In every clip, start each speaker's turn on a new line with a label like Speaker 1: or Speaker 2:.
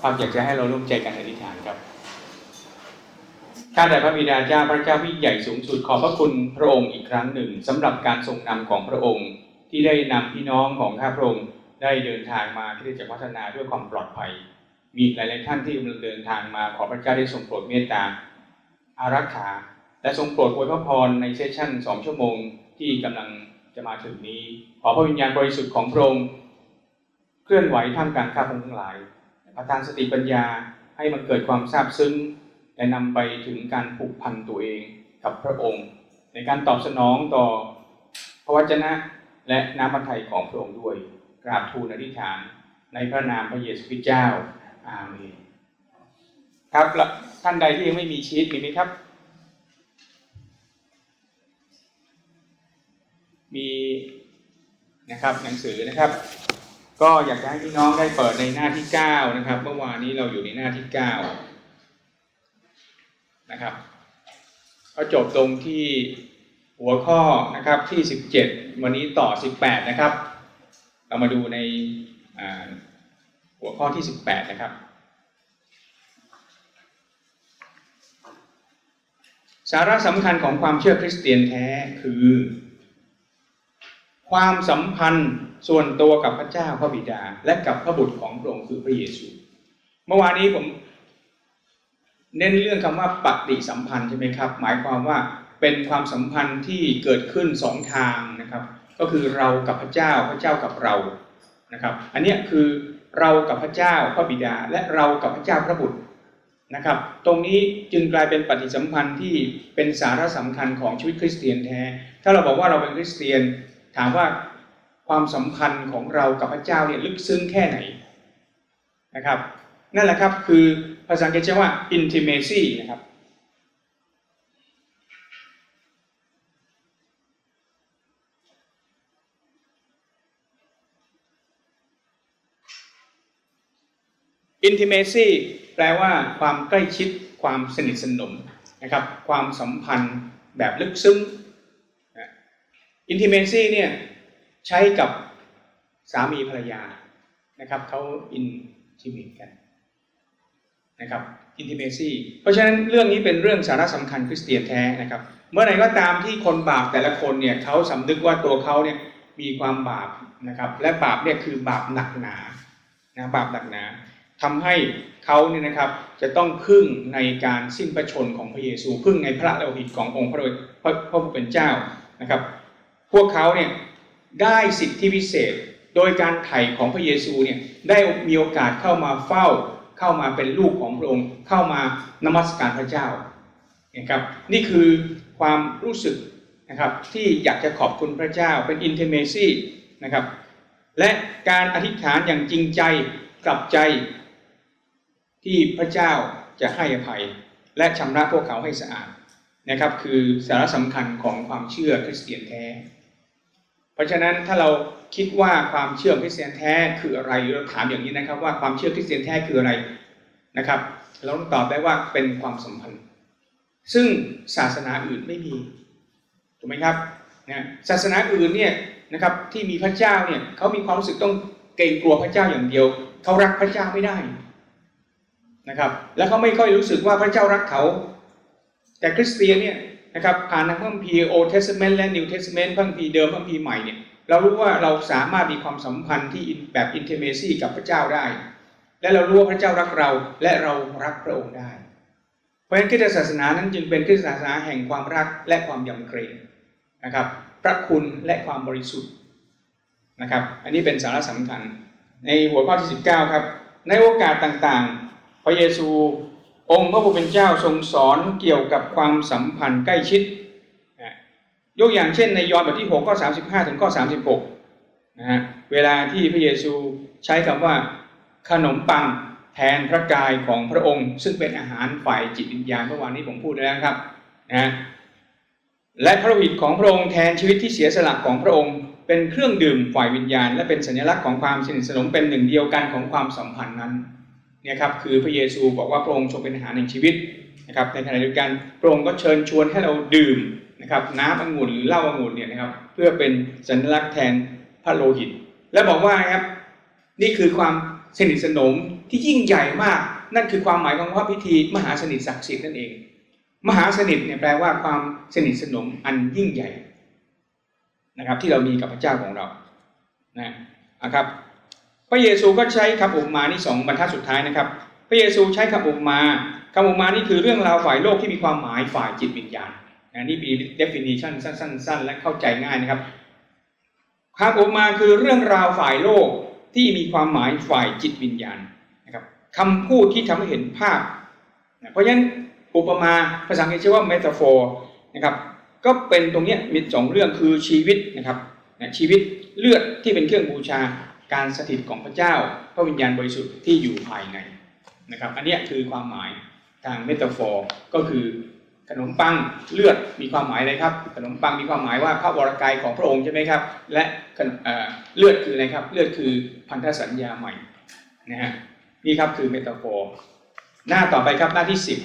Speaker 1: ความอยากจะให้เราร่วมใจกันอธิษฐานครับข้าแต่พระบิดาเจ้าพระเจ้าที่ใหญ่สูงสุดขอบพระคุณพระองค์อีกครั้งหนึ่งสำหรับการทรงนำของพระองค์ ที่ได้นำพี่น้องของข้าพระองค์ได้เดินทางมาที่จะพัฒนาด้วยความปลอดภัย มีหลาย ๆ ท่านที่กำลังเดินทางมาขอพระเจ้าได้ทรงโปรดเมตตาอารักขาและทรงโปรดอวยพระพรในเซสชั่นสองชั่วโมงที่กำลังจะมาถึงนี้ ขอพระวิญญาณบริสุทธิ์ของพระองค์เคลื่อนไหวท่ามกลางข้าพงทั้งหลาย ประทานสติปัญญาให้มันเกิดความซาบซึ้งและนำไปถึงการผูกพันตัวเองกับพระองค์ ในการตอบสนองต่อพระวจนะและน้ำพระทัยของพระองค์ด้วย กราบทูลอธิษฐาน ในพระนามพระเยซูคริสต์เจ้าอาเมนครับท่านใดที่ยังไม่มีชีตมีไหมครับ มีนะครับหนังสือนะครับ ก็อยากให้พี่น้องได้เปิดในหน้าที่ 9 นะครับ เมื่อวานนี้เราอยู่ในหน้าที่ 9 นะครับ ก็จบตรงที่หัวข้อนะครับที่ 17 วันนี้ต่อ 18 นะครับ เรามาดูในหัวข้อที่ 18 นะครับ สาระสำคัญของความเชื่อคริสเตียนแท้คือ ความสัมพันธ์ ส่วนตัวกับพระเจ้าพระบิดา และกับพระบุตรของพระองค์คือพระเยซู เมื่อวานนี้ผม เน้นเรื่องคำว่าปฏิสัมพันธ์ใช่ไหมครับ หมายความว่าเป็นความสัมพันธ์ที่เกิดขึ้นสองทางนะครับ ก็คือเรากับพระเจ้าพระเจ้ากับเรานะครับ อันนี้คือเรากับพระเจ้าพระบิดา และเรากับพระเจ้าพระบุตรนะครับ ตรงนี้จึงกลายเป็นปฏิสัมพันธ์ที่เป็นสาระสำคัญของชีวิตคริสเตียนแท้ ถ้าเราบอกว่าเราเป็นคริสเตียน ถามว่า ความสัมพันธ์ของเรากับพระเจ้าเนี่ยลึกซึ้งแค่ไหนนะครับ นั่นแหละครับคือภาษาอังกฤษใช้ว่า intimacy นะครับ intimacy แปลว่าความใกล้ชิดความสนิทสนมนะครับ ความสัมพันธ์แบบลึกซึ้ง intimacy เนี่ย ใช้กับสามีภรรยานะครับเขา intimate กันนะครับ intimacy เพราะฉะนั้นเรื่องนี้เป็นเรื่องสาระสำคัญคริสเตียนแท้นะครับ เมื่อไหร่ก็ตามที่คนบาปแต่ละคนเนี่ยเขาสำนึกว่าตัวเขาเนี่ยมีความบาปนะครับและบาปเนี่ยคือบาปหนักหนานะบาปหนักหนาทำให้เขาเนี่ยนะครับจะต้องพึ่งในการสิ้นพระชนของพระเยซูพึ่งในพระโลหิตขององค์พระพระพระผู้เป็นเจ้านะครับ พวกเขาเนี่ย ได้สิทธิพิเศษ โดยการไถ่ของพระเยซูเนี่ยได้มีโอกาสเข้ามาเฝ้า เข้ามาเป็นลูกของพระองค์ เข้ามานมัสการพระเจ้านะครับนี่คือความรู้สึกนะครับที่อยากจะขอบคุณพระเจ้าเป็น intimacy นะครับและการอธิษฐานอย่างจริงใจกลับใจที่พระเจ้าจะให้อภัย และชำระพวกเขาให้สะอาดนะครับคือสาระสำคัญของความเชื่อคริสเตียนแท้ ราะฉะนั้นถ้าเราคิดว่าความเชื่อคริสเตียนแท้คืออะไรเราถามอย่างนี้นะครับ ว่าความเชื่อคริสเตียนแท้คืออะไรนะครับ เราต้องตอบได้ว่าเป็นความสัมพันธ์ ซึ่งศาสนาอื่นไม่มีถูกไหมครับนะศาสนาอื่นเนี่ยนะครับที่มีพระเจ้าเนี่ยเขามีความรู้สึกต้องเกรงกลัวพระเจ้าอย่างเดียวเขารักพระเจ้าไม่ได้นะครับ แล้วเขาไม่ค่อยรู้สึกว่าพระเจ้ารักเขา แต่คริสเตียนเนี่ย นะครับผ่านทางพระคัมภีร์ Old Testament และ New Testament พระคัมภีร์เดิมพระคัมภีร์ใหม่เนี่ยเรารู้ว่าเราสามารถมีความสัมพันธ์ที่แบบ intimacy กับพระเจ้าได้ และเรารู้ว่าพระเจ้ารักเราและเรารักพระองค์ได้ เพราะฉะนั้นคริสตศาสนานั้นจึงเป็นคริสตศาสนาแห่งความรักและความยำเกรงนะครับ พระคุณและความบริสุทธิ์นะครับ อันนี้เป็นสาระสำคัญ ในหัวข้อที่ 19 ครับ ในโอกาสต่างๆ พระเยซู องค์พระผู้เป็นเจ้าทรงสอนเกี่ยวกับความสัมพันธ์ใกล้ชิดยกอย่างเช่นในยอห์นบทที่6ข้อ35 ถึงข้อ 36นะฮะเวลาที่พระเยซูใช้คำว่าขนมปังแทนพระกายของพระองค์ ซึ่งเป็นอาหารฝ่ายจิตวิญญาณเมื่อวานนี้ผมพูดแล้วครับนะและพระวิตของพระองค์แทนชีวิตที่เสียสละของพระองค์ เป็นเครื่องดื่มฝ่ายวิญญาณ และเป็นสัญลักษณ์ของความสนิทสนมเป็นหนึ่งเดียวกันของความสัมพันธ์นั้น นี่ยครับคือพระเยซูบอกว่าพระองค์ทรงเป็นอาหารในชีวิตนะครับในขณะเดียวกันพระองค์ก็เชิญชวนให้เราดื่มนะครับน้ำองุ่นหรือเหล้าองุ่นเนี่ยนะครับเพื่อเป็นสัญลักษณ์แทนพระโลหิต และบอกว่าครับนี่คือความสนิทสนมที่ยิ่งใหญ่มาก นั่นคือความหมายของว่าพิธีมหาสนิทศักดิ์สิทธิ์นั่นเอง มหาสนิทเนี่ยแปลว่าความสนิทสนมอันยิ่งใหญ่นะครับที่เรามีกับพระเจ้าของเรานะครับ พระเยซูก็ใช้คำอุปมานี่สองบรรทัดสุดท้ายนะครับ พระเยซูใช้คำอุปมาคำอุปมานี่คือเรื่องราวฝ่ายโลกที่มีความหมายฝ่ายจิตวิญญาณนะนี่มี definition สั้น ๆ และเข้าใจง่ายนะครับคำอุปมาคือเรื่องราวฝ่ายโลกที่มีความหมายฝ่ายจิตวิญญาณนะครับคำพูดที่ทำให้เห็นภาพนะเพราะฉะนั้นอุปมาภาษาอังกฤษชื่อว่า metaphor นะครับก็เป็นตรงนี้มีสองเรื่องคือชีวิตนะครับชีวิตเลือดที่เป็นเครื่องบูชา การสถิตของพระเจ้าพระวิญญาณบริสุทธิ์ที่อยู่ภายในนะครับอันนี้คือความหมายทางเมตาฟอร์ก็คือขนมปังเลือดมีความหมายอะไรครับ ขนมปังมีความหมายว่าพระวรกายของพระองค์ใช่ไหมครับ และเลือดคืออะไรครับเลือดคือพันธสัญญาใหม่นะฮะนี่ครับคือเมตาฟอร์หน้าต่อไปครับหน้าที่สิบ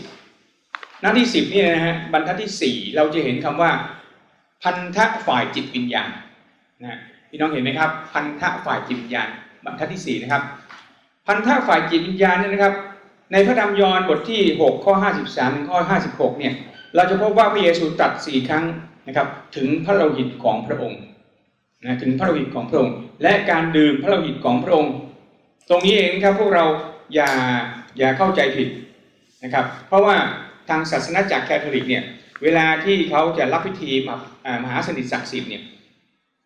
Speaker 1: หน้าที่สิบนี่นะฮะบรรทัดที่สี่เราจะเห็นคำว่า พันธะฝ่ายจิตวิญญาณนะ พี่น้องเห็นไหมครับ พันธะฝ่ายจิตวิญญาณบรรทัดที่สี่นะครับ พันธะฝ่ายจิตวิญญาณเนี่ยนะครับ ในพระธรรมยอห์นบทที่ 6 ข้อ 53ถึงข้อ 56 เนี่ยเราจะพบว่าพระเยซูตรัสสี่ครั้งนะครับถึงพระโลหิตของพระองค์นะถึงพระโลหิตของพระองค์ และการดื่มพระโลหิตของพระองค์ ตรงนี้เองครับพวกเราอย่าอย่าเข้าใจผิดนะครับ เพราะว่าทางศาสนาจักรแคทอลิกเนี่ยเวลาที่เขาจะรับพิธีมหาสนิทศักดิ์สิทธิ์เนี่ย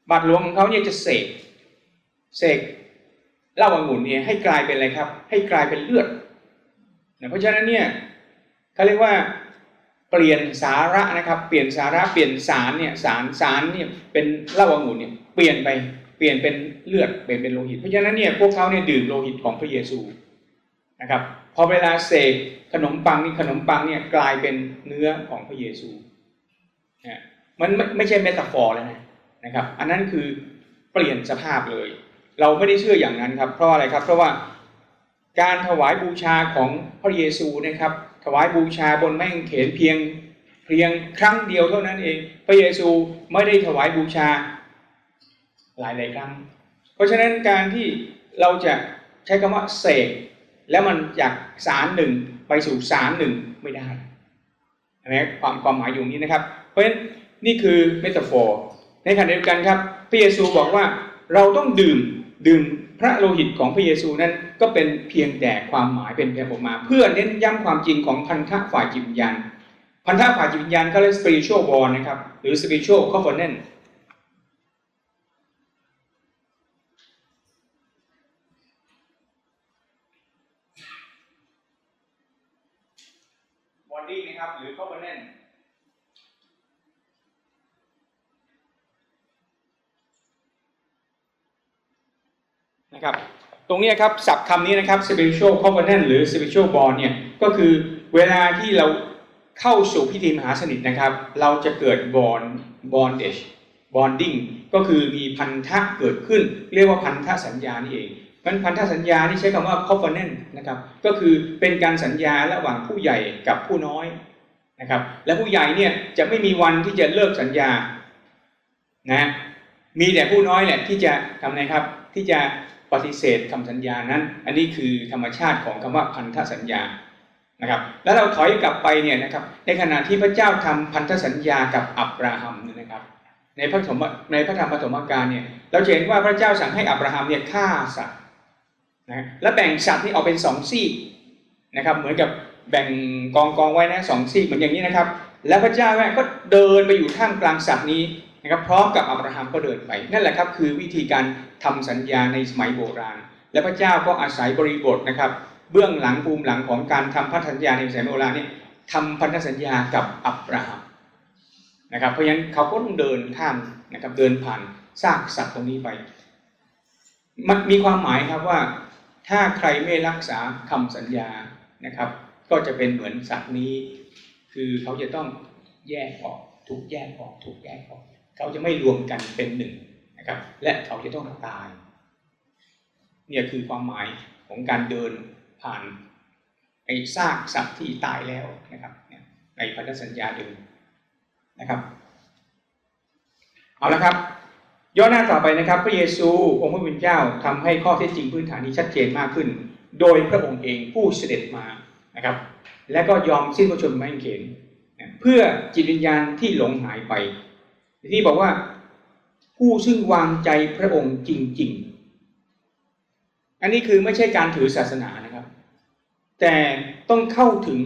Speaker 1: บาทหลวงของเขาเนี่ยจะเสกเสกเหล้าองุ่นเนี่ยให้กลายเป็นอะไรครับ ให้กลายเป็นเลือดนะเพราะฉะนั้นเนี่ยเขาเรียกว่าเปลี่ยนสาระนะครับเปลี่ยนสาระเปลี่ยนสารเนี่ยสารสารเนี่ยเป็นเหล้าองุ่นเนี่ยเปลี่ยนไปเปลี่ยนเป็นเลือดเปลี่ยนเป็นโลหิต เพราะฉะนั้นเนี่ยพวกเขาเนี่ยดื่มโลหิตของพระเยซูนะครับพอเวลาเสกขนมปังนี่ขนมปังเนี่ยกลายเป็นเนื้อของพระเยซูนะมันไม่ไม่ใช่เมตาฟอร์แล้วนะ นะครับ อันนั้นคือเปลี่ยนสภาพเลย เราไม่ได้เชื่ออย่างนั้นครับ เพราะอะไรครับ เพราะว่าการถวายบูชาของพระเยซูนะครับ ถวายบูชาบนแม่งเขนเพียงเพียงครั้งเดียวเท่านั้นเอง พระเยซูไม่ได้ถวายบูชาหลายหลายครั้ง เพราะฉะนั้นการที่เราจะใช้คำว่าเสกแล้วมันจากสารหนึ่งไปสู่สารหนึ่งไม่ได้นะความความหมายอยู่นี้นะครับ เพราะฉะนั้นนี่คือเมตาฟอร์ ในขณะเดียวกันครับพระเยซูบอกว่าเราต้องดื่มดื่มพระโลหิตของพระเยซูนั้นก็เป็นเพียงแต่ความหมายเป็นเพียงออกมา เพื่อเน้นย้ำความจริงของพันธะฝ่ายจิตวิญญาณพันธะฝ่ายจิตวิญญาณก็เรียก spiritual bond นะครับ หรือ spiritual covenant บอดี้นะครับหรือ covenant นะครับตรงนี้ครับศัพท์คำนี้นะครับ spiritual covenant หรือ spiritual bond เนี่ยก็คือเวลาที่เราเข้าสู่พิธีมหาสนิทนะครับ เราจะเกิด bond bondage bonding ก็คือมีพันธะเกิดขึ้น เรียกว่าพันธะสัญญานี่เองมันพันธะสัญญาที่ใช้คำว่า covenant นะครับก็คือเป็นการสัญญาระหว่างผู้ใหญ่กับผู้น้อยนะครับและผู้ใหญ่เนี่ยจะไม่มีวันที่จะเลิกสัญญานะมีแต่ผู้น้อยแหละที่จะทำไงครับที่จะ ปฏิเสธคำสัญญานั้น อันนี้คือธรรมชาติของคำว่าพันธสัญญานะครับแล้วเราถอยกลับไปเนี่ยนะครับในขณะที่พระเจ้าทำพันธสัญญากับอับราฮัมเนี่ยนะครับในพระธรรมในพระธรรมปฐมกาลเนี่ยเราเห็นว่าพระเจ้าสั่งให้อับราฮัมเนี่ยฆ่าสัตว์นะและแบ่งสัตว์นี่ออกเป็นสองซีกนะครับเหมือนกับแบ่งกองกองไว้นะสองซีกเหมือนอย่างนี้นะครับ แล้วพระเจ้าก็เดินไปอยู่ท่ามกลางสัตว์นี้ นะครับพร้อมกับอับราฮัมก็เดินไป นั่นแหละครับคือวิธีการทำสัญญาในสมัยโบราณ และพระเจ้าก็อาศัยบริบทนะครับเบื้องหลังภูมิหลังของการทำพันธสัญญาในสมัยโบราณนี่ทำพันธสัญญากับอับราฮัมนะครับเพราะฉะนั้นเขาก็ต้องเดินข้ามนะครับเดินผ่านซากสัตว์ตรงนี้ไป มันมีความหมายครับว่าถ้าใครไม่รักษาคำสัญญานะครับ ก็จะเป็นเหมือนสัตว์นี้ คือเขาจะต้องแยกออกถูกแยกออกถูกแยกออก เขาจะไม่รวมกันเป็นหนึ่งนะครับ และเขาจะต้องตาย เนี่ยคือความหมายของการเดินผ่านไอ้ซากสัตว์ที่ตายแล้วนะครับในพันธสัญญาเดิมนะครับ เอาละครับ ย้อนหน้าต่อไปนะครับ พระเยซูองค์พระผู้เป็นเจ้าทำให้ข้อเท็จจริงพื้นฐานนี้ชัดเจนมากขึ้น โดยพระองค์เองผู้เสด็จมานะครับ และก็ยอมสิ้นพระชนม์ไม้เข็นเพื่อจิตวิญญาณที่หลงหายไป ที่บอกว่า ผู้ซึ่งวางใจพระองค์จริง ๆ อันนี้คือไม่ใช่การถือศาสนานะครับ แต่ต้องเข้าถึง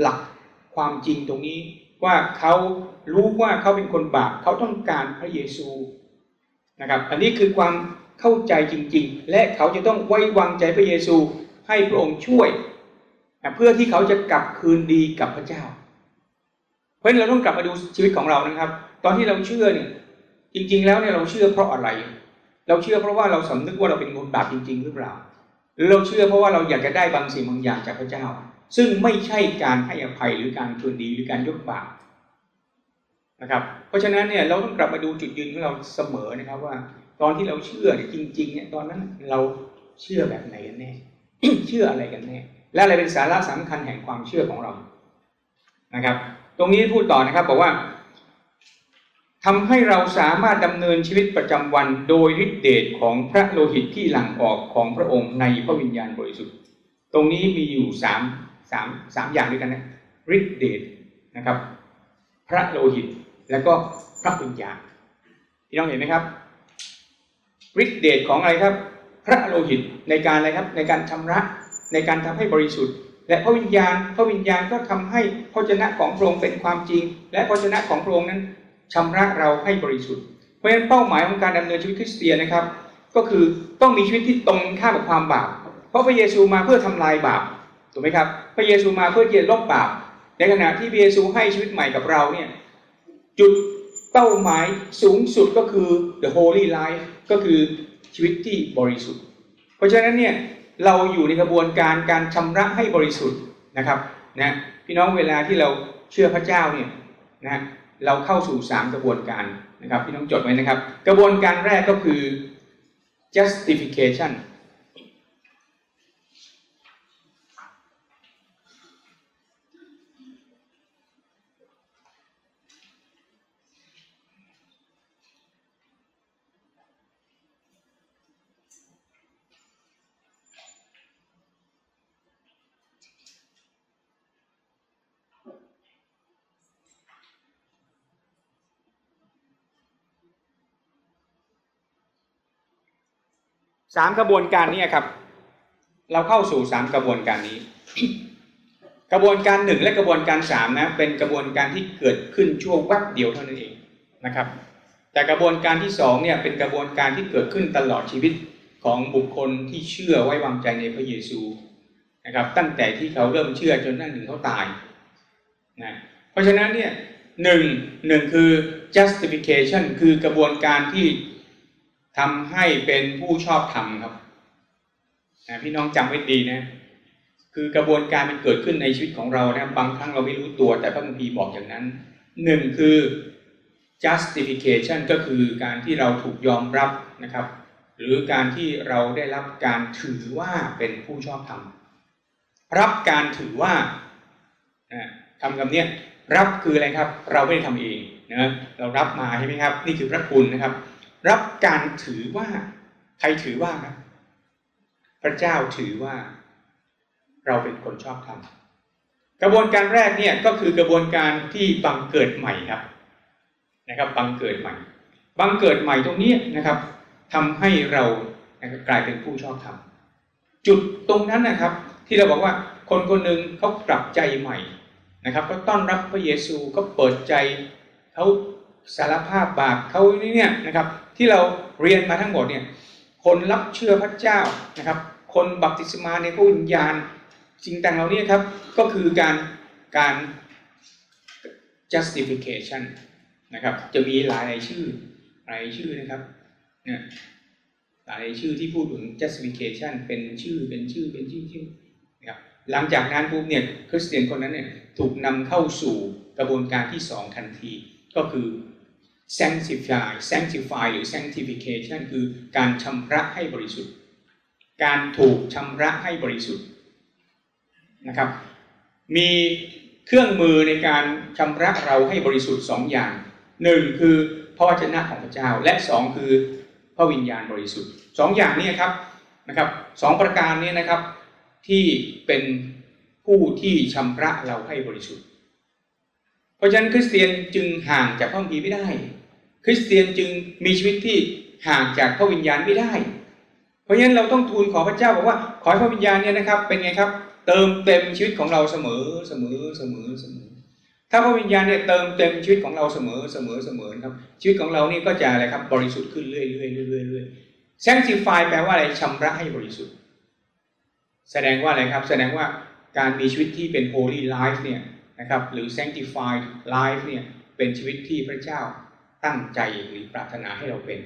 Speaker 1: หลักความจริงตรงนี้ว่าเขารู้ว่าเขาเป็นคนบาปเขาต้องการพระเยซูนะครับ อันนี้คือความเข้าใจจริง ๆ และเขาจะต้องไว้วางใจพระเยซูให้พระองค์ช่วย เพื่อที่เขาจะกลับคืนดีกับพระเจ้า เพราะฉะนั้นเราต้องกลับมาดูชีวิตของเรานะครับ ตอนที่เราเชื่อเนี่ยจริง ๆ แล้วเนี่ยเราเชื่อเพราะอะไร เราเชื่อเพราะว่าเราสำนึกว่าเราเป็นคนบาปจริง ๆ หรือเปล่า หรือเราเชื่อเพราะว่าเราอยากจะได้บางสิ่งบางอย่างจากพระเจ้า ซึ่งไม่ใช่การให้อภัยหรือการคืนดีหรือการยกบาปนะครับเพราะฉะนั้นเนี่ยเราต้องกลับมาดูจุดยืนของเราเสมอนะครับว่า ตอนที่เราเชื่อเนี่ยจริงๆเนี่ยตอนนั้นเราเชื่อแบบไหนกันแน่เชื่ออะไรกันแน่และอะไรเป็นสาระสำคัญแห่งความเชื่อของเรานะครับ ตรงนี้พูดต่อนะครับบอกว่าทำให้เราสามารถดำเนินชีวิตประจำวันโดยฤทธิเดชของพระโลหิตที่หลั่งออกของพระองค์ในพระวิญญาณบริสุทธิ์ ตรงนี้มีอยู่สามสามสามอย่างด้วยกันนะฤทธิเดชนะครับ พระโลหิตแล้วก็พระวิญญาณพี่น้องเห็นไหมครับฤทธิเดชของอะไรครับ พระโลหิตในการอะไรครับ ในการชำระในการทำให้บริสุทธิ์ และพระวิญญาณพระวิญญาณก็ทำให้พระเจ้าของพระองค์เป็นความจริง และพระเจ้าของพระองค์นั้นชำระเราให้บริสุทธิ์ เพราะฉะนั้นเป้าหมายของการดำเนินชีวิตคริสเตียนนะครับ ก็คือต้องมีชีวิตที่ตรงข้ามกับความบาป เพราะพระเยซูมาเพื่อทำลายบาปถูกไหมครับ พระเยซูมาเพื่อเยียลบบาป ในขณะที่พระเยซูให้ชีวิตใหม่กับเราเนี่ยจุดเป้าหมายสูงสุดก็คือ the holy life ก็คือชีวิตที่บริสุทธิ์ เพราะฉะนั้นเนี่ย เราอยู่ในกระบวนการการชำระให้บริสุทธิ์นะครับนะพี่น้องเวลาที่เราเชื่อพระเจ้าเนี่ยนะเราเข้าสู่สามกระบวนการนะครับพี่น้องจดไว้นะครับ กระบวนการแรกก็คือ justification สามกระบวนการนี้ครับ เราเข้าสู่สามกระบวนการนี้ กระบวนการหนึ่งและกระบวนการสามนะเป็นกระบวนการที่เกิดขึ้นช่วงแวบเดียวเท่านั้นเองนะครับ แต่กระบวนการที่สองเนี่ยเป็นกระบวนการที่เกิดขึ้นตลอดชีวิตของบุคคลที่เชื่อไว้วางใจในพระเยซูนะครับ ตั้งแต่ที่เขาเริ่มเชื่อจนนั่นถึงเขาตายนะเพราะฉะนั้นเนี่ยหนึ่งหนึ่งคือ justification คือกระบวนการที่ ทำให้เป็นผู้ชอบธรรมครับพี่น้องจำไว้ดีนะ คือกระบวนการมันเกิดขึ้นในชีวิตของเรานะบางครั้งเราไม่รู้ตัว แต่พระคัมภีร์บอกอย่างนั้นหนึ่งคือ justification ก็คือการที่เราถูกยอมรับนะครับ หรือการที่เราได้รับการถือว่าเป็นผู้ชอบธรรมรับการถือว่าคำคำนี้รับคืออะไรครับ เราไม่ได้ทำเองนะเรารับมาใช่ไหมครับ นี่คือพระคุณนะครับ รับการถือว่า ใครถือว่าครับ พระเจ้าถือว่า เราเป็นคนชอบธรรมกระบวนการแรกเนี่ยก็คือกระบวนการที่บังเกิดใหม่ครับนะครับ บังเกิดใหม่ บังเกิดใหม่ตรงนี้นะครับทำให้เรากลายเป็นผู้ชอบธรรมจุดตรงนั้นนะครับ ที่เราบอกว่าคนคนหนึ่งเขากลับใจใหม่นะครับก็ต้อนรับพระเยซูก็เปิดใจเขาสารภาพบาปเขาเนี่ยนะครับ ที่เราเรียนมาทั้งหมดเนี่ยคนรับเชื่อพระเจ้านะครับ คนบัพติศมาในพระวิญญาณสิ่งต่างเหล่านี้ครับก็คือการการ justification นะครับจะมีหลายชื่อหลายชื่อนะครับเนี่ยหลายชื่อที่พูดถึง justification เป็นชื่อเป็นชื่อเป็นชื่อชื่อนะครับหลังจากนั้นปุ๊บเนี่ยคริสเตียนคนนั้นเนี่ยถูกนำเข้าสู่กระบวนการที่สองทันทีก็คือ sanctify sanctify หรือ sanctification คือการชำระให้บริสุทธิ์ การถูกชำระให้บริสุทธิ์นะครับ มีเครื่องมือในการชำระเราให้บริสุทธิ์สองอย่างหนึ่งคือพระวจนะของพระเจ้าและสองคือพระวิญญาณบริสุทธิ์สองอย่างนี้ครับนะครับสองประการนี้นะครับที่เป็นผู้ที่ชำระเราให้บริสุทธิ์ เพราะฉะนั้นคริสเตียนจึงห่างจากพระคัมภีร์ไม่ได้ คริสเตียนจึงมีชีวิตที่ห่างจากพระวิญญาณไม่ได้ เพราะฉะนั้นเราต้องทูลขอพระเจ้าบอกว่าขอให้พระวิญญาณเนี่ยนะครับ เป็นไงครับ เติมเต็มชีวิตของเราเสมอเสมอเสมอเสมอ ถ้าพระวิญญาณเนี่ยเติมเต็มชีวิตของเราเสมอเสมอเสมอครับ ชีวิตของเรานี่ก็จะอะไรครับบริสุทธิ์ขึ้นเรื่อยๆเรื่อยเรื่อยๆ sanctify แปลว่าอะไรชำระให้บริสุทธิ์ แสดงว่าอะไรครับแสดงว่าการมีชีวิตที่เป็น holy life เนี่ยนะครับหรือ sanctified life เนี่ยเป็นชีวิตที่พระเจ้า ตั้งใจหรือปรารถนาให้เราเป็น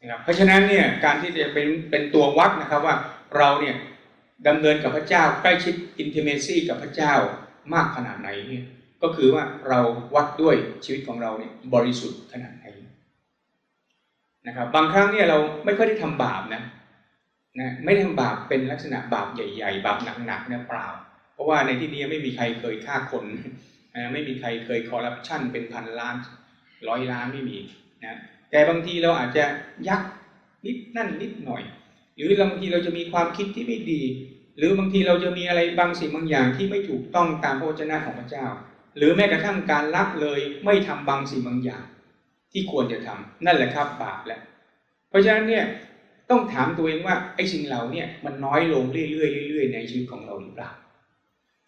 Speaker 1: นะครับเพราะฉะนั้นเนี่ยการที่จะเป็นเป็นตัววัดนะครับว่าเราเนี่ยดำเนินกับพระเจ้าใกล้ชิด intimacy กับพระเจ้ามากขนาดไหนเนี่ยก็คือว่าเราวัดด้วยชีวิตของเราเนี่ยบริสุทธิ์ขนาดไหนนะครับบางครั้งเนี่ยเราไม่ค่อยได้ทำบาปนะนะไม่ได้ทำบาปเป็นลักษณะบาปใหญ่ ๆ บาปหนักๆเนี่ยเปล่า เพราะว่าในที่นี้ไม่มีใครเคยฆ่าคน ไม่มีใครเคยคอร์รัปชันเป็นพันล้านร้อยล้านไม่มีนะแต่บางทีเราอาจจะยักนิดนั่นนิดหน่อย หรือบางทีเราจะมีความคิดที่ไม่ดี หรือบางทีเราจะมีอะไรบางสิ่งบางอย่างที่ไม่ถูกต้องตามพระวจนะของพระเจ้า หรือแม้กระทั่งการละเลยไม่ทำบางสิ่งบางอย่าง ที่ควรจะทำนั่นแหละครับบาปแล้วเพราะฉะนั้นเนี่ยต้องถามตัวเองว่าไอ้สิ่งเหล่านี้มันน้อยลงเรื่อยๆเรื่อยๆในชีวิตของเราหรือเปล่า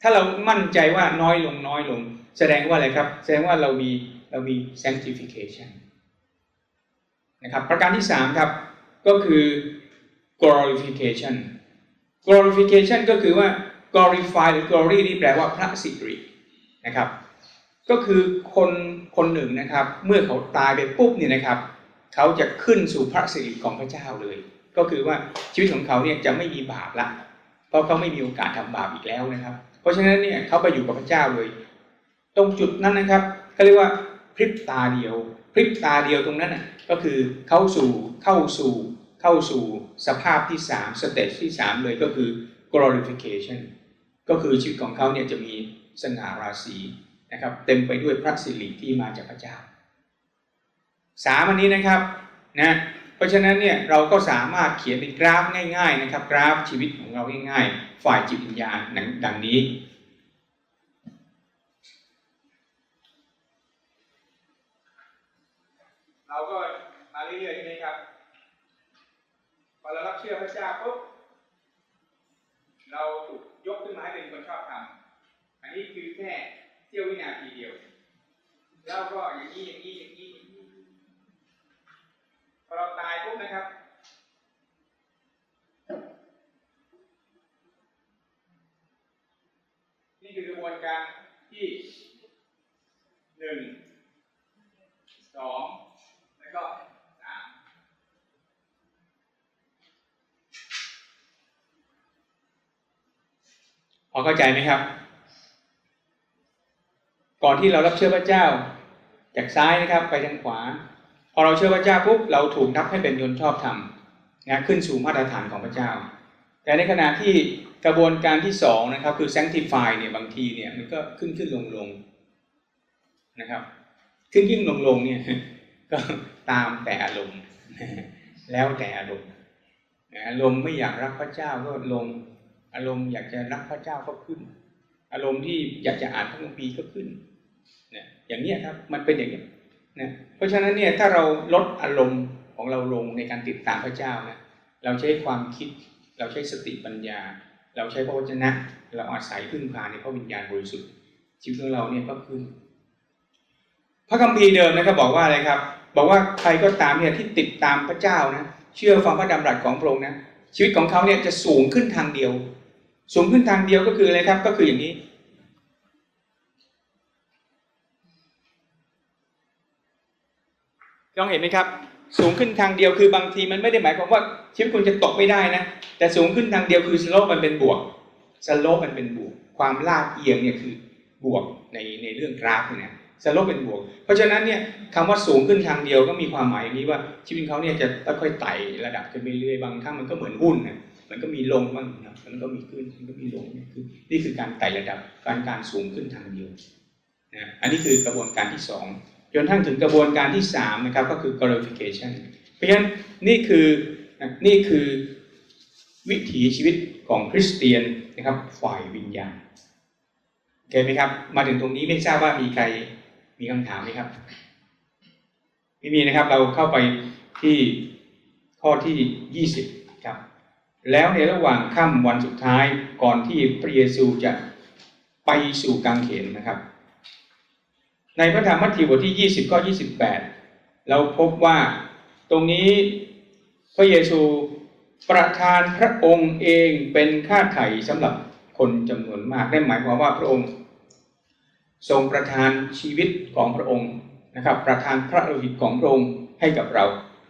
Speaker 1: ถ้าเรามั่นใจว่าน้อยลงน้อยลง แสดงว่าอะไรครับ แสดงว่าเรามีเรามี sanctification นะครับประการที่สามครับก็คือ glorification glorification ก็คือว่า glorify หรือ glory นี่แปลว่าพระสิรินะครับ ก็คือคนคนหนึ่งนะครับ เมื่อเขาตายไปปุ๊บเนี่ยนะครับ เขาจะขึ้นสู่พระสิริของพระเจ้าเลย ก็คือว่าชีวิตของเขาเนี่ยจะไม่มีบาปละเพราะเขาไม่มีโอกาสทำบาปอีกแล้วนะครับ เพราะฉะนั้นเนี่ยเขาไปอยู่กับพระเจ้าเลย ตรงจุดนั้นนะครับเขาเรียกว่าพริบตาเดียว พริบตาเดียวตรงนั้นนะก็คือเข้าสู่เข้าสู่เข้าสู่สภาพที่3สเตจที่ 3 เลยก็คือ glorification ก็คือชีวิตของเขาเนี่ยจะมีสง่าราศีนะครับเต็มไปด้วยพระสิริที่มาจากพระเจ้าสามอันนี้นะครับนะเพราะฉะนั้นเนี่ยเราก็สามารถเขียนเป็นกราฟง่าย ๆ นะครับ กราฟชีวิตของเราง่ายๆ ฝ่ายจิตวิญญาณดังนี้ เราก็มาเรื่อยๆใช่ไหมครับ พอเรารับเชื่อพระเจ้าปุ๊บเราถูกยกขึ้นมาให้เป็นคนชอบธรรมอันนี้คือแค่เสี้ยววินาทีเดียว แล้วก็อย่างนี้อย่างนี้อย่างนี้อย่างนี้พอเราตายปุ๊บนะครับ นี่คือกระบวนการที่หนึ่งสองแล้วก็สามพ อเข้าใจไหมครับ ก่อนที่เรารับเชื่อพระเจ้า จากซ้ายนะครับไปทางขวา พอเราเชื่อพระเจ้าปุ๊บเราถูกนับให้เป็นยนชอบธรรมนะขึ้นสู่มาตรฐานของพระเจ้า แต่ในขณะที่กระบวนการที่สองนะครับคือ sanctify เนี่ยบางทีเนี่ยมันก็ขึ้นขึ้นลงลงนะครับ ขึ้นขึ้นลงลงเนี่ยก็ตามแต่อารมณ์แล้วแต่อารมณ์อารมณ์ไม่อยากรักพระเจ้าก็ลง อารมณ์อยากจะรักพระเจ้าก็ขึ้น อารมณ์ที่อยากจะอ่านพระคัมภีร์ก็ขึ้นเนี่ยอย่างนี้ครับมันเป็นอย่างนี้นะเพราะฉะนั้นเนี่ยถ้าเราลดอารมณ์ของเราลงในการติดตามพระเจ้านะเราใช้ความคิด เราใช้สติปัญญา เราใช้พระวจนะ เราอาศัยพึ่งพาในพระวิญญาณบริสุทธิ์ชีวิตของเราเนี่ยก็ขึ้น พระคัมภีร์เดิมนะครับบอกว่าอะไรครับ บอกว่าใครก็ตามเนี่ยที่ติดตามพระเจ้านะเชื่อฟังพระดำรัสของพระองค์นะชีวิตของเขาเนี่ยจะสูงขึ้นทางเดียว สูงขึ้นทางเดียวก็คืออะไรครับ ก็คืออย่างนี้ลองเห็นไหมครับ สูงขึ้นทางเดียวคือบางทีมันไม่ได้หมายความว่าชีวิตคุณจะตกไม่ได้นะ แต่สูงขึ้นทางเดียวคือ slope มันเป็นบวก slope มันเป็นบวก ความลาดเอียงเนี่ยคือบวกในในเรื่องกราฟเนี่ย slope เป็นบวก เพราะฉะนั้นเนี่ยคำว่าสูงขึ้นทางเดียวก็มีความหมายอย่างนี้ว่าชีวิตเขาเนี่ยจะค่อยๆไต่ระดับขึ้นไปเรื่อยบางครั้งมันก็เหมือนหุ้นนะ มันก็มีลงบ้างนะมันก็มีขึ้น มันก็มีลงนี่คือนี่คือการไต่ระดับ การการสูงขึ้นทางเดียวนะอันนี้คือกระบวนการที่สองจนทั้งถึงกระบวนการที่สามนะครับก็คือ glorification เพราะฉะนั้นนี่คือนี่คือวิถีชีวิตของคริสเตียนนะครับฝ่ายวิญญาณโอเคไหมครับ มาถึงตรงนี้ไม่ทราบว่ามีใครมีคำถามไหมครับไม่มีนะครับเราเข้าไปที่ข้อที่ 20 ครับ แล้วในระหว่างค่ำวันสุดท้ายก่อนที่พระเยซูจะไปสู่กางเขนนะครับ ในพระธรรมมัทธิวบทที่ 20ข้อ28 เราพบว่าตรงนี้พระเยซูประทานพระองค์เองเป็นค่าไถ่สำหรับคนจำนวนมากนั่นหมายความว่าพระองค์ ทรงประทานชีวิตของพระองค์นะครับ ประทานพระโลหิตของพระองค์ให้กับเรา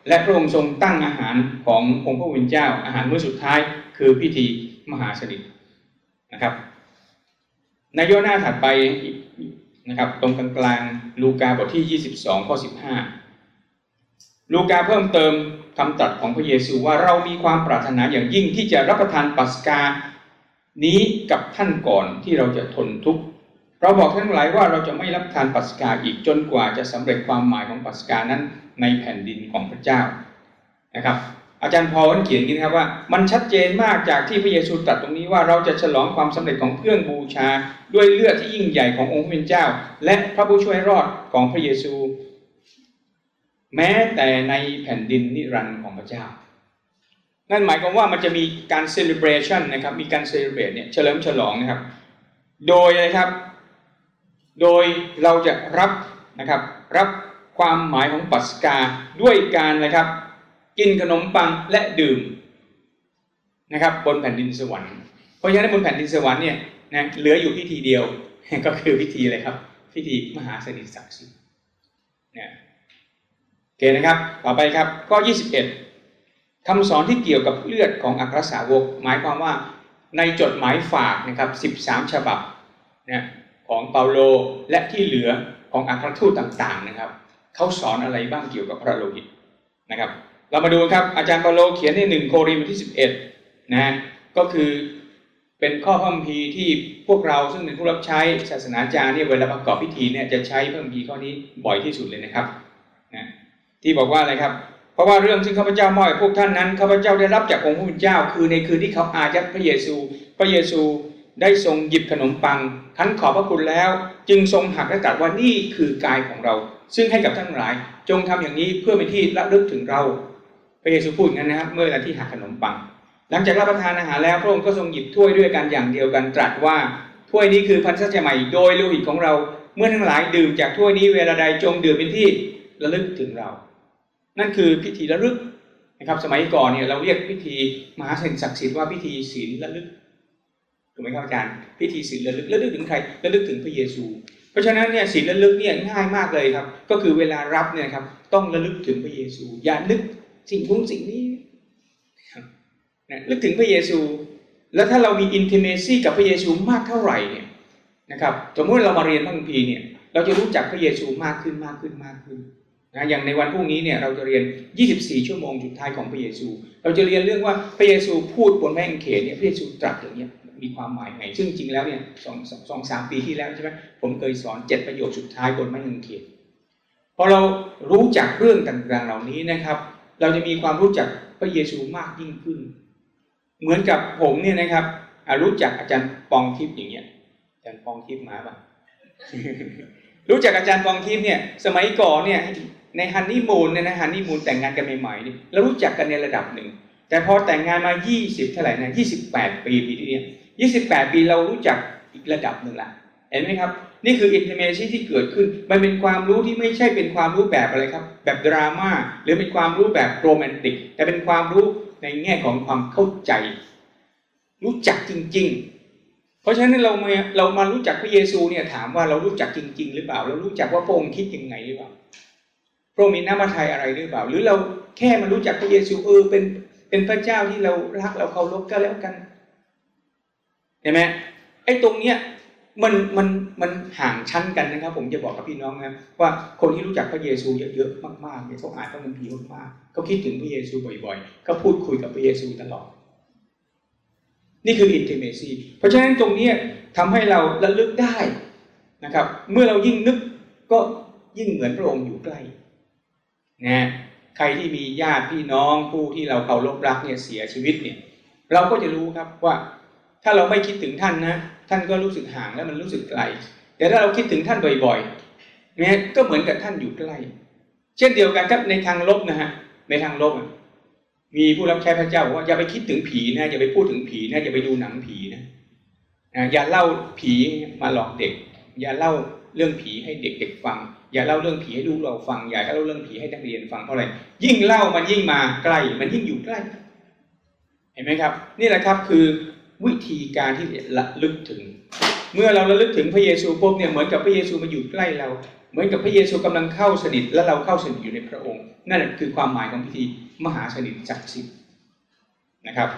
Speaker 1: และพระองค์ทรงตั้งอาหารขององค์พระวิญเจ้า อาหารมื้อสุดท้ายคือพิธีมหาสนิทนะครับ ในโยนาถัดไปนะครับตรงกลางกลางลูกาบทที่ 22 ข้อ 15 ลูกาเพิ่มเติมคำตรัสของพระเยซูว่าเรามีความปรารถนาอย่างยิ่งที่จะรับประทานปัสกานี้กับท่านก่อนที่เราจะทนทุกข์เราบอกท่านหลายว่าเราจะไม่รับทานปัสกาอีกจนกว่าจะสำเร็จความหมายของปัสกานั้น ในแผ่นดินของพระเจ้านะครับ อาจารย์พอลเขียนนี้นะครับว่า มันชัดเจนมากจากที่พระเยซูตรัสตรงนี้ว่าเราจะฉลองความสำเร็จของเครื่องบูชา ด้วยเลือดที่ยิ่งใหญ่ขององค์พระเจ้า และพระผู้ช่วยรอดของพระเยซู แม้แต่ในแผ่นดินนิรันดร์ของพระเจ้านั่นหมายความว่ามันจะมีการเซเลบรชันนะครับ มีการเซเลบรตเนี่ยเฉลิมฉลองนะครับ โดยนะครับ โดยเราจะรับนะครับ รับ ความหมายของปัสกาด้วยการนะครับ กินขนมปังและดื่มนะครับบนแผ่นดินสวรรค์เพราะฉะนั้นบนแผ่นดินสวรรค์เนี่ยนะเหลืออยู่พิธีเดียวก็คือพิธีอะไรครับ พิธีมหาสนิทศักดิ์สิทธิ์เนี่ยโอเคนะครับ ต่อไปครับข้อ 21คำสอนที่เกี่ยวกับเลือดของอัครสาวก หมายความว่าในจดหมายฝากนะครับ13 ฉบับเนี่ยของเปาโลและที่เหลือของอัครทูตต่างๆนะครับ เขาสอนอะไรบ้างเกี่ยวกับพระโลหิตนะครับ เรามาดูครับอาจารย์เปาโลเขียนในหนึ่งโครินธ์ทที่ 11นะก็คือเป็นข้อพระคัมภีร์ที่พวกเราซึ่งเป็นผู้รับใช้ศาสนาจารย์เนี่ยเวลาประกอบพิธีเนี่ยจะใช้พระคัมภีร์ข้อนี้บ่อยที่สุดเลยนะครับนะที่บอกว่าอะไรครับ เพราะว่าเรื่องซึ่งข้าพเจ้ามอบพวกท่านนั้นข้าพเจ้าได้รับจากองค์พระผู้เป็นเจ้า คือในคืนที่เขาอายัดพระเยซู พระเยซู ได้ทรงหยิบขนมปังทันขอบพระคุณแล้ว จึงทรงหักและตรัสว่านี่คือกายของเรา ซึ่งให้กับท่านหลาย จงทำอย่างนี้เพื่อเป็นที่ระลึกถึงเรา พระเยซูพูดงั้นนะครับเมื่อเวลาที่หักขนมปัง หลังจากรับประทานอาหารแล้วพระองค์ก็ทรงหยิบถ้วยด้วยกันอย่างเดียวกันตรัสว่าถ้วยนี้คือพันธสัจใหม่โดยโลหิตของเราเมื่อทั้งหลายดื่มจากถ้วยนี้เวลาใดจงดื่มเป็นที่ระลึกถึงเรา นั่นคือพิธีระลึกนะครับสมัยก่อนเนี่ยเราเรียกพิธีมหาสินศักดิ์สิทธิ์ว่าพิธีศีลระลึก ถูกไหมครับอาจารย์พิธีศีลระลึกระลึกถึงใครระลึกถึงพระเยซู เพราะฉะนั้นเนี่ยศีลระลึกเนี่ยง่ายมากเลยครับ ก็คือเวลารับเนี่ยครับต้องระลึกถึงพระเยซู อย่านึกสิ่งนู้นสิ่งนี้นะลึกถึงพระเยซู แล้วถ้าเรามีอินเทิเมซีกับพระเยซูมากเท่าไหร่เนี่ยนะครับสมมติเรามาเรียนพระคัมภีร์เนี่ยเราจะรู้จักพระเยซูมากขึ้นมากขึ้นมากขึ้นนะอย่างในวันพรุ่งนี้เนี่ยเราจะเรียน 24 ชั่วโมงสุดท้ายของพระเยซู เราจะเรียนเรื่องว่าพระเยซูพูดบนแม่งเขนเนี่ยพระเยซูตรัสอย่างเนี้ย มีความหมายไงซึ่งจริงแล้วเนี่ยสองสองสามปีที่แล้วใช่ไหมผมเคยสอนเจ็ดประโยคสุดท้ายบนไม้กางเขนพอเรารู้จักเรื่องต่างๆเหล่านี้นะครับ เราจะมีความรู้จักพระเยซูมากยิ่งขึ้น เหมือนกับผมเนี่ยนะครับรู้จักอาจารย์ปองทิพย์อย่างเงี้ยอาจารย์ปองทิพย์มาปะรู้จักอาจารย์ปองทิพย์เนี่ยสมัยก่อนเนี่ยในฮันนี่มูนเนี่ยนะฮันนี่มูนแต่งงานกันใหม่ๆนี่เรารู้จักกันในระดับหนึ่ง แต่พอแต่งงานมา 20 เท่าไหร่นะ28 ปีปีที่นี้ 28 ปีเรารู้จักอีกระดับหนึ่งละเห็นไหมครับ นี่คือ intimation ที่เกิดขึ้น มันเป็นความรู้ที่ไม่ใช่เป็นความรู้แบบอะไรครับ แบบดราม่าหรือเป็นความรู้แบบโรแมนติก แต่เป็นความรู้ในแง่ของความเข้าใจ รู้จักจริง ๆ เพราะฉะนั้นเรามาเรามารู้จักพระเยซูเนี่ยถามว่าเรารู้จักจริง ๆ หรือเปล่า เรารู้จักว่าพระองค์คิดยังไงหรือเปล่าพระองค์มีน้ำพระทัยอะไรหรือเปล่า หรือเราแค่มารู้จักพระเยซูเออเป็นเป็นพระเจ้าที่เรารักเราเคารพก็แล้วกัน เห็นไหมไอ้ตรงเนี้ยมันมันมันห่างชั้นกันนะครับ ผมจะบอกกับพี่น้องนะว่าคนที่รู้จักพระเยซูเยอะๆมากๆเนี่ยเขาอ่านพระคัมภีร์มากๆเขาคิดถึงพระเยซูบ่อยๆเขาพูดคุยกับพระเยซูตลอด นี่คืออินเทเมซีเพราะฉะนั้นตรงนี้ทำให้เราระลึกได้นะครับ เมื่อเรายิ่งนึกก็ยิ่งเหมือนพระองค์อยู่ใกล้นะใครที่มีญาติพี่น้องผู้ที่เราเคารพรักเนี่ยเสียชีวิตเนี่ย เราก็จะรู้ครับว่า ถ้าเราไม่คิดถึงท่านนะ ท่านก็รู้สึกห่างแล้วมันรู้สึกไกล แต่ถ้าเราคิดถึงท่านบ่อยๆเนี่ยก็เหมือนกับท่านอยู่ใกล้ เช่นเดียวกันครับในทางลบนะฮะ ในทางลบมีผู้รับใช้พระเจ้าบอกว่าอย่าไปคิดถึงผีนะอย่าไปพูดถึงผีนะอย่าไปดูหนังผีนะอย่าเล่าผีมาหลอกเด็ก อย่าเล่าเรื่องผีให้เด็กๆฟัง อย่าเล่าเรื่องผีให้ลูกเราฟัง อย่าเล่าเรื่องผีให้นักเรียนฟังเพราะอะไร ยิ่งเล่ามันยิ่งมาใกล้ มันยิ่งอยู่ใกล้ เห็นไหมครับ นี่แหละครับคือ วิธีการที่ระลึกถึง เมื่อเราระลึกถึงพระเยซูปุ๊บเนี่ยเหมือนกับพระเยซูมาอยู่ใกล้เรา เหมือนกับพระเยซูกำลังเข้าสนิทและเราเข้าสนิทอยู่ในพระองค์ นั่นคือความหมายของพิธีมหาสนิทศักสิทธิ์นะครับ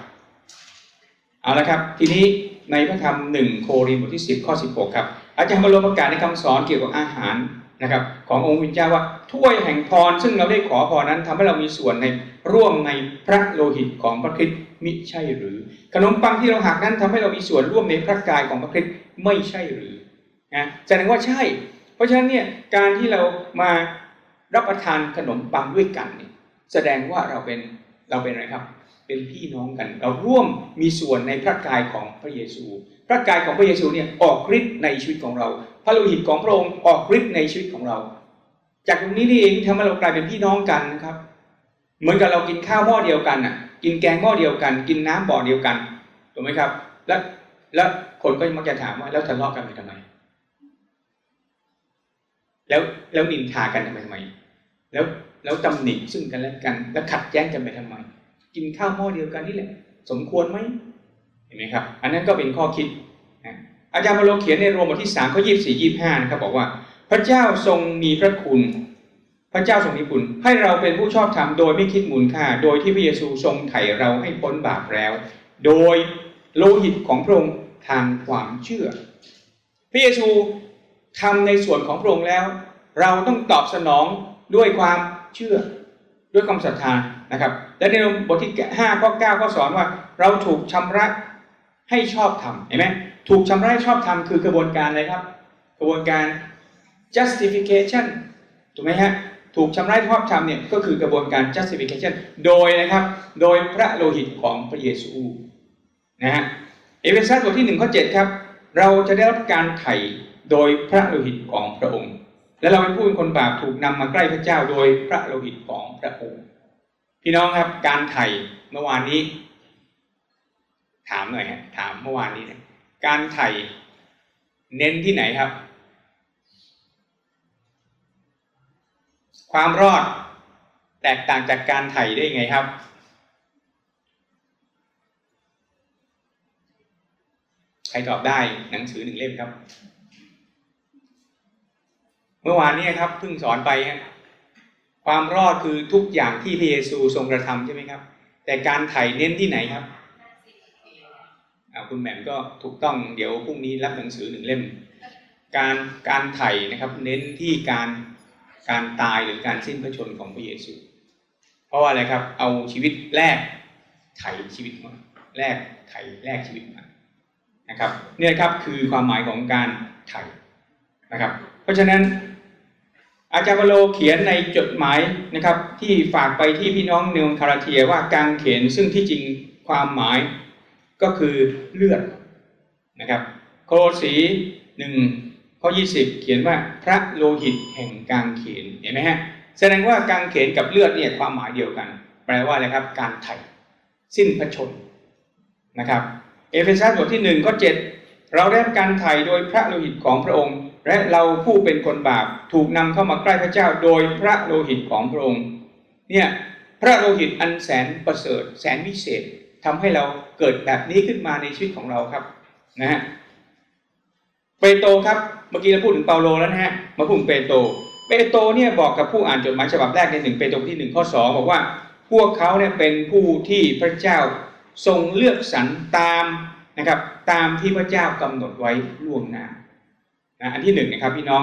Speaker 1: เอาละครับทีนี้ในพระธรรมหนึ่งโครินธ์บทที่ 10 ข้อ 16 ครับอาจารย์มาลงประกาศในคำสอนเกี่ยวกับอาหาร นะครับขององค์วิญญาว่าถ้วยแห่งพร ซึ่งเราได้ขอพรนั้นทำให้เรามีส่วนในร่วมในพระโลหิตของพระคริสต์มิใช่หรือ ขนมปังที่เราหักนั้นทำให้เรามีส่วนร่วมในพระกายของพระคริสต์ไม่ใช่หรือนะแสดงว่าใช่ เพราะฉะนั้นเนี่ยการที่เรามารับประทานขนมปังด้วยกันเนี่ยแสดงว่าเราเป็นเราเป็นอะไรครับ เป็นพี่น้องกัน เราร่วมมีส่วนในพระกายของพระเยซู พระกายของพระเยซูเนี่ยออกฤทธิ์ในชีวิตของเรา พระโลหิตของพระองค์ออกฤทธิ์ในชีวิตของเรา จากตรงนี้นี่เองทำให้เรากลายเป็นพี่น้องกันนะครับ เหมือนกับเรากินข้าวหม้อเดียวกันอะ กินแกงหม้อเดียวกัน กินน้ำบ่อเดียวกันถูกไหมครับ แล้วแล้วคนก็มักจะถามว่าแล้วทะเลาะกันไปทำไม แล้วแล้วนินทากันทำไมทำไม แล้วแล้วตำหนิซึ่งกันและกัน แล้วขัดแย้งกันไปทำไม กินข้าวหม้อเดียวกันนี่แหละ สมควรไหมเห็นไหมครับ อันนั้นก็เป็นข้อคิด อาจารย์มาโลเขียนในโรมบทที่สามข้อยี่สี่ยี่ห้านะครับบอกว่า พระเจ้าทรงมีพระคุณ พระเจ้าทรงมีคุณให้เราเป็นผู้ชอบธรรมโดยไม่คิดมูลค่า โดยที่พระเยซูทรงไถ่เราให้พ้นบาปแล้ว โดยโลหิตของพระองค์ทางความเชื่อ พระเยซูทำในส่วนของพระองค์แล้ว เราต้องตอบสนองด้วยความเชื่อด้วยความศรัทธานะครับ และในบทที่5ข้อ9ก็สอนว่าเราถูกชำระ ให้ชอบธรรมเห็นไหมถูกชำระให้ชอบธรรมคือกระบวนการอะไรครับ กระบวนการ justification ถูกไหมฮะถูกชำระชอบธรรมเนี่ยก็คือกระบวนการ justification โดยนะครับโดยพระโลหิตของพระเยซูนะฮะเอเฟซัสบทที่1ข้อ7ครับ เราจะได้รับการไถ่โดยพระโลหิตของพระองค์ และเราเป็นผู้เป็นคนบาปถูกนำมาใกล้พระเจ้าโดยพระโลหิตของพระองค์ พี่น้องครับการไถ่เมื่อวานนี้ ถามหน่อยฮะถามเมื่อวานนี้นะการไถ่เน้นที่ไหนครับ ความรอดแตกต่างจากการไถ่ได้ไงครับ ใครตอบได้หนังสือหนึ่งเล่มครับ เมื่อวานนี้ครับเพิ่งสอนไปฮะความรอดคือทุกอย่างที่พระเยซูทรงกระทำใช่ไหมครับ แต่การไถ่เน้นที่ไหนครับ คุณแหม่มก็ถูกต้องเดี๋ยวพรุ่งนี้รับหนังสือหนึ่งเล่ม การการไถ่นะครับเน้นที่การการตายหรือการสิ้นพระชนของพระเยซู เพราะว่าอะไรครับเอาชีวิตแรกไถ่ชีวิตมาแรกไถ่แรกชีวิตมานะครับเนี่ยครับคือความหมายของการไถ่นะครับ เพราะฉะนั้นอาจารย์วโลเขียนในจดหมายนะครับที่ฝากไปที่พี่น้องเนวคาราเทียว่าการเขียนซึ่งที่จริงความหมาย ก็คือเลือดนะครับโครสีหนึ่งข้อ 20 เขียนว่าพระโลหิตแห่งกางเขนเห็นไหมฮะแสดงว่ากางเขนกับเลือดเนี่ยความหมายเดียวกัน แปลว่าอะไรครับการไถ่สิ้นพระชนนะครับเอเฟซัสบทที่1ข้อ7เราได้การไถ่โดยพระโลหิตของพระองค์ และเราผู้เป็นคนบาปถูกนำเข้ามาใกล้พระเจ้าโดยพระโลหิตของพระองค์เนี่ยพระโลหิตอันแสนประเสริฐแสนวิเศษ ทำให้เราเกิดแบบนี้ขึ้นมาในชีวิตของเราครับนะฮะเปโตรครับเมื่อกี้เราพูดถึงเปาโลแล้วนะฮะมาพูดถึงเปโตรเปโตรเนี่ยบอกกับผู้อ่านจดหมายฉบับแรกในหนึ่งเปโตรที่หนึ่งข้อสองบอกว่า พวกเขาเนี่ยเป็นผู้ที่พระเจ้าทรงเลือกสรรตามนะครับ ตามที่พระเจ้ากำหนดไว้ล่วงหน้านะอันที่หนึ่งนะครับพี่น้อง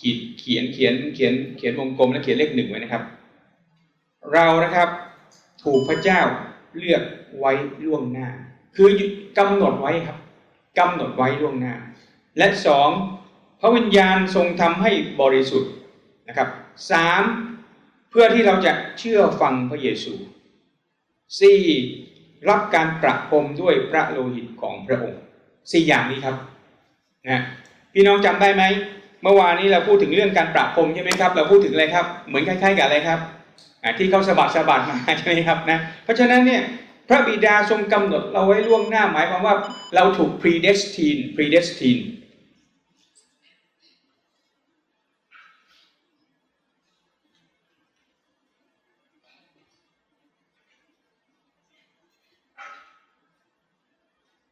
Speaker 1: ขีดเขียนเขียนเขียนเขียนวงกลมและเขียนเลขหนึ่งไว้นะครับ เรานะครับถูกพระเจ้าเลือก ไว้ล่วงหน้า คือกำหนดไว้ครับกำหนดไว้ล่วงหน้า และสองพระวิญญาณทรงทำให้บริสุทธิ์นะครับสามเพื่อที่เราจะเชื่อฟังพระเยซูสี่รับการประพรมด้วยพระโลหิตของพระองค์สี่อย่างนี้ครับนะพี่น้องจำได้ไหมเมื่อวานนี้เราพูดถึงเรื่องการประพรมใช่ไหมครับ เราพูดถึงอะไรครับ เหมือนคล้ายๆกับอะไรครับที่เขาสะบัดสะบัดมาใช่ไหมครับนะเพราะฉะนั้นเนี่ย พระบิดาทรงกำหนดเราไว้ล่วงหน้าหมายความว่าเราถูก predestine predestine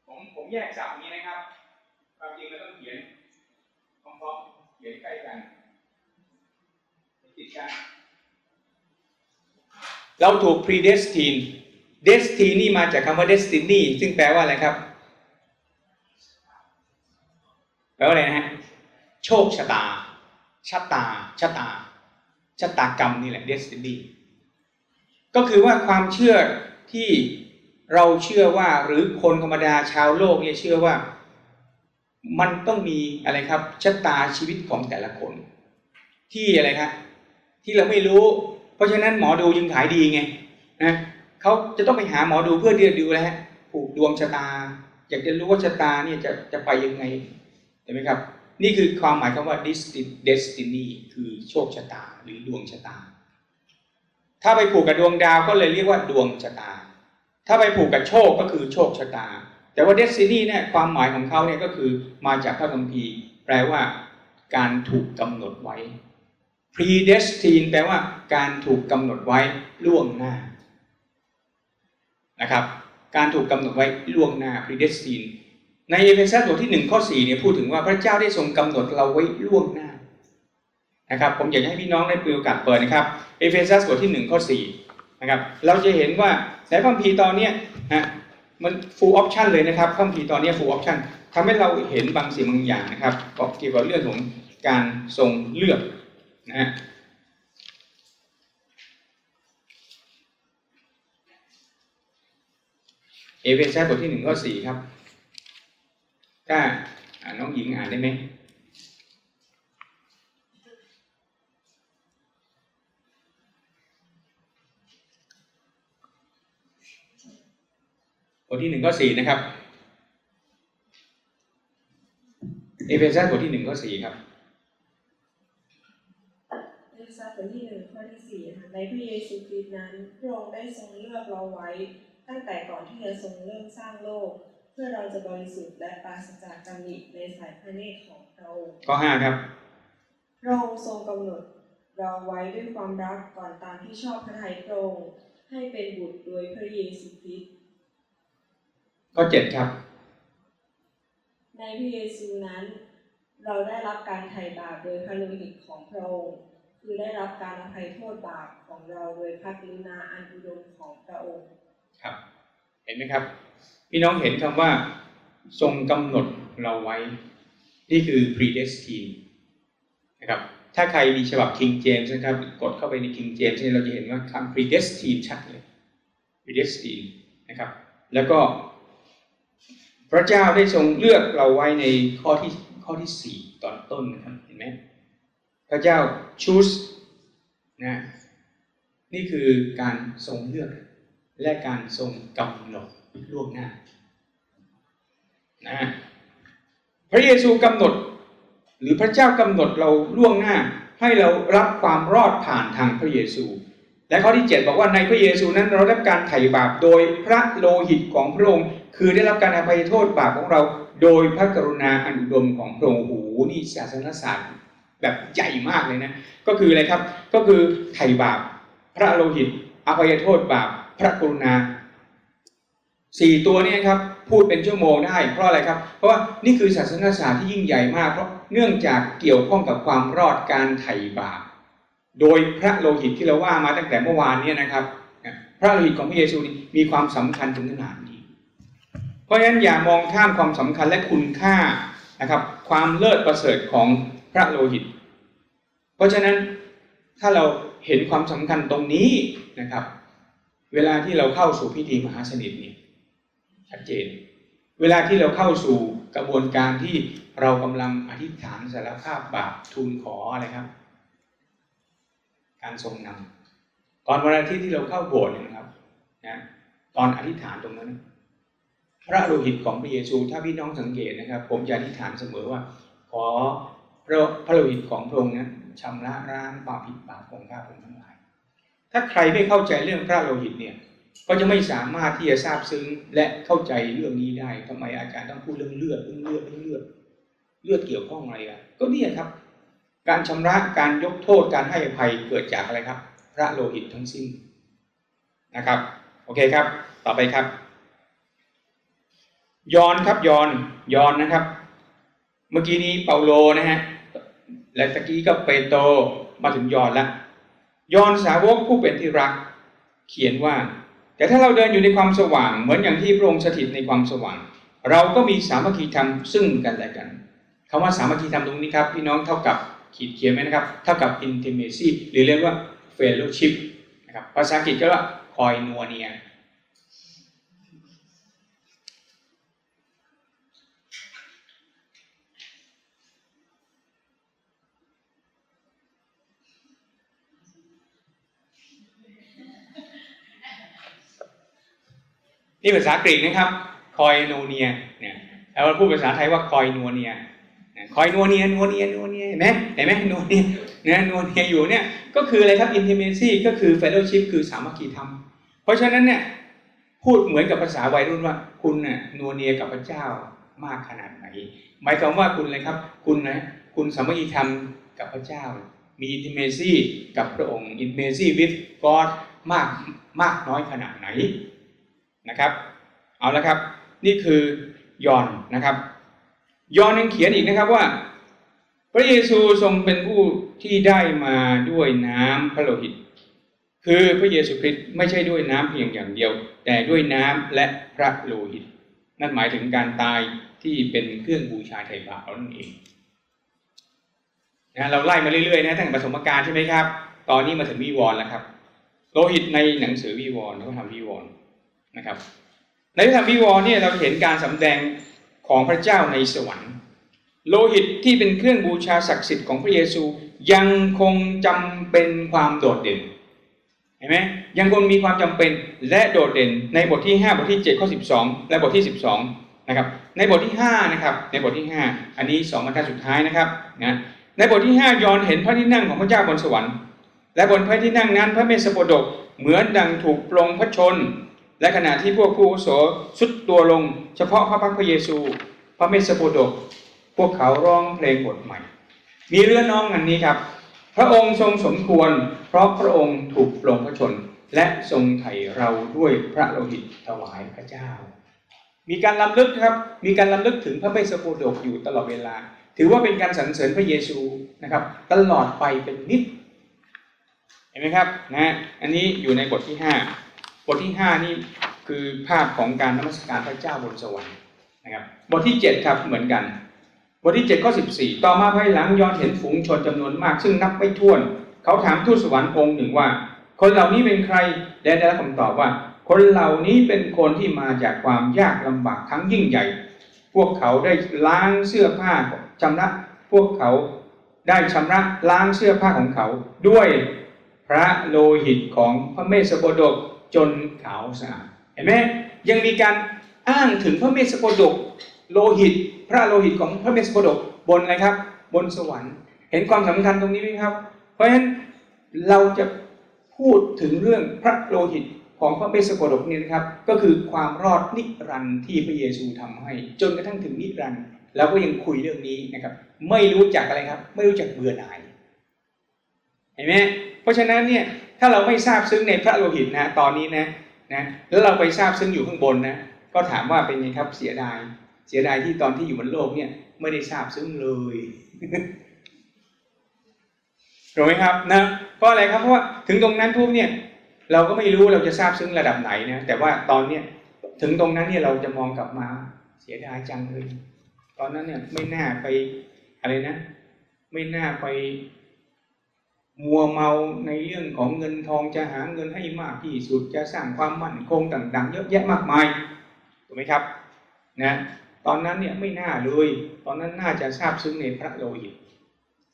Speaker 1: ผมผมแยกสับนี้นะครับความจริงเราต้องเขียนพร้อมๆเขียนใกล้กันติดกันเราถูก predestine destiny นี่มาจากคำว่า destiny ซึ่งแปลว่าอะไรครับ แปลว่าอะไรนะฮะ โชคชะตา ชะตา ชะตา ชะตากรรมนี่แหละ destiny ก็คือว่าความเชื่อที่เราเชื่อว่าหรือคนธรรมดาชาวโลกเนี่ยเชื่อว่า มันต้องมีอะไรครับชะตาชีวิตของแต่ละคน ที่อะไรครับที่เราไม่รู้ เพราะฉะนั้นหมอดูยังขายดีไงนะ เขาจะต้องไปหาหมอดูเพื่อเรียนดูแลผูกดวงชะตา อยากจะรู้ว่าชะตาเนี่ยจะจะไปยังไงเห็นไหมครับ นี่คือความหมายคำว่า destiny คือโชคชะตาหรือดวงชะตา ถ้าไปผูกกับดวงดาวก็เลยเรียกว่าดวงชะตา ถ้าไปผูกกับโชคก็คือโชคชะตา แต่ว่า destiny เนี่ยความหมายของเขาเนี่ยก็คือมาจากพระคัมภีร์ แปลว่าการถูกกำหนดไว้ predestine แปลว่าการถูกกำหนดไว้ล่วงหน้า นะครับ การถูกกำหนดไว้ล่วงหน้า predestine ในเอเฟซัสบทที่ 1 ข้อ4เนี่ยพูดถึงว่าพระเจ้าได้ทรงกำหนดเราไว้ล่วงหน้านะครับผมอยากให้พี่น้องได้เปิดโอกาสเปิดนะครับเอเฟซัสบทที่ 1 ข้อ4นะครับเราจะเห็นว่าในพระคัมภีร์ตอนนี้นะมัน full option เลยนะครับพระคัมภีร์ตอนนี้ full option ทำให้เราเห็นบางสิ่งบางอย่างนะครับเกี่ยวกับเรื่องของการทรงเลือกนะฮะ เอเฟซัสบทที่หนึ่งข้อสี่ครับ ถ้าน้องหญิงอ่านได้ไหมบทที่หนึ่งข้อสี่นะครับ เอเฟซัสบทที่หนึ่งข้อสี่ครับ
Speaker 2: เอเฟซัสบทที่หนึ่งข้อที่สี่ค่ะในพระเยซูคริสต์นั้นพระองค์ได้ทรงเลือกเราไว้ ตั้งแต่ก่อนที่จะทรงเริ่มสร้างโลก เพื่อเราจะบริสุทธิ์และปราศจากตำหนิในสายพระเนตรของพระองค์
Speaker 1: ข้อห้าครับ
Speaker 2: พระองค์ทรงกำหนดเราไว้ด้วยความรักก่อนตามที่ชอบพระทัยพระองค์ให้เป็นบุตรโดยพระเยซูคริสต์
Speaker 1: ข้อเจ็ดครับ
Speaker 2: ในพระเยซูนั้น เราได้รับการไถ่บาปโดยพระโลหิตของพระองค์คือได้รับการอภัยโทษบาปของเราโดยพระกรุณาอันอุดมของพระองค์
Speaker 1: ครับ เห็นไหมครับ พี่น้องเห็นคำว่า ทรงกำหนดเราไว้ นี่คือ predestine นะครับ ถ้าใครมีฉบับ King James นะครับ กดเข้าไปใน King James เนี่ยเราจะเห็นว่าคำ predestine ชัดเลย predestine นะครับ แล้วก็ พระเจ้าได้ทรงเลือกเราไว้ในข้อที่ข้อที่สี่ตอนต้นนะครับเห็นไหมพระเจ้า choose นะนี่คือการทรงเลือก และการทรงกำหนดล่วงหน้านะพระเยซูกำหนด หรือพระเจ้ากำหนดเราล่วงหน้าให้เรารับความรอดผ่านทางพระเยซู และข้อที่ 7 บอกว่าในพระเยซูนั้นเราได้รับการไถ่บาปโดยพระโลหิตของพระองค์ คือได้รับการอภัยโทษบาปของเรา โดยพระกรุณาอันอุดมของพระองค์โอ้โหนี่ศาสนศาสตร์แบบใหญ่มากเลยนะ ก็คืออะไรครับ ก็คือไถ่บาป พระโลหิต อภัยโทษบาป พระกรุณาสี่ตัวนี้ครับพูดเป็นชั่วโมงได้ เพราะอะไรครับ เพราะว่านี่คือศาสนาศาสตร์ที่ยิ่งใหญ่มาก เพราะเนื่องจากเกี่ยวข้องกับความรอดการไถ่บาปโดยพระโลหิตที่เราว่ามาตั้งแต่เมื่อวานนี้นะครับ พระโลหิตของพระเยซูนี่มีความสำคัญถึงขนาดนี้ เพราะฉะนั้นอย่ามองข้ามความสำคัญและคุณค่านะครับ ความเลิศประเสริฐของพระโลหิต เพราะฉะนั้นถ้าเราเห็นความสำคัญตรงนี้นะครับ เวลาที่เราเข้าสู่พิธีมหาสนิทเนี่ยชัดเจน เวลาที่เราเข้าสู่กระบวนการที่เรากำลังอธิษฐานสารภาพบาปทูลขออะไรครับ การทรงนำก่อนวันอาทิตย์ที่เราเข้าโบสถ์นะครับนะตอนอธิษฐานตรงนั้น พระโลหิตของพระเยซูถ้าพี่น้องสังเกตนะครับ ผมจะอธิษฐานเสมอว่า ขอพระพระโลหิตของพระองค์นั้นชำระล้างความผิดบาปของข้าพงทั้ง ถ้าใครไม่เข้าใจเรื่องพระโลหิตเนี่ยก็จะไม่สามารถที่จะทราบซึ้งและเข้าใจเรื่องนี้ได้ทำไมอาจารย์ต้องพูดเรื่องเลือดเรื่องเลือดเรื่องเลือดเลือดเกี่ยวข้องอะไรอะก็เนี่ยครับ การชำระการยกโทษการให้อภัยเกิดจากอะไรครับ พระโลหิตทั้งสิ้นนะครับโอเคครับ ต่อไปครับ ยอนครับยอนยอนนะครับ เมื่อกี้นี้เปาโลนะฮะและตะกี้ก็เปโตรมาถึงยอนแล้ว ยอนสาวกผู้เป็นที่รัก เขียนว่า แต่ถ้าเราเดินอยู่ในความสว่าง เหมือนอย่างที่พระองค์สถิตในความสว่าง เราก็มีสามัคคีธรรมซึ่งกันและกันคำว่าสามัคคีธรรมตรงนี้ครับพี่น้องเท่ากับขีดเขียนไหมนะครับ เท่ากับ intimacy หรือเรียกว่า fellowship นะครับภาษาอังกฤษก็ว่าคอยนัวเนีย นี่ภาษากรีกนะครับ คอยโนเนียเนี่ยแล้วเราพูดภาษาไทยว่าคอยนัวเนียคอยนัวเนียนัวเนียนัวเนียเห็นไหมเห็นไหมนัวเนียนะนัวเนียอยู่เนี่ยก็คืออะไรครับ intimacy ก็คือ fellowship คือสามัคคีธรรม เพราะฉะนั้นเนี่ยพูดเหมือนกับภาษาวัยรุ่นว่าคุณน่ะนัวเนียกับพระเจ้ามากขนาดไหน หมายความว่าคุณเลยครับ คุณนะคุณสามัคคีธรรมกับพระเจ้า มี intimacy กับพระองค์ intimacy with God มากมากน้อยขนาดไหน นะครับ เอาละครับ นี่คือยอนนะครับ ยอนยังเขียนอีกนะครับว่า พระเยซูทรงเป็นผู้ที่ได้มาด้วยน้ำพระโลหิต คือพระเยซูคริสต์ไม่ใช่ด้วยน้ำเพียงอย่างเดียว แต่ด้วยน้ำและพระโลหิต นั่นหมายถึงการตายที่เป็นเครื่องบูชาไถ่บาปนั่นเองนะเราไล่มาเรื่อยๆนะตั้งแต่ปฐมกาลใช่ไหมครับ ตอนนี้มาถึงวิวรณ์แล้วครับ โลหิตในหนังสือวิวรณ์เขาทำวิวรณ์ นะครับ ในพระธรรมวิวรณ์เนี่ยเราเห็นการสำแดงของพระเจ้าในสวรรค์ โลหิตที่เป็นเครื่องบูชาศักดิ์สิทธิ์ของพระเยซูยังคงจำเป็นความโดดเด่นเห็นไหมยังคงมีความจำเป็นและโดดเด่นในบทที่ 5 บทที่ 7 ข้อ 12 และบทที่ 12นะครับในบทที่5นะครับในบทที่ 5 อันนี้2บรรทัดสุดท้ายนะครับนะในบทที่ 5 ยอนเห็นพระที่นั่งของพระเจ้าบนสวรรค์ และบนพระที่นั่งนั้นพระเมสสโปดกเหมือนดังถูกปลงพระชน และขณะที่พวกผู้อาวุโสสุดตัวลง เฉพาะพระพักตร์พระเยซู พระเมสสโปดก พวกเขาร้องเพลงบทใหม่ มีเรื่องน้องอันนี้ครับ พระองค์ทรงสมควร เพราะพระองค์ถูกปลงพระชน และทรงไถ่เราด้วยพระโลหิตถวายพระเจ้า มีการลำลึกครับ มีการลำลึกถึงพระเมสสโปดกอยู่ตลอดเวลา ถือว่าเป็นการสรรเสริญพระเยซูนะครับ ตลอดไปเป็นนิด เห็นไหมครับนะ อันนี้อยู่ในบทที่5 บทที่5นี่คือภาพของการนมัสการพระเจ้าบนสวรรค์นะครับบทที่7ครับเหมือนกัน บทที่7ข้อ14ต่อมาภายหลังย้อนเห็นฝูงชนจำนวนมาก ซึ่งนับไม่ถ้วน เขาถามทูตสวรรค์องค์หนึ่งว่า คนเหล่านี้เป็นใครและได้รับคำตอบว่า คนเหล่านี้เป็นคนที่มาจากความยากลำบากครั้งยิ่งใหญ่ พวกเขาได้ล้างเสื้อผ้าชำระพวกเขาได้ชำระล้างเสื้อผ้าของเขาด้วยพระโลหิตของพระเมสสโปดก จนขาวสะอาดเห็นไหมยังมีการอ้างถึงพระเมสสโปดกโลหิต พระโลหิตของพระเมสสโปดกบนอะไรครับ บนสวรรค์ เห็นความสำคัญตรงนี้ไหมครับ เพราะฉะนั้นเราจะพูดถึงเรื่องพระโลหิตของพระเมสสโปดกนี่นะครับ ก็คือความรอดนิรันดร์ที่พระเยซูทำให้ จนกระทั่งถึงนิรันดร์เราก็ยังคุยเรื่องนี้นะครับ ไม่รู้จักอะไรครับ ไม่รู้จักเบื่อหน่ายเห็นไหมเพราะฉะนั้นเนี่ย ถ้าเราไม่ทราบซึ้งในพระโลหิตนะตอนนี้นะนะแล้วเราไปทราบซึ้งอยู่ข้างบนนะก็ถามว่าเป็นไงครับเสียดาย เสียดายที่ตอนที่อยู่บนโลกเนี่ยไม่ได้ทราบซึ้งเลยถูกไหมครับนะเพราะอะไรครับเพราะว่าถึงตรงนั้นทุกเนี่ย เราก็ไม่รู้เราจะทราบซึ้งระดับไหนนะแต่ว่าตอนเนี้ยถึงตรงนั้นเนี่ยเราจะมองกลับมาเสียดายจังเลยตอนนั้นเนี่ยไม่น่าไปอะไรนะ ไม่น่าไป มัวเมาในเรื่องของเงินทองจะหาเงินให้มากที่สุดจะสร้างความมั่นคงต่างๆ เยอะแยะมากมายถูกไหมครับนะตอนนั้นเนี่ยไม่น่าเลย ตอนนั้นน่าจะทราบซึ้งในพระโลหิต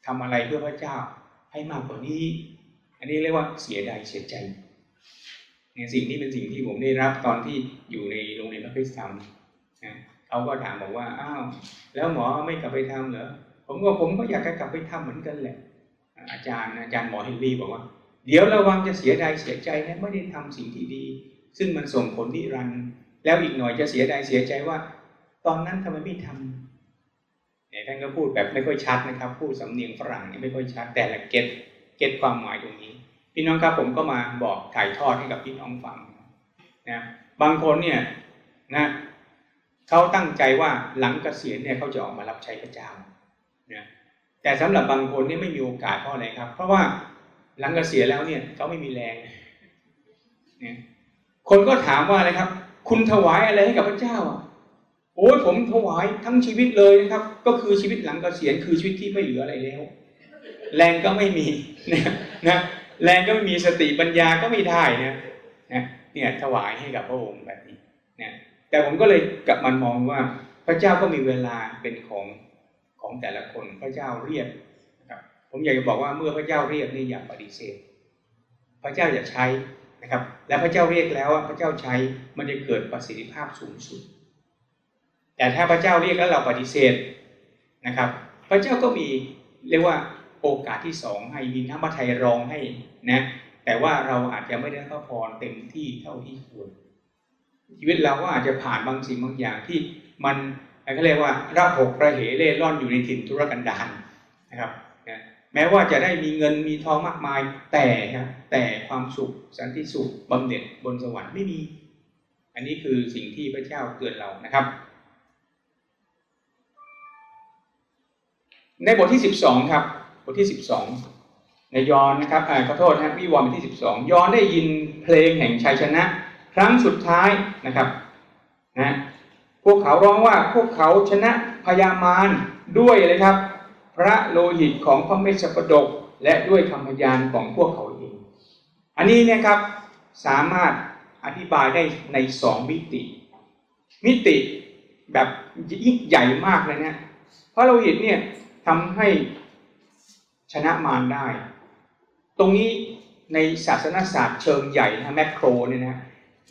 Speaker 1: ทำอะไรเพื่อพระเจ้าให้มากกว่านี้ อันนี้เรียกว่าเสียดายเสียใจเนี่ยสิ่งที่เป็นสิ่งที่ผมได้รับตอนที่อยู่ในโรงเรียนพระคริสธรรมนะเขาก็ถามบอกว่าอ้าวแล้วหมอไม่กลับไปทำเหรอผมก็ผมก็อยากจะกลับไปทำเหมือนกันแหละ อาจารย์อาจารย์หมอเฮนรี่บอกว่า เดี๋ยวระวังจะเสียดายเสียใจนะไม่ได้ทำสิ่งที่ดี ซึ่งมันส่งผลนิรันดร์แล้วอีกหน่อยจะเสียดายเสียใจว่า ตอนนั้นทำไมไม่ทำเนี่ยท่านก็พูดแบบไม่ค่อยชัดนะครับ พูดสำเนียงฝรั่งนี่ไม่ค่อยชัด แต่ละเก็ตเก็ตความหมายตรงนี้ พี่น้องครับผมก็มาบอกถ่ายทอดให้กับพี่น้องฟังนะบางคนเนี่ยนะเขาตั้งใจว่าหลังเกษียณเนี่ยเขาจะออกมารับใช้พระเจ้านะ แต่สำหรับบางคนนี่ไม่มีโอกาสเพราะอะไรครับ เพราะว่าหลังเกษียณแล้วเนี่ยเขาไม่มีแรงเนี่ยคนก็ถามว่าอะไรครับ คุณถวายอะไรให้กับพระเจ้าอะโอ้ยผมถวายทั้งชีวิตเลยนะครับ ก็คือชีวิตหลังเกษียณคือชีวิตที่ไม่เหลืออะไรแล้ว แรงก็ไม่มีนะนะแรงก็ไม่มีสติปัญญาก็ไม่ได้นะนะเนี่ยถวายให้กับพระองค์แบบนี้นะแต่ผมก็เลยกลับมันมองว่าพระเจ้าก็มีเวลาเป็นของ ของแต่ละคนพระเจ้าเรียกนะครับผมอยากจะบอกว่าเมื่อพระเจ้าเรียกนี่อย่าปฏิเสธ พระเจ้าอย่าใช้นะครับ และพระเจ้าเรียกแล้วพระเจ้าใช้มันจะเกิดประสิทธิภาพสูงสุด แต่ถ้าพระเจ้าเรียกแล้วเราปฏิเสธนะครับ พระเจ้าก็มีเรียกว่าโอกาสที่สองให้มีน้ำพระทัยรองให้นะแต่ว่าเราอาจจะไม่ได้พระพรเต็มที่เท่าที่ควรชีวิตเราก็อาจจะผ่านบางสิ่งบางอย่างที่มัน เขาเรียกว่าระหกระเหเล่ร่อนอยู่ในถิ่นทุรกันดารนะครับแม้ว่าจะได้มีเงินมีทองมากมายแต่ครับแต่ความสุขสันติสุขบำเหน็จบนสวรรค์ไม่มี อันนี้คือสิ่งที่พระเจ้าเตือนเรานะครับ ในบทที่ 12 ครับบทที่ 12 ในยอนนะครับขอโทษนะวิวรณ์บทที่ 12 ยอนได้ยินเพลงแห่งชัยชนะ ครั้งสุดท้ายนะครับนะ พวกเขาร้องว่าพวกเขาชนะพยามารด้วยเลยครับ พระโลหิตของพระเมสสปดก และด้วยคำพยานของพวกเขาเอง อันนี้นะครับสามารถอธิบายได้ในสองมิติ มิติแบบยิ่งใหญ่มากเลยนะพระโลหิตเนี่ยทำให้ชนะมารได้ ตรงนี้ในศาสนศาสตร์เชิงใหญ่นะแมคโครเนี่ยนะ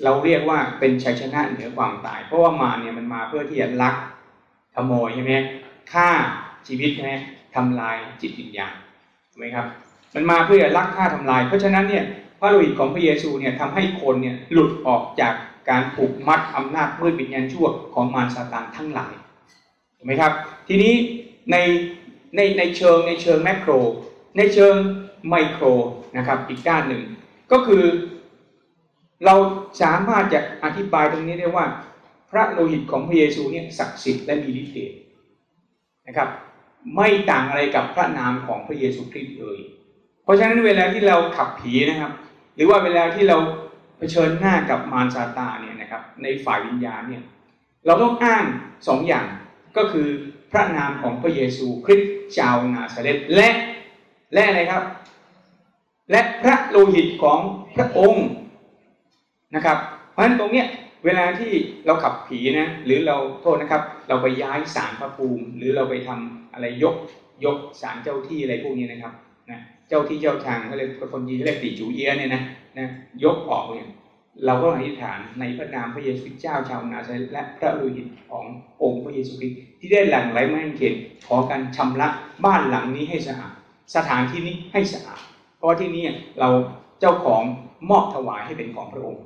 Speaker 1: เราเรียกว่าเป็นชัยชนะเหนือความตาย เพราะว่ามารเนี่ยมันมาเพื่อที่จะลักขโมยใช่ไหมฆ่าชีวิตใช่ไหมทำลายจิตวิญญาณถูกไหมครับ มันมาเพื่อลักฆ่าทำลาย เพราะฉะนั้นเนี่ยพระโลหิตของพระเยซูเนี่ยทำให้คนเนี่ยหลุดออกจากการผูกมัดอำนาจมืดวิญญาณชั่วของมารซาตานทั้งหลายถูกไหมครับ ทีนี้ในในในเชิงในเชิงแมกโรในเชิงไมโครนะครับอีกด้านหนึ่ง ก็คือ เราสามารถจะอธิบายตรงนี้ได้ว่า พระโลหิตของพระเยซูเนี่ยศักดิ์สิทธิ์และมีฤทธิ์เดชนะครับ ไม่ต่างอะไรกับพระนามของพระเยซูคริสต์เลย เพราะฉะนั้นเวลาที่เราขับผีนะครับ หรือว่าเวลาที่เราเผชิญหน้ากับมารซาตานเนี่ยนะครับในฝ่ายวิญญาณเนี่ยเราต้องอ้างสองอย่างก็คือพระนามของพระเยซูคริสต์ชาวนาซาเรตและและอะไรครับ และพระโลหิตของพระองค์ นะครับ เพราะฉะนั้นตรงเนี้ยเวลาที่เราขับผีนะหรือเราโทษนะครับ เราไปย้ายสารพระภูมิ หรือเราไปทำอะไรยกยกสารเจ้าที่อะไรพวกนี้นะครับนะเจ้าที่เจ้าทางเขาเรียกคนจีนเรียกตีจูเอียเนี่ยนะนะยกออกเนี่ยเราก็อธิษฐานในพระนามพระเยซูเจ้าชาวนาซาเรและพระโลหิตขององค์พระเยซูคริสต์ที่ได้หลั่งไหลมาให้เขตขอการชำระบ้านหลังนี้ให้สะอาดสถานที่นี้ให้สะอาดเพราะที่นี้เราเจ้าของมอบถวายให้เป็นของพระองค์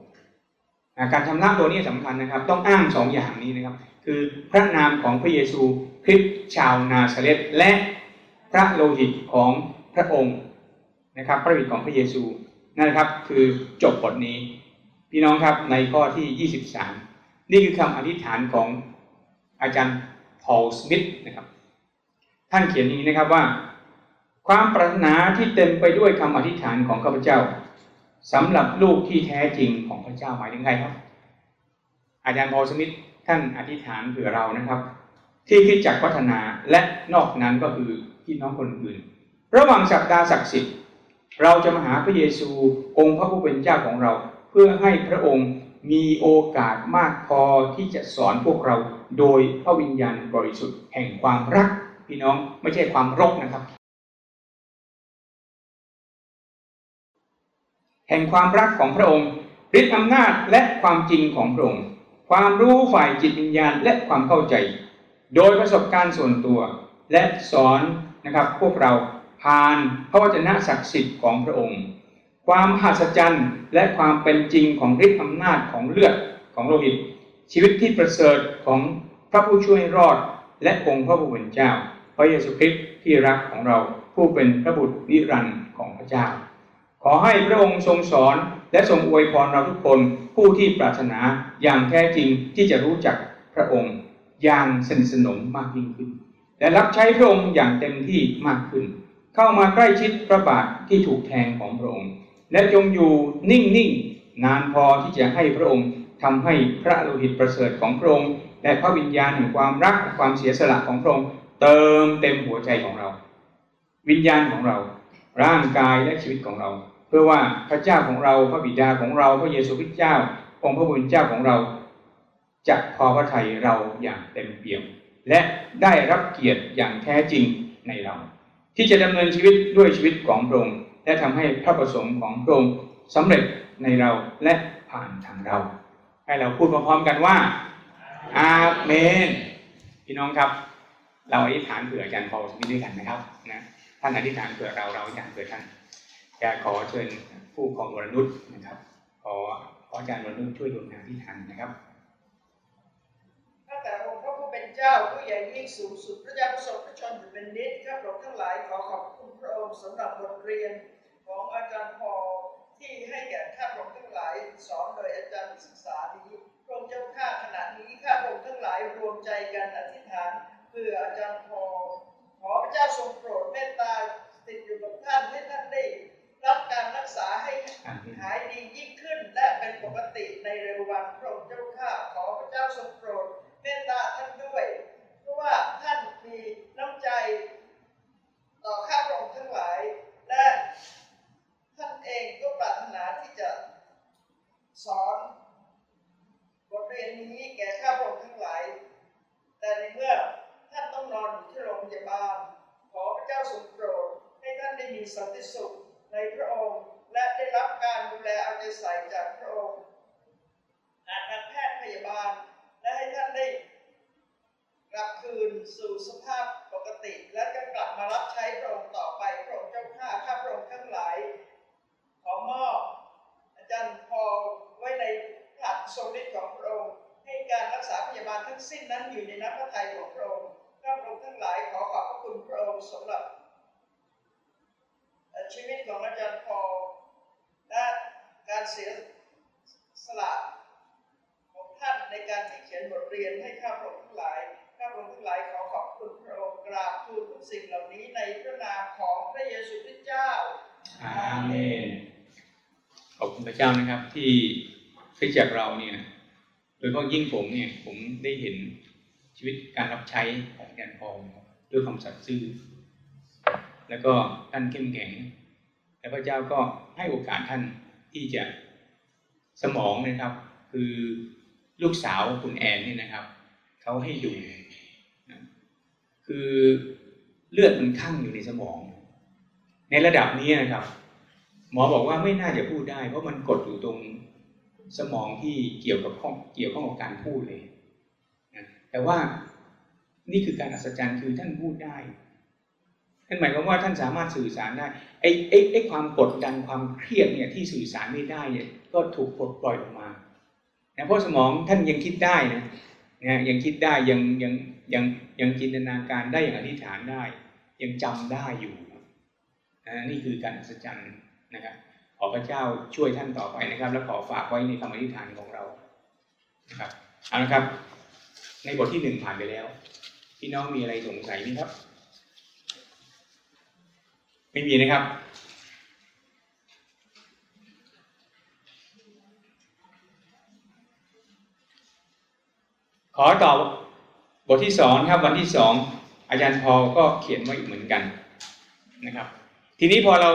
Speaker 1: การชำระตัวนี้สำคัญนะครับ ต้องอ้างสองอย่างนี้นะครับ คือพระนามของพระเยซูคริสต์ชาวนาซาเรตและพระโลหิตของพระองค์นะครับ พระโลหิตของพระเยซูนั่นครับคือจบบทนี้ พี่น้องครับในข้อที่ 23 นี่คือคำอธิษฐานของอาจารย์พอลสมิธนะครับ ท่านเขียนอย่างนี้นะครับว่า ความปรารถนาที่เต็มไปด้วยคำอธิษฐานของข้าพเจ้า สำหรับลูกที่แท้จริงของพระเจ้าหมายถึงใครครับ อาจารย์พอลสมิธท่านอธิษฐานเผื่อเรานะครับ ที่คิดจักพัฒนาและนอกนั้นก็คือพี่น้องคนอื่น ระหว่างสัปดาห์ศักดิ์สิทธิ์เราจะมาหาพระเยซูองค์พระผู้เป็นเจ้าของเรา เพื่อให้พระองค์มีโอกาสมากพอที่จะสอนพวกเราโดยพระวิญญาณบริสุทธิ์แห่งความรัก พี่น้องไม่ใช่ความรกนะครับ แห่งความรักของพระองค์ฤทธิอำนาจและความจริงของพระองค์ ความรู้ฝ่ายจิตวิญญาณและความเข้าใจ โดยประสบการณ์ส่วนตัวและสอนนะครับพวกเราผ่านพระวจนะศักดิ์สิทธิ์ของพระองค์ ความหัศจรรย์และความเป็นจริงของฤทธิอำนาจของเลือดของโลหิต ชีวิตที่ประเสริฐของพระผู้ช่วยรอด และองค์พระผู้เป็นเจ้า พระเยซูคริสต์ที่รักของเราผู้เป็นพระบุตรนิรันดร์ของพระเจ้า ขอให้พระองค์ทรงสอนและทรงอวยพรเราทุกคนผู้ที่ปรารถนาอย่างแท้จริงที่จะรู้จักพระองค์อย่างสนิทสนมมากยิ่งขึ้น และรับใช้พระองค์อย่างเต็มที่มากขึ้น เข้ามาใกล้ชิดพระบาทที่ถูกแทงของพระองค์ และจงอยู่นิ่งๆนานพอที่จะให้พระองค์ทำให้พระโลหิตประเสริฐของพระองค์ และพระวิญญาณแห่งความรักความเสียสละของพระองค์ เติมเต็มหัวใจของเรา วิญญาณของเรา ร่างกายและชีวิตของเรา พื่อว่าพระเจ้าของเราพระบิดาของเราพระเยซูคริสต์เจ้าองค์พระผู้เจ้าของเราจะพอพระทัยเราอย่างเต็มเปี่ยมและได้รับเกียรติอย่างแท้จริงในเรา ที่จะดำเนินชีวิตด้วยชีวิตของพระองค์และทำให้พระประสงค์ของพระองค์สำเร็จในเราและผ่านทางเรา ให้เราพูดพร้อมๆกันว่าอาเมน พี่น้องครับ เราอธิษฐานเผื่ออาจารย์พอลสมิธด้วยกันนะครับนะท่านอธิษฐานเผื่อเราเราอธิษฐานเผื่อท่าน จะขอเชิญผู้ของวรนุชนะครับ ขอขออาจารย์วรนุชช่วยดวงนางอธิษฐานนะครับ
Speaker 3: ข้าแต่องค์พระผู้เป็นเจ้าผู้ใหญ่ยิ่งสูงสุดพระเจ้าประสบพระชนอยู่เป็นนิจข้าพระองค์ทั้งหลายขอขอบคุณพระองค์สำหรับบทเรียนของอาจารย์พอที่ให้แก่ข้าพระองค์ทั้งหลายสอนโดยอาจารย์ศึกษานี้พระองค์เจ้าข้าขณะนี้ข้าพระองค์ทั้งหลายรวมใจกันอธิษฐานเพื่ออาจารย์พอขอพระเจ้าทรงโปรดเมตตาติดอยู่กับท่านให้ท่านได้ รับการรักษาให้
Speaker 1: อาเมน
Speaker 3: หายดียิ่งขึ้นและเป็นปกติในเร็ววันพระองค์เจ้าข้าขอพระเจ้าทรงโปรดเมตตาท่านด้วย เพราะว่าท่านมีน้ำใจ ต่อข้าพระองค์ทั้งหลาย และท่านเองก็ปรารถนาที่จะสอนบทเรียนนี้แก่ข้าพระองค์ทั้งหลาย แต่ในเมื่อท่านต้องนอนอยู่ที่โรงพยาบาลขอพระเจ้าทรงโปรดให้ท่านได้มีสันติสุข ในพระองค์ และได้รับการดูแลเอาใจใส่จากพระองค์อาการแพทย์พยาบาล และให้ท่านได้กลับคืนสู่สภาพปกติ และก็กลับมารับใช้พระองค์ต่อไปพระองค์เจ้าข้าข้าพระองค์ทั้งหลาย ขอมอบอาจารย์พอไว้ในพระหัตถ์ทรงฤทธิ์ของพระองค์ให้การรักษาพยาบาลทั้งสิ้นนั้นอยู่ในน้ำพระทัยของพระองค์ข้าพระองค์ทั้งหลายขอขอบพระคุณพระองค์สำหรับ ชีวิตของอาจารย์พอลและการเสียสละของท่านในการที่เขียนบทเรียนให้ข้าพระองค์ทั้งหลายข้าพระองค์ทั้งหลายขอขอบคุณพระองค์กราบทูลทุกสิ่งเหล่านี้ในพระนามของพระเยซูคริสต์เจ้า
Speaker 1: อาเมนขอบคุณพระเจ้านะครับที่คริสตจักรเราเนี่ยโดยเฉพาะยิ่งผมเนี่ยผมได้เห็นชีวิตการรับใช้ของอาจารย์พอลนะครับด้วยความสัตย์ซื่อ แล้วก็ท่านเข้มแข็ง และพระเจ้าก็ให้โอกาสท่านที่จะสมองนะครับ คือลูกสาวคุณแอนนี่นะครับเขาให้ดูนะคือเลือดมันข้างอยู่ในสมอง ในระดับนี้นะครับ หมอบอกว่าไม่น่าจะพูดได้ เพราะมันกดอยู่ตรงสมองที่เกี่ยวกับข้องเกี่ยวข้องกับการพูดเลยแต่ว่านี่คือการอัศจรรย์คือท่านพูดได้ นั่นหมายความว่าท่านสามารถสื่อสารได้ไอ้ไอ้ไอ้ความกดดันความเครียดเนี่ยที่สื่อสารไม่ได้เนี่ยก็ถูกปลดปล่อยออกมานะเพราะสมองท่านยังคิดได้นะนะยังคิดได้ยังยังยังยังจินตนาการได้อย่างอธิษฐานได้ ยังจำได้อยู่นะนี่คือการอัศจรรย์นะครับขอพระเจ้าช่วยท่านต่อไปนะครับ และขอฝากไว้ในคำอธิษฐานของเรานะครับเอาละครับ ในบทที่หนึ่งผ่านไปแล้ว พี่น้องมีอะไรสงสัยไหมครับ ไม่มีนะครับ ขอตอบบทที่สองครับวันที่สองอาจารย์พอก็เขียนไว้อีกเหมือนกันนะครับ ทีนี้พอเรา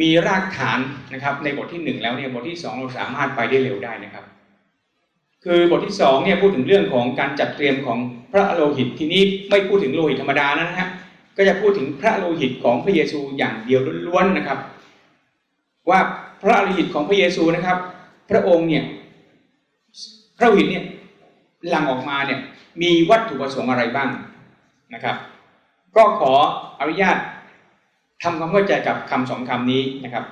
Speaker 1: มีรากฐานนะครับ ในบทที่หนึ่งแล้วเนี่ยบทที่สองเราสามารถไปได้เร็วได้นะครับ คือบทที่สองเนี่ยพูดถึงเรื่องของการจัดเตรียมของพระโลหิตทีนี้ไม่พูดถึงโลหิตธรรมดานะฮะ ก็จะพูดถึงพระโลหิตของพระเยซูอย่างเดียวล้วนๆนะครับ ว่าพระโลหิตของพระเยซูนะครับ พระองค์เนี่ยพระโลหิตเนี่ยหลั่งออกมาเนี่ยมีวัตถุประสงค์อะไรบ้างนะครับ ก็ขออนุญาตทำความเข้าใจกับคำสองคำนี้นะครับ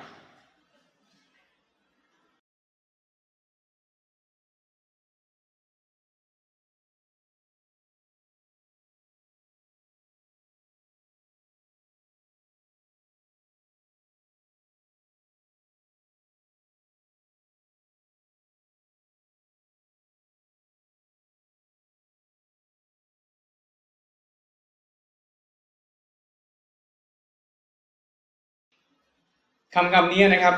Speaker 1: คำคำนี้นะครับ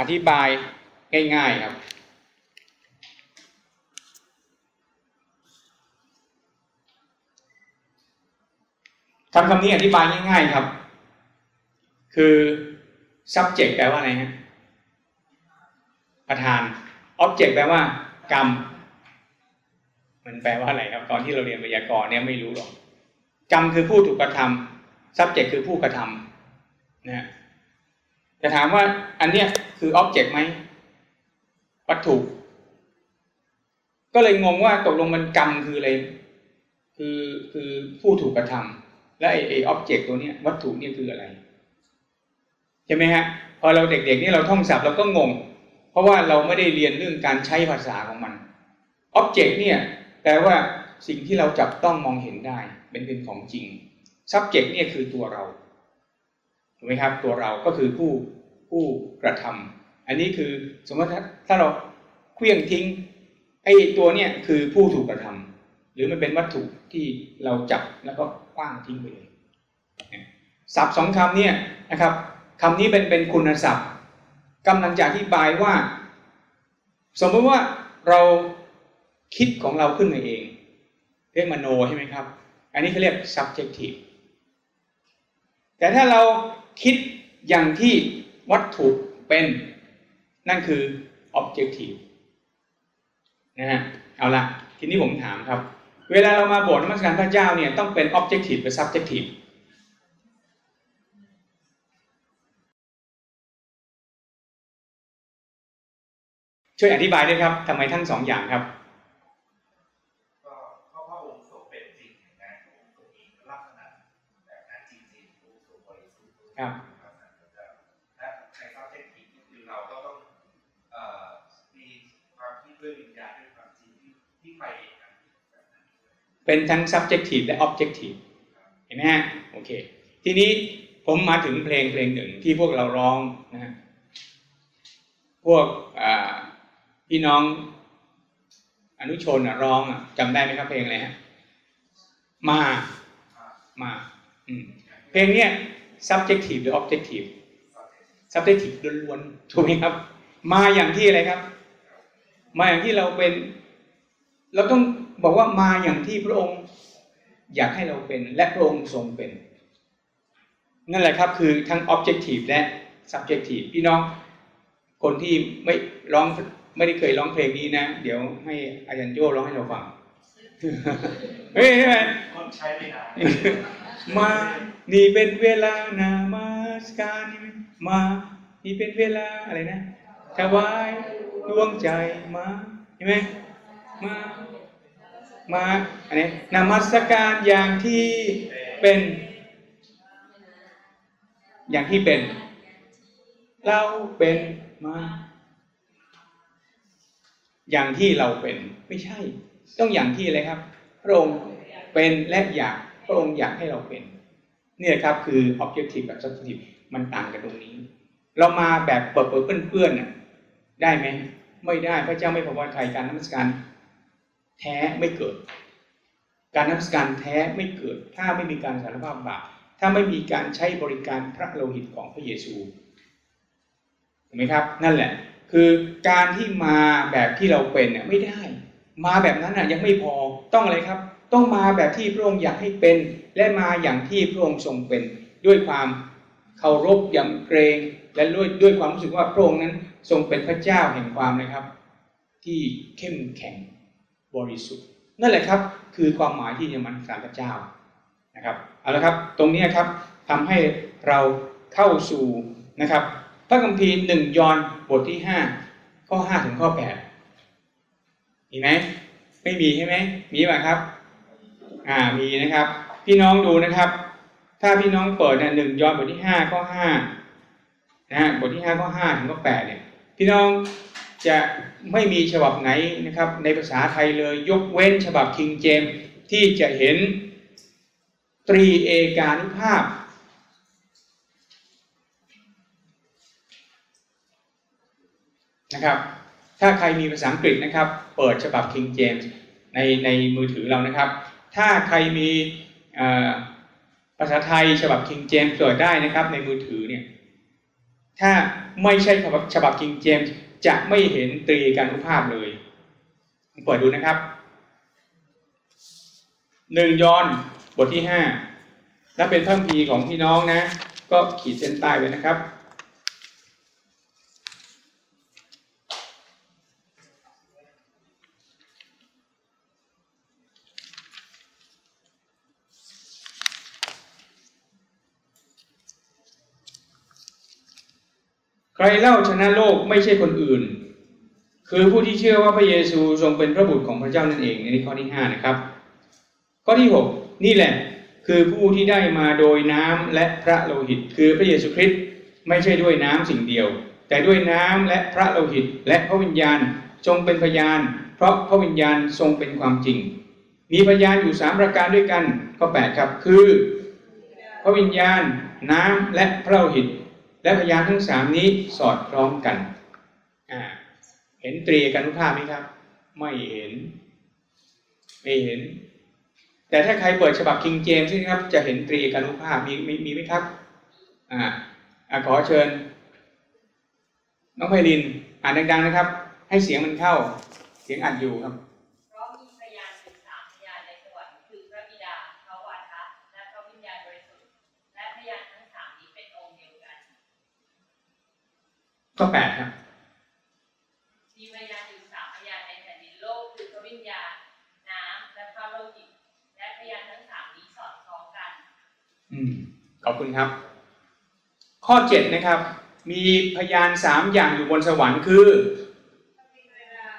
Speaker 1: อธิบายง่ายๆครับ คำคำนี้อธิบายง่ายๆครับ คือ subject แปลว่าอะไรฮะประธาน object แปลว่า กรรม มันแปลว่าอะไรครับ ตอนที่เราเรียนไวยากรณ์เนี่ยไม่รู้หรอก กรรมคือผู้ถูกกระทำ subject คือผู้กระทำนะฮะ จะถามว่าอันเนี้ยคืออ็อบเจกต์ไหมวัตถุ ก็เลยงงว่าตกลงมันกรรมคืออะไรคือคือผู้ถูกกระทำและไอไออ็อบเจกต์ตัวเนี้ยวัตถุเนี่ยคืออะไรใช่ไหมฮะพอเราเด็กๆนี่เราท่องศัพท์เราก็งง เพราะว่าเราไม่ได้เรียนเรื่องการใช้ภาษาของมันอ็อบเจกต์เนี่ยแปลว่าสิ่งที่เราจับต้องมองเห็นได้เป็นเป็นของจริง subject เนี่ยคือตัวเรา ถูกไหมครับตัวเราก็คือผู้ผู้กระทำอันนี้คือสมมติถ้าเราเคลื่องทิ้งไอ้ตัวเนี่ยคือผู้ถูกกระทำหรือมันเป็นวัตถุที่เราจับแล้วก็คว้างทิ้งไปเลยศัพท์สองคำเนี่ยนะครับคำนี้เป็นเป็นคุณศัพท์กำลังจะอธิบายว่า สมมติว่าเราคิดของเราขึ้นมาเอง เรียกมโนใช่ไหมครับ อันนี้เขาเรียก subjective แต่ถ้าเรา คิดอย่างที่วัตถุเป็นนั่นคือ objective นะฮะเอาละทีนี้ผมถามครับ เวลาเรามาโบสถ์นมัสการพระเจ้าเนี่ยต้องเป็น objective หรือ subjective ช่วยอธิบายด้วยครับทำไมทั้งสองอย่างครับ
Speaker 4: ครับและในข้อเท็จจริงคือเราก็ต้องมีความคิดด้วยวิญญาณด้วยความจริงที่ไปเอง
Speaker 1: เป็นทั้ง subjective และ objective เห็นไหมฮะโอเค ทีนี้ผมมาถึงเพลงเพลงหนึ่งที่พวกเราร้องนะฮะพวกพี่น้องอนุชนร้องจำได้ไหมครับเพลงอะไรฮะมามาเพลงเนี้ย subjective หรือ objective subjective ล้วนๆถูกไหมครับ มาอย่างที่อะไรครับ มาอย่างที่เราเป็น เราต้องบอกว่ามาอย่างที่พระองค์อยากให้เราเป็น และพระองค์ทรงเป็น นั่นแหละครับคือทั้ง objective และ subjective พี่น้องคนที่ไม่ร้องไม่ได้เคยร้องเพลงนี้นะ เดี๋ยวให้อาจารย์โจ้ร้องให้เราฟังเฮ้ยใช่ไหม
Speaker 4: คนใช้ไม่นาน
Speaker 1: มา นี่เป็นเวลานามาสการไหมมา นี่เป็นเวลาอะไรนะถวายดวงใจมาเห็นไหมมามาอันนี้นามัสการอย่างที่เป็น อย่างที่เป็น เราเป็นมาอย่างที่เราเป็นไม่ใช่ ต้องอย่างที่อะไรครับ พระองค์เป็นและอยากพระองค์อยากให้เราเป็น เนี่ยครับคือ objective กับ subjective มันต่างกันตรงนี้ เรามาแบบเปิดเปิดเปื้อนๆได้ไหมไม่ได้พระเจ้าไม่พอพรใครการนมัสการแท้ไม่เกิด การนมัสการแท้ไม่เกิด ถ้าไม่มีการสารภาพบาปถ้าไม่มีการใช้บริการพระโลหิตของพระเยซูถูกไหมครับ นั่นแหละ คือการที่มาแบบที่เราเป็นเนี่ยไม่ได้ มาแบบนั้นน่ะยังไม่พอต้องอะไรครับ ต้องมาแบบที่พระองค์อยากให้เป็น และมาอย่างที่พระองค์ทรงเป็น ด้วยความเคารพยำเกรงและด้วยด้วยความรู้สึกว่าพระองค์นั้นทรงเป็นพระเจ้าแห่งความนะครับ ที่เข้มแข็งบริสุทธิ์ นั่นแหละครับคือความหมายที่จะมันสารพระเจ้านะครับเอาละครับตรงนี้ครับทำให้เราเข้าสู่นะครับพระคัมภีร์หนึ่งยอห์นบทที่ 5 ข้อห้าถึงข้อแปดมีไหมไม่มีใช่ไหมมีป่ะครับ อ่ามีนะครับ พี่น้องดูนะครับ ถ้าพี่น้องเปิดเนี่ยหนึ่งย้อนบทที่ห้าข้อห้านะฮะบทที่ห้าข้อห้าถึงข้อแปดเนี่ยพี่น้องจะไม่มีฉบับไหนนะครับ ในภาษาไทยเลยยกเว้นฉบับคิงเจมที่จะเห็นตรีเอกานุภาพ นะครับ ถ้าใครมีภาษาอังกฤษนะครับ เปิดฉบับ King James ในในมือถือเรานะครับ ถ้าใครมีภาษาไทยฉบับ King James เปิดได้นะครับ ในมือถือเนี่ยถ้าไม่ใช่ฉบับฉบับ King James จะไม่เห็นตรีการุภาพเลยเปิดดูนะครับหนึ่งยอนบทที่ห้าและเป็นท่อนพีของพี่น้องนะ ก็ขีดเส้นใต้ไว้นะครับ ใครเล่าชนะโลกไม่ใช่คนอื่น คือผู้ที่เชื่อว่าพระเยซูทรงเป็นพระบุตรของพระเจ้านั่นเองอันนี้ข้อที่ห้านะครับ ข้อที่หกนี่แหละคือผู้ที่ได้มาโดยน้ำและพระโลหิต คือพระเยซูคริสต์ไม่ใช่ด้วยน้ำสิ่งเดียว แต่ด้วยน้ำและพระโลหิต และพระวิญญาณทรงเป็นพยาน เพราะพระวิญญาณทรงเป็นความจริง มีพยานอยู่สามประการด้วยกันข้อแปดครับคือ พระวิญญาณน้ำและพระโลหิต และพยานทั้งสามนี้สอดคล้องกัน เห็นตรีกันนุภาพไหมครับ ไม่เห็น ไม่เห็น แต่ถ้าใครเปิดฉบับคิงเจมส์นะครับ จะเห็นตรีเอกานุภาพมีมีมีไหมครับอ่าอ่าขอเชิญ น้องไพลิน อ่านดังๆนะครับ ให้เสียงมันเข้า เสียงอัดอยู่ครับ
Speaker 5: เพราะมีพยานถึงสามพยานในสวรรค์คือพระบิดาพระวาทะและพระวิญญาณบริสุทธิ์และพยานทั้งสามนี้เป็นองค์เดียวกัน
Speaker 1: ข้อแปดครับ
Speaker 5: มีพยานอยู่สามพยานในแผ่นดินโลกคือพระวิญญาณ น้ำและพระโลหิตและพยานทั้งสามนี้สอดคล้องกัน
Speaker 1: อืมขอบคุณครับ ข้อเจ็ดนะครับ มีพยานสามอย่างอยู่บนสวรรค์คือ
Speaker 5: พระบิดา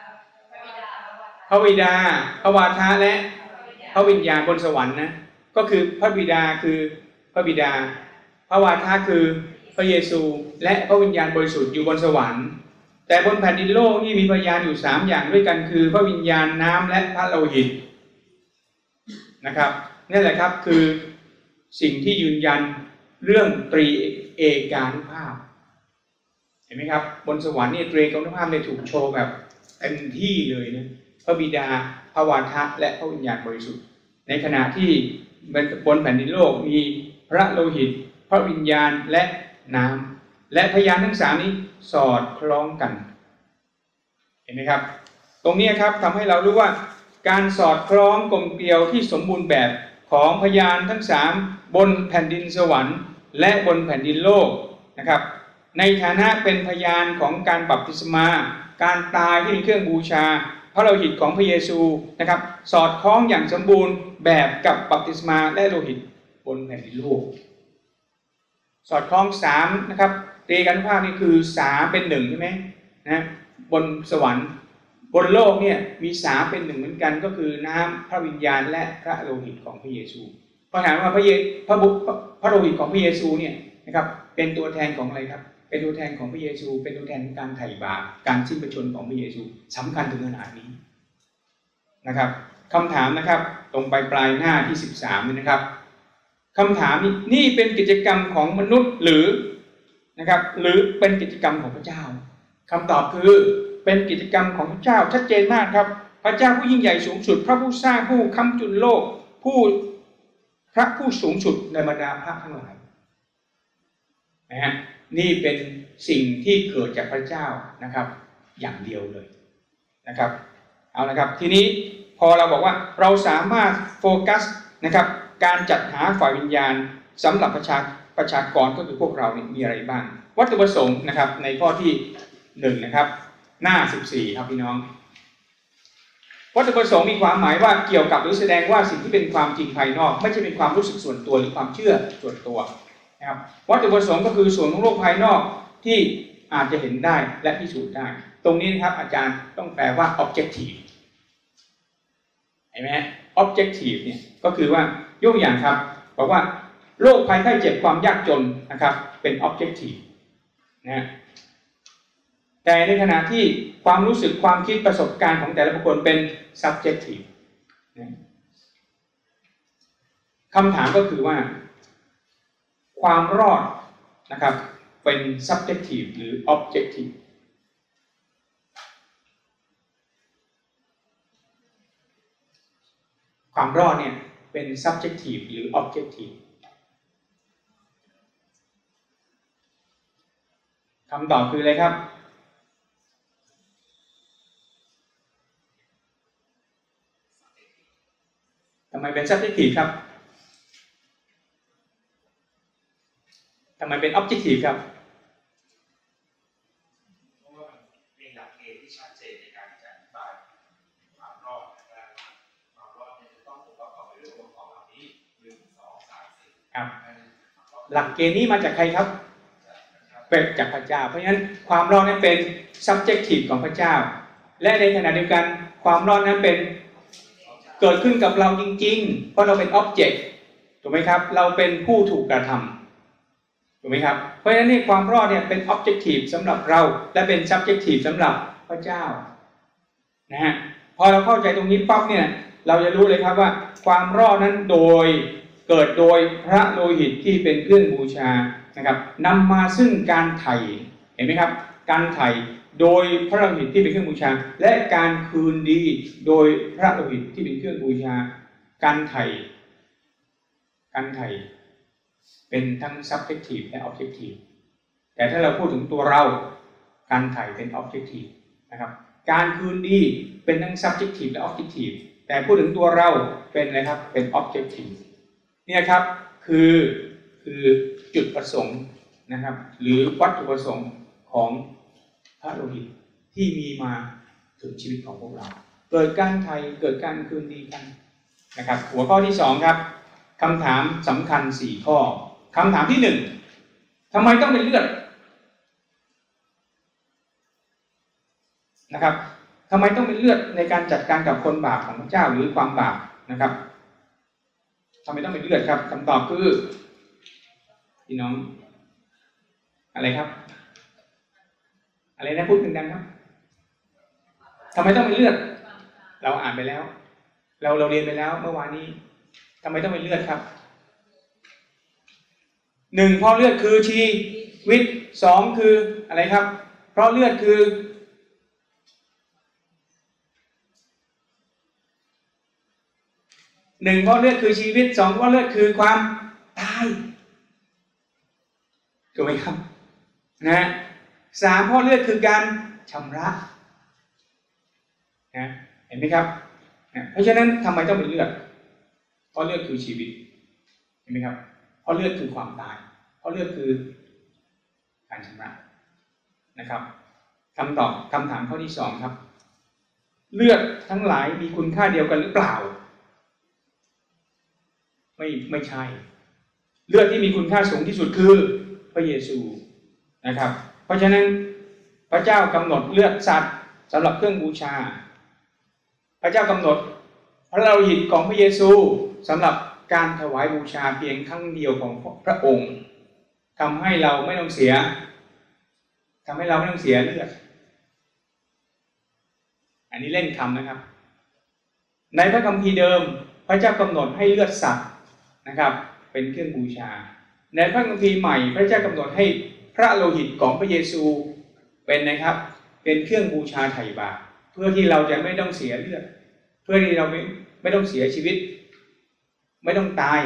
Speaker 5: พระวาทะ
Speaker 1: พระบิดาพระวาทะและ
Speaker 5: พระวิญญาณ
Speaker 1: พระวิญญาณบนสวรรค์นะก็คือพระบิดาคือพระบิดา พระวาทะคือพ พระเยซู และพระวิญญาณบริสุทธิ์อยู่บนสวรรค์ แต่บนแผ่นดินโลกนี่มีพยานอยู่สามอย่างด้วยกันคือ พระวิญญาณน้ำและพระโลหิตนะครับนั่แหละครับคือสิ่งที่ยืนยันเรื่องตรีเอกานุภาพ เห็นไหมครับ บนสวรรค์นี่ตรีเอกานุภาพเนี่ยถูกโชว์แบบเต็มที่เลยนะพระบิดาพระวาทะและพระวิญญาณบริสุทธิ์ ในขณะที่บนแผ่นดินโลกมีพระโลหิต พระวิญญาณและ น้ำและพยานทั้งสามนี้สอดคล้องกัน เห็นไหมครับ ตรงนี้ครับทำให้เรารู้ว่าการสอดคล้องกลมเกลียวที่สมบูรณ์แบบของพยานทั้งสามบนแผ่นดินสวรรค์ และบนแผ่นดินโลกนะครับ ในฐานะเป็นพยานของการบัพติศมา การตายที่เป็นเครื่องบูชาพระโลหิตของพระเยซูนะครับ สอดคล้องอย่างสมบูรณ์แบบกับบัพติศมาและโลหิตบนแผ่นดินโลก สอดคล้องสามนะครับเตกันภาพนี่คือสามเป็นหนึ่งใช่ไหมนะบนสวรรค์บนโลกเนี่ยมีสามเป็นหนึ่งเหมือนกันก็คือน้ำพระวิญญาณและพระโลหิตของพระเยซูพราะถามว่าพระเยพระบุพระโลหิตของพระเยซูเนี่ยนะครับเป็นตัวแทนของอะไรครับ เป็นตัวแทนของพระเยซู เป็นตัวแทนของการไถ่บาปการสิ้นพระชนของพระเยซูสำคัญถึงขนาดนี้นะครับคำถามนะครับตรงไปปลายหน้าที่ 13นี่นะครับ คำถามนี้นี่เป็นกิจกรรมของมนุษย์หรือนะครับ หรือเป็นกิจกรรมของพระเจ้าคำตอบคือเป็นกิจกรรมของพระเจ้าชัดเจนมากครับ พระเจ้าผู้ยิ่งใหญ่สูงสุด พระผู้สร้างผู้ค้ำจุนโลกผู้พระผู้สูงสุดในบรรดาพระทั้งหลายนะฮะนี่เป็นสิ่งที่เกิดจากพระเจ้านะครับ อย่างเดียวเลยนะครับเอาละครับ ทีนี้พอเราบอกว่าเราสามารถโฟกัสนะครับ การจัดหาฝ่ายวิญญาณสำหรับประชาประชากรก็คือพวกเราเนี่ยมีอะไรบ้าง วัตถุประสงค์นะครับในข้อที่หนึ่งนะครับหน้า 14 ครับพี่น้อง วัตถุประสงค์มีความหมายว่าเกี่ยวกับหรือแสดงว่าสิ่งที่เป็นความจริงภายนอก ไม่ใช่เป็นความรู้สึกส่วนตัวหรือความเชื่อส่วนตัวนะครับวัตถุประสงค์ก็คือส่วนของโลกภายนอกที่อาจจะเห็นได้และพิสูจน์ได้ ตรงนี้นะครับอาจารย์ต้องแปลว่า objective เห็นไหม objective เนี่ยก็คือว่า ยกอย่างครับบอกว่าโรคภัยไข้เจ็บความยากจนนะครับเป็น objective นะฮะแต่ในขณะที่ความรู้สึกความคิดประสบการณ์ของแต่ละบุคคลเป็น subjective นะคำถามก็คือว่า ความรอดนะครับเป็น subjective หรือ objective ความรอดเนี่ย เป็น subjective หรือ objective คำตอบคืออะไรครับ ทำไมเป็น subjective ครับ ทำไมเป็น objective ครับ
Speaker 4: ครับ หลั
Speaker 1: กเกณฑ์นี้มาจากใครครับ
Speaker 4: นะครับ
Speaker 1: เป็นจากพระเจ้า เพราะฉะนั้นความรอดนั้นเป็น subjective ของพระเจ้า และในขณะเดียวกันความรอดนั้นเป็นเกิดขึ้นกับเราจริง ๆ เพราะเราเป็น object ถูกไหมครับ เราเป็นผู้ถูกกระทำถูกไหมครับ เพราะฉะนั้นนี่ความรอดเนี่ยเป็น objective สำหรับเรา และเป็น subjective สำหรับพระเจ้านะฮะพอเราเข้าใจตรงนี้ปั๊บเนี่ยเราจะรู้เลยครับว่า ความรอดนั้นโดย เกิดโดยพระโลหิตที่เป็นเครื่องบูชานะครับนำมาซึ่งการไถ่เห็นไหมครับ การไถ่โดยพระโลหิตที่เป็นเครื่องบูชา และการคืนดีโดยพระโลหิตที่เป็นเครื่องบูชา การไถ่การไถ่เป็นทั้ง subjective และ objective แต่ถ้าเราพูดถึงตัวเราการไถ่เป็น objective นะครับการคืนดีเป็นทั้ง subjective และ objective แต่พูดถึงตัวเราเป็นอะไรครับเป็น objective เนี่ยครับคือคือจุดประสงค์นะครับ หรือวัตถุประสงค์ของพระโลหิตที่มีมาถึงชีวิตของพวกเรา เกิดการไทยเกิดการคืนดีกันนะครับ หัวข้อที่สองครับคำถามสำคัญสี่ข้อคำถามที่หนึ่งทำไมต้องเป็นเลือดนะครับทำไมต้องเป็นเลือดในการจัดการกับคนบาปของพระเจ้าหรือความบาปนะครับ ทำไมต้องเป็นเลือดครับคำตอบคือพี่น้อง อะไรครับ อะไรนะพูดดังๆครับทำไมต้องเป็นเลือด เราอ่านไปแล้ว เราเราเรียนไปแล้ว เมื่อวานนี้ทำไมต้องเป็นเลือดครับหนึ่งเพราะเลือดคือชีวิตสองคืออะไรครับ เพราะเลือดคือ หนึ่งเพราะเลือดคือชีวิตสองเพราะเลือดคือความตายถูกไหมครับนะฮะสามเพราะเลือดคือการชำระนะเห็นไหมครับนะเพราะฉะนั้นทำไมต้องเป็นเลือด เพราะเลือดคือชีวิต เห็นไหมครับ เพราะเลือดคือความตาย เพราะเลือดคือการชำระนะครับคำตอบคำถามข้อที่สองครับ เลือดทั้งหลายมีคุณค่าเดียวกันหรือเปล่า ไม่ไม่ใช่ เลือดที่มีคุณค่าสูงที่สุดคือพระเยซูนะครับ เพราะฉะนั้นพระเจ้ากำหนดเลือดสัตว์สำหรับเครื่องบูชา พระเจ้ากำหนดพระโลหิตของพระเยซูสำหรับการถวายบูชาเพียงครั้งเดียวของพระองค์ทำให้เราไม่ต้องเสียทำให้เราไม่ต้องเสียเลือดอันนี้เล่นคำนะครับ ในพระคัมภีร์เดิม พระเจ้ากำหนดให้เลือดสัตว์ นะครับ เป็นเครื่องบูชา ในพระคัมภีร์ใหม่พระเจ้ากำหนดให้พระโลหิตของพระเยซูเป็นนะครับ เป็นเครื่องบูชาไถ่บาปเพื่อที่เราจะไม่ต้องเสียเลือด เพื่อที่เราไม่ไม่ต้องเสียชีวิต ไม่ต้องตาย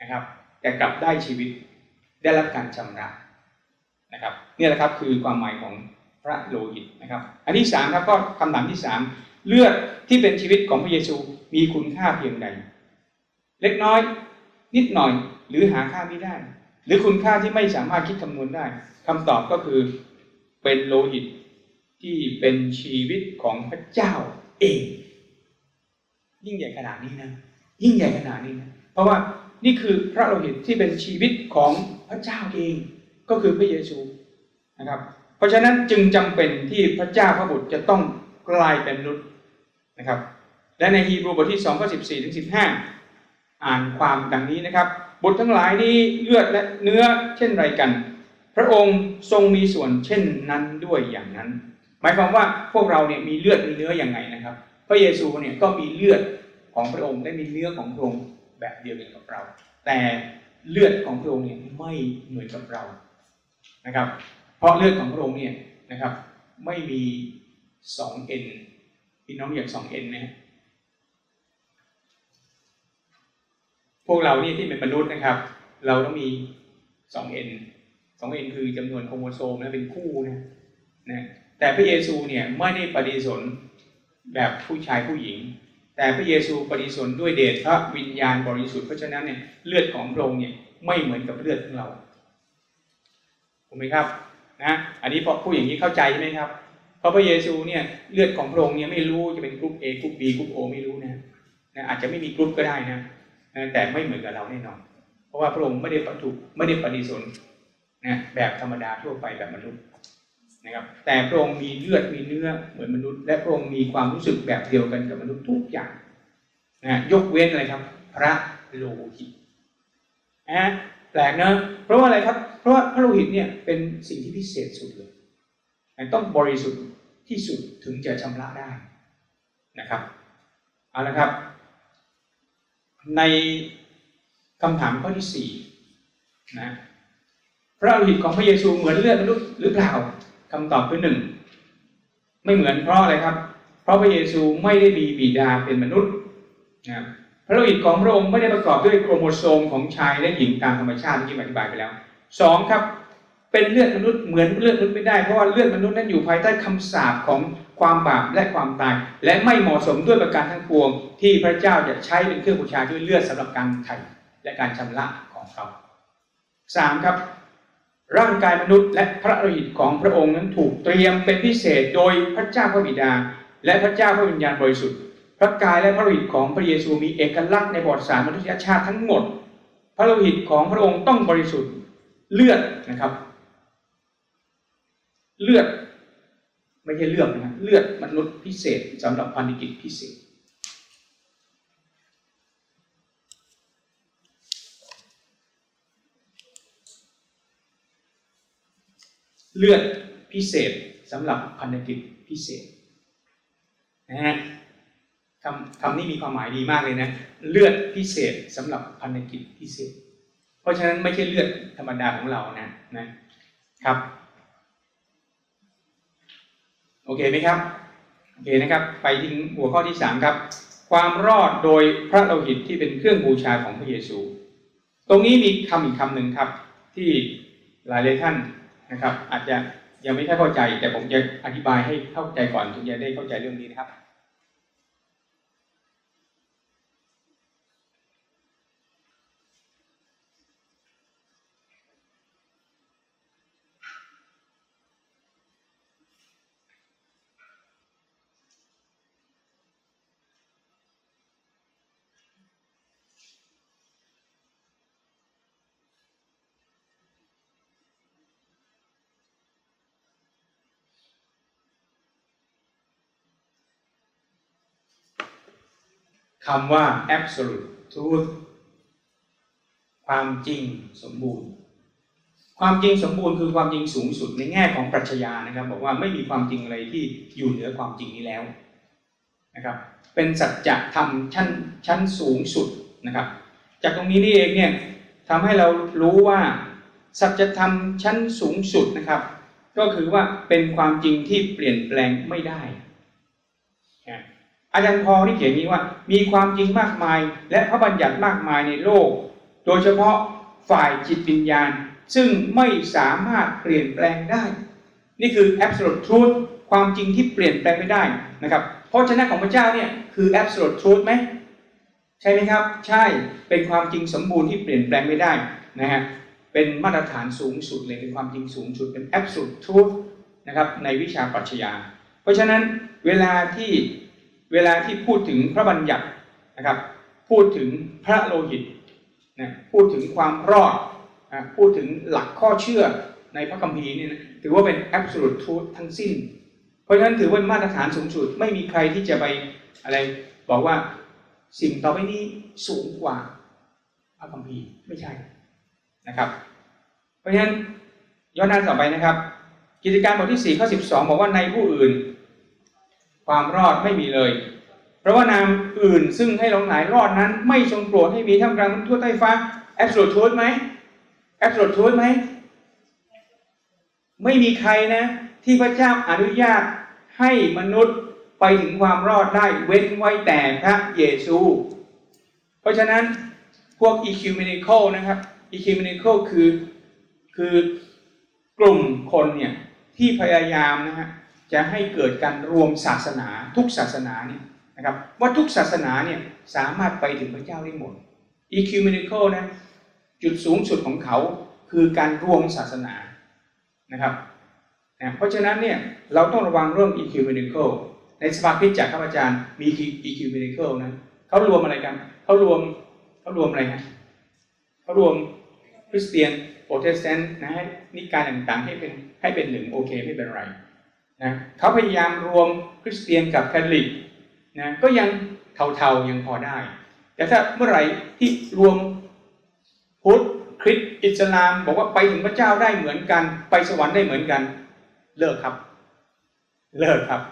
Speaker 1: นะครับ แต่กลับได้ชีวิตได้รับการชำระนะครับนี่แหละครับคือความหมายของพระโลหิตนะครับ อันที่สามครับก็คำถามที่สามเลือดที่เป็นชีวิตของพระเยซูมีคุณค่าเพียงใด เล็กน้อย นิดหน่อย หรือหาค่าไม่ได้ หรือคุณค่าที่ไม่สามารถคิดคำนวณได้คำตอบก็คือเป็นโลหิตที่เป็นชีวิตของพระเจ้าเอง ยิ่งใหญ่ขนาดนี้นะ ยิ่งใหญ่ขนาดนี้นะ เพราะว่านี่คือพระโลหิตที่เป็นชีวิตของพระเจ้าเอง ก็คือพระเยซูนะครับ เพราะฉะนั้นจึงจำเป็นที่พระเจ้าพระบุตรจะต้องกลายเป็นมนุษย์นะครับ และในฮีบรูบทที่2ข้อ14ถึง15 อ่านความดังนี้นะครับบุตรทั้งหลายนี้เลือดและเนื้อเช่นไรกัน พระองค์ทรงมีส่วนเช่นนั้นด้วยอย่างนั้น หมายความว่าพวกเราเนี่ยมีเลือดมีเนื้ออย่างไงนะครับ พระเยซูเนี่ยก็มีเลือดของพระองค์และมีเนื้อของพระองค์แบบเดียวกันกับเรา แต่เลือดของพระองค์เนี่ยไม่เหมือนกับเรานะครับ เพราะเลือดของพระองค์เนี่ยนะครับไม่มีสองเอ็นพี่น้องอยากสองเอ็นนะฮ พวกเรานี่ที่เป็นมนุษย์นะครับ เราต้องมีสองเอ็นสองเอ็นคือจำนวนโครโมโซมนะเป็นคู่นะนะแต่พระเยซูเนี่ยไม่ได้ปฏิสนแบบผู้ชายผู้หญิง แต่พระเยซูปฏิสนด้วยเดชพระวิญญาณบริสุทธิ์เพราะฉะนั้นเนี่ยเลือดของพระองค์เนี่ยไม่เหมือนกับเลือดของเราถูกไหมครับนะอันนี้พอพูดอย่างนี้เข้าใจใช่ไหมครับเพราะพระเยซูเนี่ยเลือดของพระองค์เนี่ยไม่รู้จะเป็นกรุ๊ป A กรุ๊ป B กรุ๊ป O ไม่รู้นะนะอาจจะไม่มีกรุ๊ปก็ได้นะ แต่ไม่เหมือนกับเราแน่นอน เพราะว่าพระองค์ไม่ได้ประทุไม่ได้ปฏิสนนะแบบธรรมดาทั่วไปแบบมนุษย์นะครับ แต่พระองค์มีเลือดมีเนื้อเหมือนมนุษย์ และพระองค์มีความรู้สึกแบบเดียวกันกับมนุษย์ทุกอย่างนะยกเว้นอะไรครับ พระโลหิตนะแปลกเนอะเพราะว่าอะไรครับ เพราะว่าพระโลหิตเนี่ยเป็นสิ่งที่พิเศษสุดเลยต้องบริสุทธิ์ที่สุดถึงจะชำระได้นะครับเอาละครับ ในคำถามข้อที่สี่นะพระโลหิตของพระเยซูเหมือนเลือดมนุษย์หรือเปล่าคำตอบคือหนึ่งไม่เหมือนเพราะอะไรครับ เพราะพระเยซูไม่ได้มีบิดาเป็นมนุษย์นะพระโลหิตของพระองค์ไม่ได้ประกอบด้วยโครโมโซมของชายและหญิงตามธรรมชาติที่อธิบายไปแล้วสองครับเป็นเลือดมนุษย์เหมือนเลือดมนุษย์ไม่ได้เพราะว่าเลือดมนุษย์นั้นอยู่ภายใต้คำสาปของ ความบาปและความตาย และไม่เหมาะสมด้วยประการทั้งปวง ที่พระเจ้าจะใช้เป็นเครื่องบูชาด้วยเลือดสำหรับการไถ่และการชำระของเขาสามครับ ร่างกายมนุษย์และพระโลหิตของพระองค์นั้นถูกเตรียมเป็นพิเศษโดยพระเจ้าพระบิดา และพระเจ้าพระวิญญาณบริสุทธิ์พระกายและพระโลหิตของพระเยซูมีเอกลักษณ์ในประวัติศารมนุษยชาติทั้งหมด พระโลหิตของพระองค์ต้องบริสุทธิ์เลือดนะครับ เลือด ไม่ใช่เลือดนะเลือดมนุษย์พิเศษสำหรับพันธกิจพิเศษ เลือดพิเศษสำหรับพันธกิจพิเศษนะฮะคำคำนี้มีความหมายดีมากเลยนะเลือดพิเศษสำหรับพันธกิจพิเศษ เพราะฉะนั้นไม่ใช่เลือดธรรมดาของเรานะนะครับ โอเคไหมครับโอเคนะครับ ไปถึงหัวข้อที่สามครับ ความรอดโดยพระโลหิตที่เป็นเครื่องบูชาของพระเยซู ตรงนี้มีคำอีกคำหนึ่งครับ ที่หลายหลายท่านนะครับ อาจจะยังไม่ค่อยเข้าใจ แต่ผมจะอธิบายให้เข้าใจก่อนถึงจะได้เข้าใจเรื่องนี้นะครับ คำว่า absolute truth ความจริงสมบูรณ์ ความจริงสมบูรณ์คือความจริงสูงสุดในแง่ของปรัชญานะครับ บอกว่าไม่มีความจริงอะไรที่อยู่เหนือความจริงนี้แล้วนะครับ เป็นสัจธรรมชั้นชั้นสูงสุดนะครับ จากตรงนี้นี่เองเนี่ยทำให้เรารู้ว่าสัจธรรมชั้นสูงสุดนะครับ ก็คือว่าเป็นความจริงที่เปลี่ยนแปลงไม่ได้ อาจารย์พอที่เขียนนี้ว่า มีความจริงมากมาย และพระบัญญัติมากมายในโลก โดยเฉพาะฝ่ายจิตวิญญาณ ซึ่งไม่สามารถเปลี่ยนแปลงได้ นี่คือ absolute truth ความจริงที่เปลี่ยนแปลงไม่ได้นะครับเพราะชนะของพระเจ้าเนี่ยคือ absolute truth ไหมใช่ไหมครับ ใช่เป็นความจริงสมบูรณ์ที่เปลี่ยนแปลงไม่ได้นะฮะเป็นมาตรฐานสูงสุดเลยเป็นความจริงสูงสุดเป็น absolute truth นะครับในวิชาปรัชญา เพราะฉะนั้นเวลาที่ เวลาที่พูดถึงพระบัญญัตินะครับ พูดถึงพระโลหิตนะพูดถึงความรอดนะพูดถึงหลักข้อเชื่อในพระคัมภีร์เนี่ยนะถือว่าเป็น absolute truth ทั้งสิ้น เพราะฉะนั้นถือว่ามาตรฐานสูงสุดไม่มีใครที่จะไปอะไรบอกว่าสิ่งต่อไปนี้สูงกว่าพระคัมภีร์ไม่ใช่นะครับ เพราะฉะนั้นย้อนหน้าต่อไปนะครับ กิจการบทที่4ข้อ12 บอกว่าในผู้อื่น ความรอดไม่มีเลย เพราะว่านามอื่นซึ่งให้หลงไหลรอดนั้น ไม่ทรงโปรดให้มีท่ามกลางทั่วใต้ฟ้า absolute truth ไหม absolute truth ไหมไม่มีใครนะ ที่พระเจ้าอนุญาตให้มนุษย์ไปถึงความรอดได้เว้นไว้แต่พระเยซู เพราะฉะนั้นพวก ecumenical นะครับ ecumenical คือคือกลุ่มคนเนี่ยที่พยายามนะฮะ จะให้เกิดการรวมศาสนาทุกศาสนาเนี่ยนะครับว่าทุกศาสนาเนี่ยสามารถไปถึงพระเจ้าได้หมด ecumenical นะจุดสูงสุดของเขาคือการรวมศาสนานะครับนะเพราะฉะนั้นเนี่ยเราต้องระวังเรื่อง ecumenical ในสภาคริสตจักรครับอาจารย์มี ecumenical นะเขารวมอะไรกันเขารวมเขารวมอะไรนะเขารวมคริสเตียนโปรเตสแตนต์นะให้นิกายต่างๆให้เป็นให้เป็นหนึ่งโอเคไม่เป็นไร นะเขาพยายามรวมคริสเตียนกับแคทอลิกนะก็ยังเทาๆยังพอได้ แต่ถ้าเมื่อไหร่ที่รวมพุทธคริสต์อิสลาม บอกว่าไปถึงพระเจ้าได้เหมือนกัน ไปสวรรค์ได้เหมือนกัน เลิกครับ เลิกครับ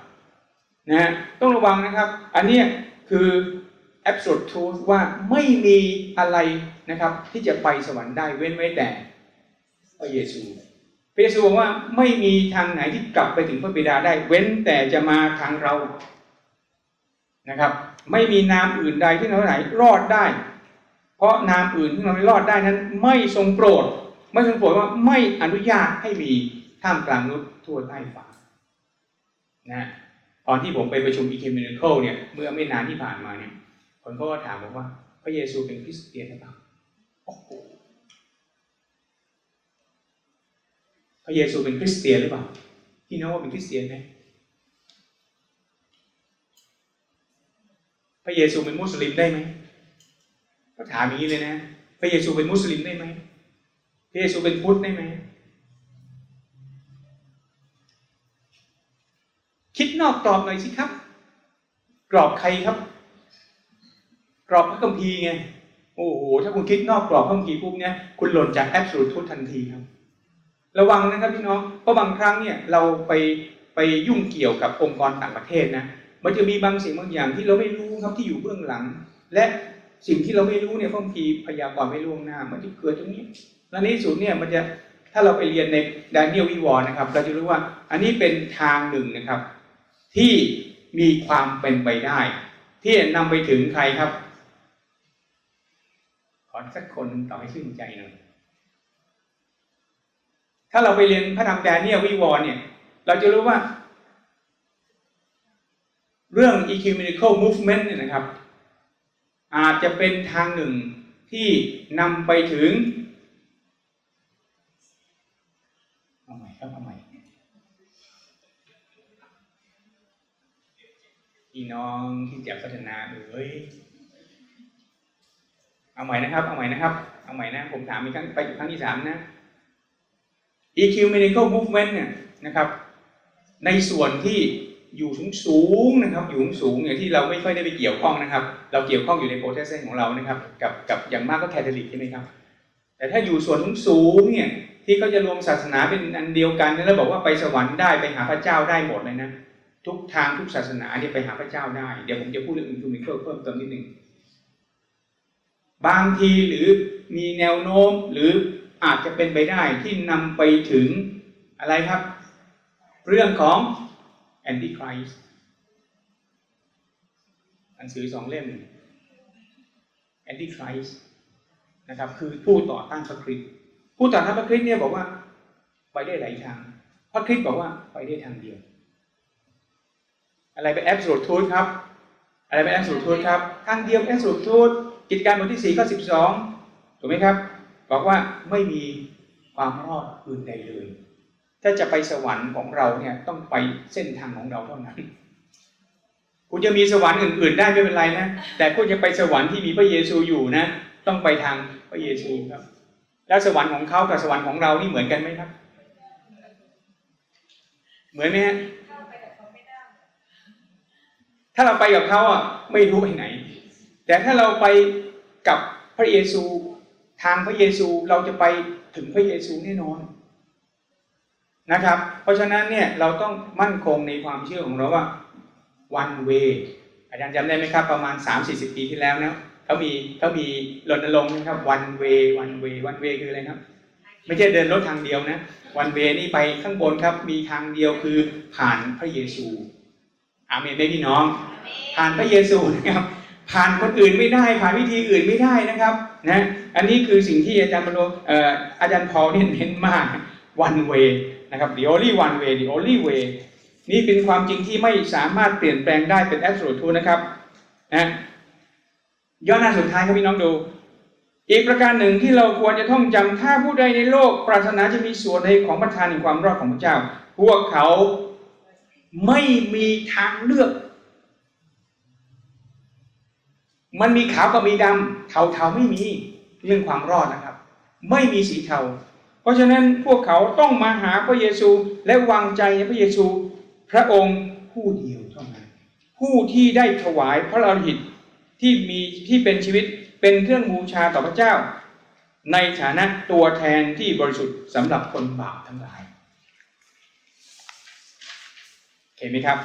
Speaker 1: นะฮะต้องระวังนะครับ อันนี้คือ absolute truth ว่าไม่มีอะไรนะครับที่จะไปสวรรค์ได้เว้นไว้แต่พระเยซู พระเยซูบอกว่าไม่มีทางไหนที่กลับไปถึงพระบิดาได้ เว้นแต่จะมาทางเรานะครับ ไม่มีนามอื่นใดที่เราไหนรอดได้ เพราะนามอื่นที่เราไม่รอดได้นั้น ไม่ทรงโปรด ไม่ทรงโปรดว่าไม่อนุญาตให้มีท่ามกลางมนุษย์ทั่วใต้ฟ้านะตอนที่ผมไปประชุม e c u m e n i c a l เนี่ยเมื่อไม่นานที่ผ่านมาเนี่ยคนเขาก็ถามผมว่า พระเยซูเป็นคริสเตียนหรือเปล่าโอ้โห พระเยซูเป็นคริสเตียนหรือเปล่าพี่น้องว่าเป็นคริสเตียนไหมพระเยซูเป็นมุสลิมได้ไหมก็ถามอย่างนี้เลยนะ พระเยซูเป็นมุสลิมได้ไหมพระเยซูเป็นพุทธได้ไหมคิดนอกกรอบหน่อยสิครับ กรอบใครครับ กรอบพระคัมภีร์ไง โอ้โห ถ้าคุณคิดนอกกรอบพระคัมภีร์ปุ๊บเนี่ย คุณหล่นจากแอบสูตรทุตทันทีครับ ระวังนะครับพี่น้องเพราะบางครั้งเนี่ยเราไปไปยุ่งเกี่ยวกับองค์กรต่างประเทศนะมันจะมีบางสิ่งบางอย่างที่เราไม่รู้ครับที่อยู่เบื้องหลัง และสิ่งที่เราไม่รู้เนี่ยพระคัมภีร์พยากรณ์ไว้ล่วงหน้ามันจะเกิดตรงนี้ และในสุดเนี่ยมันจะถ้าเราไปเรียนในดาเนียลวิวรณ์นะครับ เราจะรู้ว่าอันนี้เป็นทางหนึ่งนะครับ ที่มีความเป็นไปได้ ที่จะนำไปถึงใครครับ ขอสักคนต่อให้ชื่นใจหน่อย ถ้าเราไปเรียนพระธรรมแดเนียลวิวรณ์เนี่ย เราจะรู้ว่า เรื่อง ecumenical movement เนี่ยนะครับ อาจจะเป็นทางหนึ่งที่นำไปถึงเอาใหม่ครับเอาใหม่พี่น้องที่จะพัฒนาเอ้ยเอาใหม่นะครับ เอาใหม่นะครับ เอาใหม่นะ ผมถามอีกครั้งไปอีกครั้งที่สามนะ ecumenical movement เนี่ยนะครับในส่วนที่อยู่สูงสูงนะครับอยู่สูงสูงอย่างที่เราไม่ค่อยได้ไปเกี่ยวข้องนะครับ เราเกี่ยวข้องอยู่ในโปรเตสแตนต์ของเรานะครับกับกับอย่างมากก็แคทอลิกใช่ไหมครับ แต่ถ้าอยู่ส่วนสูงสูงเนี่ยที่เขาจะรวมศาสนาเป็นอันเดียวกันแล้วบอกว่าไปสวรรค์ได้ไปหาพระเจ้าได้หมดเลยนะทุกทางทุกศาสนาเนี่ยไปหาพระเจ้าได้ เดี๋ยวผมจะพูดเรื่องอื่นๆเพิ่มเติมนิดหนึ่งบางทีหรือมีแนวโน้มหรือ อาจจะเป็นไปได้ที่นำไปถึงอะไรครับ เรื่องของแอนติคริสหนังสือสองเล่มแอนติคริสนะครับคือผู้ต่อต้านพระคริสต์ผู้ต่อต้านพระคริสต์เนี่ยบอกว่าไปได้หลายทาง พระคริสต์บอกว่าไปได้ทางเดียว อะไรเป็นแอบสูตรทูตครับ อะไรเป็นแอบสูตรทูตครับ ทางเดียวแอบสูตรทูตกิจการบทที่สี่ข้อสิบสองถูกไหมครับ บอกว่าไม่มีความรอดอื่นใดเลย ถ้าจะไปสวรรค์ของเราเนี่ยต้องไปเส้นทางของเราเท่านั้น คุณจะมีสวรรค์อื่น ๆ ได้ไม่เป็นไรนะ แต่คุณจะไปสวรรค์ที่มีพระเยซูอยู่นะ ต้องไปทางพระเยซูครับ แล้วสวรรค์ของเขากับสวรรค์ของเรานี่เหมือนกันไหมครับ เหมือนไหมฮะถ้าเราไปกับเขาอะไม่รู้ไปไหน แต่ถ้าเราไปกับพระเยซู ทางพระเยซูเราจะไปถึงพระเยซูแน่นอนนะครับ เพราะฉะนั้นเนี่ยเราต้องมั่นคงในความเชื่อของเราว่า one way อาจารย์จำได้ไหมครับประมาณ 3-40 ปีที่แล้วนะเขามีเขามีรณรงค์นะครับ one way one way one way คืออะไรครับ ไม่ใช่เดินรถทางเดียวนะ one way นี่ไปข้างบนครับ มีทางเดียวคือผ่านพระเยซูอาเมนไหมพี่น้อง ผ่านพระเยซูนะครับ ผ่านคนอื่นไม่ได้ผ่านวิธีอื่นไม่ได้นะครับนะอันนี้คือสิ่งที่อาจารย์บรรลุเอ่ออาจารย์พอลเนี่ยเน้นมาก one way นะครับ the only one way the only way นี่เป็นความจริงที่ไม่สามารถเปลี่ยนแปลงได้เป็น absolute truth นะครับนะย้อนหน้าสุดท้ายครับพี่น้องดู อีกประการหนึ่งที่เราควรจะท่องจำถ้าผู้ใดในโลก ปรารถนาจะมีส่วนในของประทานแห่งความรอดของพระเจ้า พวกเขาไม่มีทางเลือก มันมีขาวกับมีดำเทาๆไม่มีเรื่องความรอดนะครับ ไม่มีสีเทา เพราะฉะนั้นพวกเขาต้องมาหาพระเยซูและวางใจในพระเยซู พระองค์ผู้เดียวเท่านั้นผู้ที่ได้ถวายพระอรหิตที่มีที่เป็นชีวิตเป็นเครื่องบูชาต่อพระเจ้า ในฐานะตัวแทนที่บริสุทธิ์สำหรับคนบาปทั้งหลายเห็นไหมครับ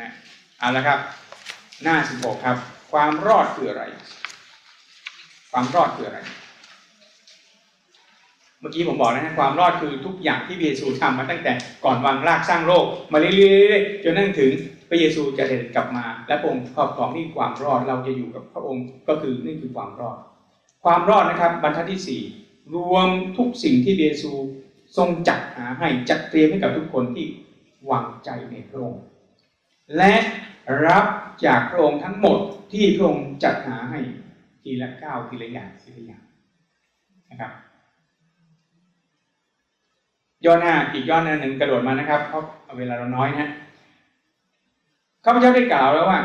Speaker 1: นะเอาละครับ หน้า 16 ครับ ความรอดคืออะไร ความรอดคืออะไร เมื่อกี้ผมบอกนะฮะความรอดคือทุกอย่างที่พระเยซูทำมาตั้งแต่ก่อนวางรากสร้างโลก มาเรื่อยๆจนนั่งถึงพระเยซูจะเสด็จกลับมา และพระองค์ครอบครองนี่ความรอดเราจะอยู่กับพระองค์ก็คือนี่คือความรอด ความรอดนะครับบรรทัดที่สี่รวมทุกสิ่งที่พระเยซูทรงจัดหาให้จัดเตรียมให้กับทุกคนที่วางใจในพระองค์และรับ จากพระองค์ทั้งหมดที่พระองค์จัดหาให้ทีละก้าวทีละอย่างทีละอย่างนะครับ ย่อหน้าอีกย่อหน้าหนึ่งกระโดดมานะครับเพราะเวลาเราน้อยนะฮะข้าพเจ้าได้กล่าวแล้วว่า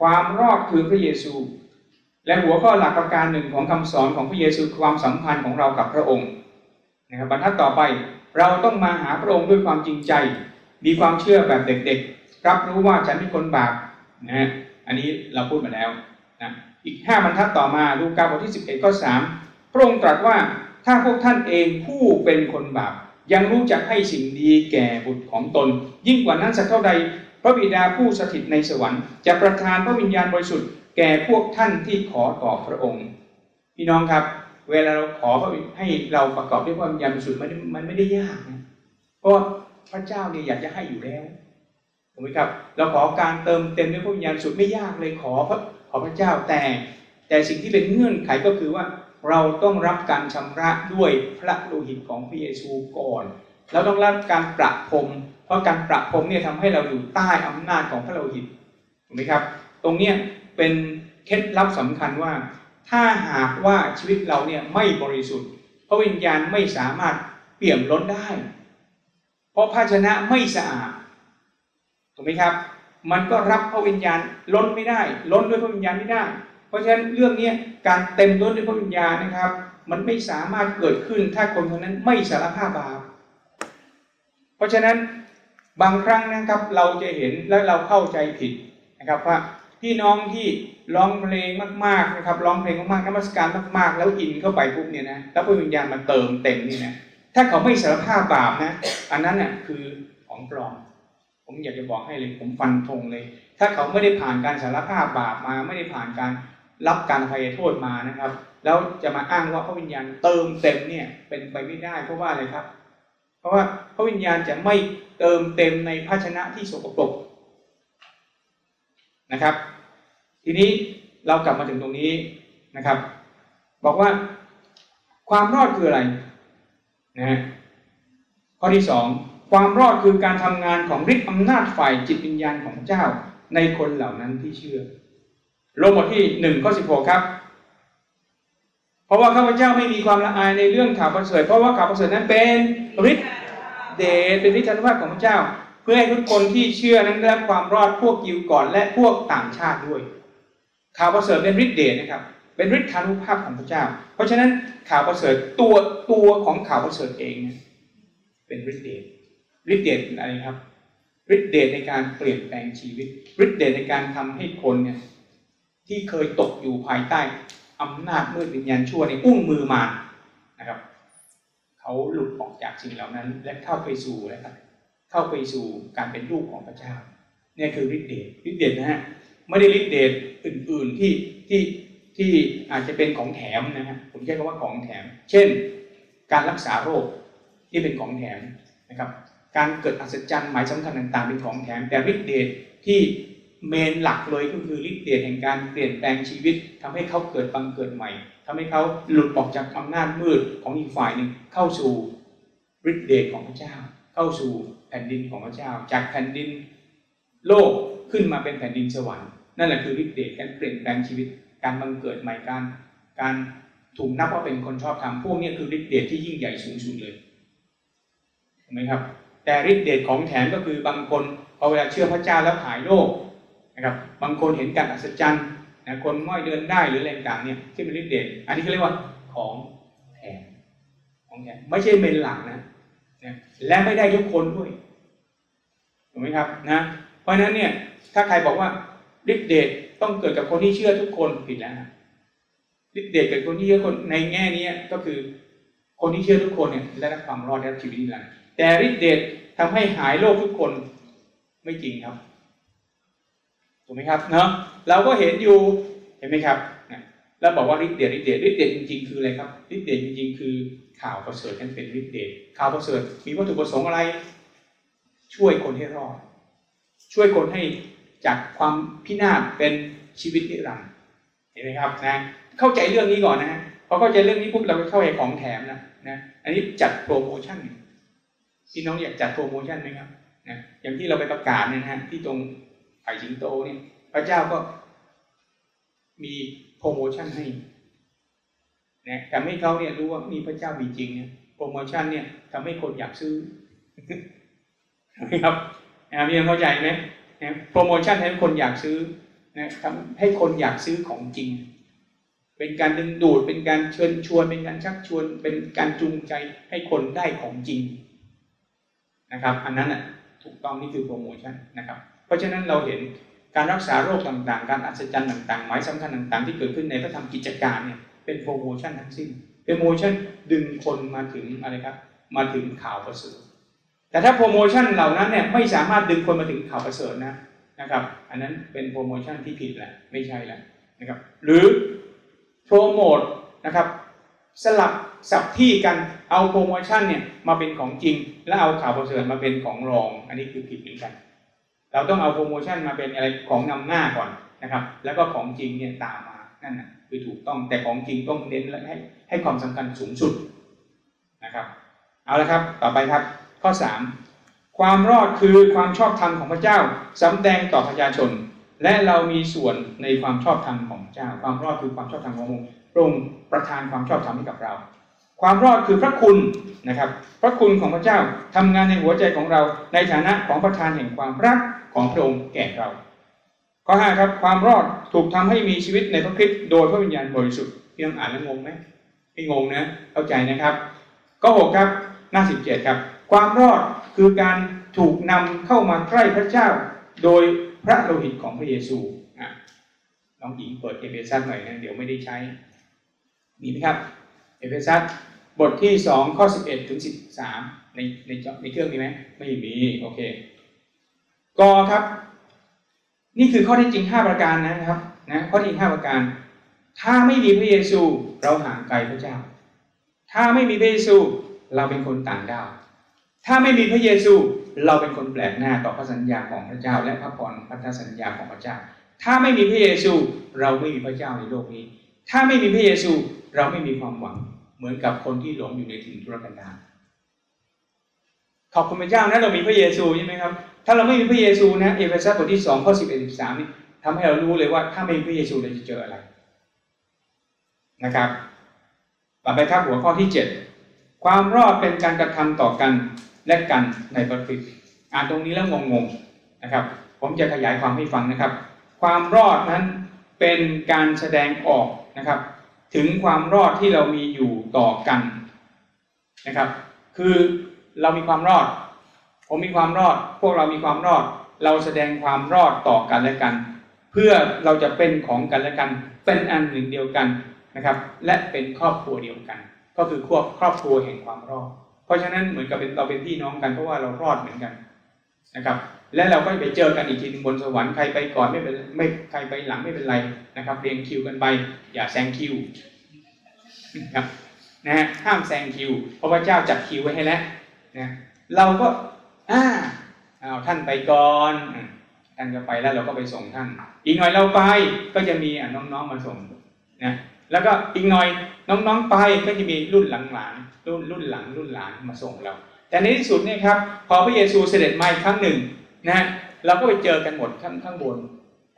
Speaker 1: ความรอดคือพระเยซู และหัวข้อหลักประการหนึ่งของคำสอนของพระเยซูความสัมพันธ์ของเรากับพระองค์นะครับบรรทัดต่อไปเราต้องมาหาพระองค์ด้วยความจริงใจ มีความเชื่อแบบเด็กๆ รับรู้ว่าฉันเป็นคนบาป นะฮะอันนี้เราพูดมาแล้วนะอีกห้าบรรทัดต่อมาลูกาบทที่ 11ข้อ3พระองค์ตรัสว่าถ้าพวกท่านเองผู้เป็นคนบาปยังรู้จักให้สิ่งดีแก่บุตรของตน ยิ่งกว่านั้นสักเท่าใด พระบิดาผู้สถิตในสวรรค์จะประทานพระวิญญาณบริสุทธิ์แก่พวกท่านที่ขอต่อพระองค์ พี่น้องครับ เวลาเราขอให้เราประกอบด้วยพระวิญญาณบริสุทธิ์มันมันไม่ได้ยากนะเพราะพระเจ้าเนี่ยอยากจะให้อยู่แล้ว ถูกไหมครับ เราขอการเติมเต็มด้วยพระวิญญาณสุทธิ์ไม่ยากเลยขอพระขอพระเจ้าแต่ แต่สิ่งที่เป็นเงื่อนไขก็คือว่าเราต้องรับการชำระด้วยพระโลหิตของพระเยซูก่อน เราต้องรับการประพรม เพราะการประพรมเนี่ยทำให้เราอยู่ใต้อำนาจของพระโลหิตถูกไหมครับ ตรงเนี้ยเป็นเคล็ดลับสำคัญว่า ถ้าหากว่าชีวิตเราเนี่ยไม่บริสุทธิ์พระวิญญาณไม่สามารถเปี่ยมล้นได้ เพราะภาชนะไม่สะอาด กไหมครับ มันก็รับพระวิญญาณล้นไม่ได้ ล้นด้วยพระวิญญาณไม่ได้ เพราะฉะนั้นเรื่องนี้การเต็มล้นด้วยพระวิญญาณนะครับ มันไม่สามารถเกิดขึ้นถ้าคนคนนั้นไม่สารภาพบาปเพราะฉะนั้นบางครั้งนะครับเราจะเห็นและเราเข้าใจผิดนะครับว่าพี่น้องที่ร้องเพลงมากๆนะครับร้องเพลงมากๆนมัสการมากๆ แล้วอินเข้าไปปุ๊บเนี่ยนะแล้วพระวิญญาณมันเติมเต็มนี่นะถ้าเขาไม่สารภาพบาปนะ อันนั้นน่ะคือของปลอม ผมอยากจะบอกให้เลยผมฟันธงเลย ถ้าเขาไม่ได้ผ่านการสารภาพบาปมาไม่ได้ผ่านการรับการอภัยโทษมานะครับ แล้วจะมาอ้างว่าพระวิญญาณเติมเต็มเนี่ยเป็นไปไม่ได้เพราะว่าอะไรครับ เพราะว่าพระวิญญาณจะไม่เติมเต็มในภาชนะที่สกปรกนะครับ ทีนี้เรากลับมาถึงตรงนี้นะครับ บอกว่าความรอดคืออะไรนะฮะข้อที่สอง ความรอดคือการทำงานของฤทธิ์อำนาจฝ่ายจิตวิญญาณของเจ้าในคนเหล่านั้นที่เชื่อโรมบทที่หนึ่งข้อสิบหกครับ เพราะว่าข้าพเจ้าไม่มีความละอายในเรื่องข่าวประเสริฐเพราะว่าข่าวประเสริฐนั้นเป็นฤทธิ์เดชเป็นฤทธานุภาพของพระเจ้า เพื่อให้ทุกคนที่เชื่อนั้นได้รับความรอดพวกยิวก่อนและพวกต่างชาติด้วย ข่าวประเสริฐเป็นฤทธิ์เดชนะครับ เป็นฤทธานุภาพของพระเจ้า เพราะฉะนั้นข่าวประเสริฐตัวตัวของข่าวประเสริฐเองนะเป็นฤทธิ์เดช ฤทธิ์เดชเป็นอะไรครับฤทธิเดชในการเปลี่ยนแปลงชีวิตฤทธิเดชในการทำให้คนเนี่ยที่เคยตกอยู่ภายใต้อำนาจมืดวิญญาณชั่วในอุ้งมือมานะครับเขาหลุดออกจากสิ่งเหล่านั้น และเข้าไปสู่อะไรครับเข้าไปสู่การเป็นลูกของพระเจ้าเนี่ยคือฤทธิเดชฤทธิเดชนะฮะไม่ได้ฤทธิเดชอื่น ๆที่ที่ที่อาจจะเป็นของแถมนะฮะผมใช้คำว่าของแถม เช่น การรักษาโรคที่เป็นของแถมนะครับ การเกิดอัศจรรย์หมายสำคัญต่างๆเป็นของแถมแต่ฤทธิเดชที่เมนหลักเลยก็คือฤทธิเดชแห่งการเปลี่ยนแปลงชีวิตทำให้เขาเกิดบังเกิดใหม่ทำให้เขาหลุดออกจากอำนาจมืดของอีกฝ่ายหนึ่งเข้าสู่ฤทธิเดชของพระเจ้า เข้าสู่แผ่นดินของพระเจ้า จากแผ่นดินโลกขึ้นมาเป็นแผ่นดินสวรรค์นั่นแหละคือฤทธิเดชการเปลี่ยนแปลงชีวิต การบังเกิดใหม่การการถูกนับว่าเป็นคนชอบธรรมพวกนี้คือฤทธิเดชที่ยิ่งใหญ่สูงสุดเลยถูกไหมครับ แต่ฤทธิเดชของแถมก็คือบางคนพอเวลาเชื่อพระเจ้าแล้วหายโรคนะครับบางคนเห็นการอัศจรรย์นะคนง่อยเดินได้หรืออะไรต่างๆเนี่ยที่เป็นฤทธิเดชอันนี้เขาเรียกว่าของแถมของแถมไม่ใช่เมนหลักนะนะและไม่ได้ทุกคนด้วยถูกไหมครับนะเพราะฉะนั้นเนี่ยถ้าใครบอกว่าฤทธิเดชต้องเกิดกับคนที่เชื่อทุกคนผิดแล้วฤทธิเดชเกิดคนที่เชื่อคนในแง่นี้ก็คือคนที่เชื่อทุกคนเนี่ยได้รับความรอดได้รับชีวิตนิรันดร์ แต่ฤทธิเดชทำให้หายโรคทุกคนไม่จริงครับถูกไหมครับเนาะเราก็เห็นอยู่เห็นไหมครับแล้วบอกว่าฤทธิเดชฤทธิเดชฤทธิเดชจริงๆคืออะไรครับฤทธิเดชจริงๆคือข่าวประเสริฐนั่นเป็นฤทธิเดชข่าวประเสริฐมีวัตถุประสงค์อะไร ช่วยคนให้รอดช่วยคนให้จากความพินาศเป็นชีวิตนิรันดร์เห็นไหมครับนะเข้าใจเรื่องนี้ก่อนนะฮะพอเข้าใจเรื่องนี้ปุ๊บเราก็เข้าใจของแถมนะนะอันนี้จัดโปรโมชั่น พี่น้องอยากจัดโปรโมชั่นไหมครับนะอย่างที่เราไปประกาศเนี่ยนะฮะที่ตรงไผ่สิงโตเนี่ย พระเจ้าก็มีโปรโมชั่นให้นะทำให้เขาเนี่ยรู้ว่ามีพระเจ้ามีจริงเนี่ยโปรโมชั่นเนี่ยทำให้คนอยากซื้อนะครับนะพี่ยังเข้าใจไหมนะโปรโมชั่นให้คนอยากซื้อนะทำให้คนอยากซื้อของจริง เป็นการดึงดูดเป็นการเชิญชวน เป็นการชักชวน เป็นการจูงใจให้คนได้ของจริง นะครับอันนั้นอะถูกต้องนี่คือโปรโมชั่นนะครับเพราะฉะนั้นเราเห็นการรักษาโรคต่างๆ การอัศจรรย์ต่างๆ หมายสำคัญต่างๆ ที่เกิดขึ้นในพระธรรมกิจการเนี่ยเป็นโปรโมชั่นทั้งสิ้นเป็นโปรโมชั่นดึงคนมาถึงอะไรครับมาถึงข่าวประเสริฐแต่ถ้าโปรโมชั่นเหล่านั้นเนี่ยไม่สามารถดึงคนมาถึงข่าวประเสริฐนะนะครับอันนั้นเป็นโปรโมชั่นที่ผิดแหละไม่ใช่แหละนะครับหรือโปรโมทนะครับ สลับสับที่กันเอาโปรโมชั่นเนี่ยมาเป็นของจริง แล้วเอาข่าวประเสริฐมาเป็นของรอง อันนี้คือผิดเหมือนกัน เราต้องเอาโปรโมชั่นมาเป็นอะไรของนำหน้าก่อนนะครับ แล้วก็ของจริงเนี่ยตามมานั่นนะคือถูกต้องแต่ของจริงต้องเน้นและให้ให้ความสำคัญสูงสุดนะครับ เอาละครับต่อไปครับข้อ 3 ความรอดคือความชอบธรรมของพระเจ้าสำแดงต่อประชาชน และเรามีส่วนในความชอบธรรมของพระเจ้า ความรอดคือความชอบธรรมของพระองค์ พระองค์ประทานความชอบธรรมให้กับเรา ความรอดคือพระคุณนะครับ พระคุณของพระเจ้าทำงานในหัวใจของเราในฐานะของประธานแห่งความรักของพระองค์แก่เรา ข้อ5ครับความรอดถูกทำให้มีชีวิตในพระคริสต์โดยพระวิญญาณบริสุทธิ์พี่ต้องอ่านแล้วงงไหมไม่งงนะเข้าใจนะครับข้อ6ครับหน้า17ครับ ความรอดคือการถูกนำเข้ามาใกล้พระเจ้า โดยพระโลหิตของพระเยซูน้องหญิงเปิดเอเฟซัสหน่อยนะเดี๋ยวไม่ได้ใช้ มีไหมครับเอเฟซัสบทที่ 2 ข้อ 11 ถึง 13 ในในในเครื่องมีไหมไม่มีโอเคก็ครับ นี่คือข้อเท็จจริง 5 ประการนะครับนะข้อที่จริง5ประการ ถ้าไม่มีพระเยซูเราห่างไกลพระเจ้า ถ้าไม่มีพระเยซูเราเป็นคนต่างดาว ถ้าไม่มีพระเยซูเราเป็นคนแปลกหน้าต่อพระสัญญาของพระเจ้า และพระพรพันธสัญญาของพระเจ้า ถ้าไม่มีพระเยซูเราไม่มีพระเจ้าในโลกนี้ ถ้าไม่มีพระเยซู เราไม่มีความหวังเหมือนกับคนที่หลงอยู่ในถิ่นทุรกันดารขอบคุณพระเจ้านะเรามีพระเยซูใช่ไหมครับ ถ้าเราไม่มีพระเยซูนะเอเฟซัสบทที่สองข้อสิบเอ็ดสิบสามนี่ทำให้เรารู้เลยว่าถ้าไม่มีพระเยซูเราจะเจออะไรนะครับต่อไปครับหัวข้อที่7ความรอดเป็นการกระทำต่อกันและกันในพระคริสต์อ่านตรงนี้แล้วงงๆนะครับ ผมจะขยายความให้ฟังนะครับ ความรอดนั้นเป็นการแสดงออกนะครับ ถึงความรอดที่เรามีอยู่ต่อกันนะครับ คือเรามีความรอด ผมมีความรอด พวกเรามีความรอด เราแสดงความรอดต่อกันและกัน เพื่อเราจะเป็นของกันและกัน เป็นอันหนึ่งเดียวกันนะครับ และเป็นครอบครัวเดียวกัน ก็คือครอบครอบครัวแห่งความรอด เพราะฉะนั้นเหมือนกับเป็นเราเป็นพี่น้องกันเพราะว่าเรารอดเหมือนกันนะครับ และเราก็ไปเจอกันอีกทีนึงบนสวรรค์ใครไปก่อนไม่เป็นไม่ใครไปหลังไม่เป็นไรนะครับเรียงคิวกันไปอย่าแซงคิวนะครับนะฮะห้ามแซงคิวเพราะพระเจ้าจัดคิวไว้ให้แล้วนะเราก็อ่าเอาท่านไปก่อนท่านก็ไปแล้วเราก็ไปส่งท่าน อีกหน่อยเราไปก็จะมีอะน้องๆมาส่งนะแล้วก็อีกหน่อยน้องๆไปก็จะมีรุ่นหลังๆรุ่นรุ่นหลังรุ่นหลานมาส่งเรา แต่ในที่สุดเนี่ยครับพอพระเยซูเสด็จมาอีกครั้งหนึ่ง นะฮะเราก็ไปเจอกันหมดข้างข้างบน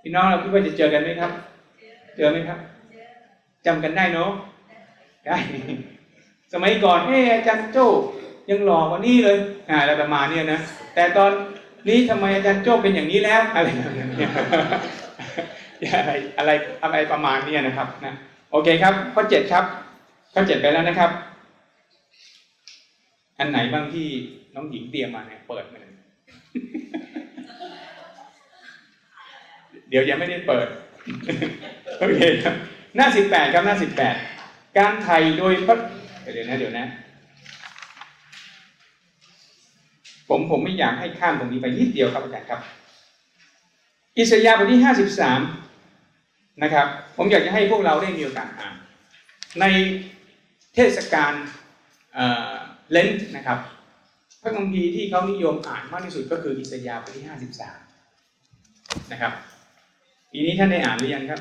Speaker 1: พี่น้องเราคิดว่าจะเจอกันไหมครับ เจอไหมครับจำกันได้เนาะได้สมัยก่อนเอออาจารย์โจ้ยังหล่อกว่านี้เลยอ่าอะไรประมาณเนี้ยนะแต่ตอนนี้ทำไมอาจารย์โจ้เป็นอย่างนี้แล้วอะไรแบบนี้อะไรอะไรอะไรประมาณเนี้ยนะครับนะโอเคครับ ข้อเจ็ดครับข้อเจ็ดไปแล้วนะครับ อันไหนบ้างที่น้องหญิงเตรียมมาเนี่ยเปิดมาเลย เดี๋ยวยังไม่ได้เปิดโอเคครับหน้าสิบแปดครับหน้าสิบแปดการไถ่โดยพระเดี๋ยวนะเดี๋ยวนะ ผมผมไม่อยากให้ข้ามตรงนี้ไปนิดเดียวครับอาจารย์ครับ อิสยาห์บทที่ห้าสิบสามนะครับ ผมอยากจะให้พวกเราได้มีโอกาสอ่านในเทศกาลเลนต์นะครับ พระคัมภีร์ที่เขานิยมอ่านมากที่สุดก็คืออิสยาห์บทที่ห้าสิบสามนะครับ ปีนี้ท่านได้อ่านหรือยังครับ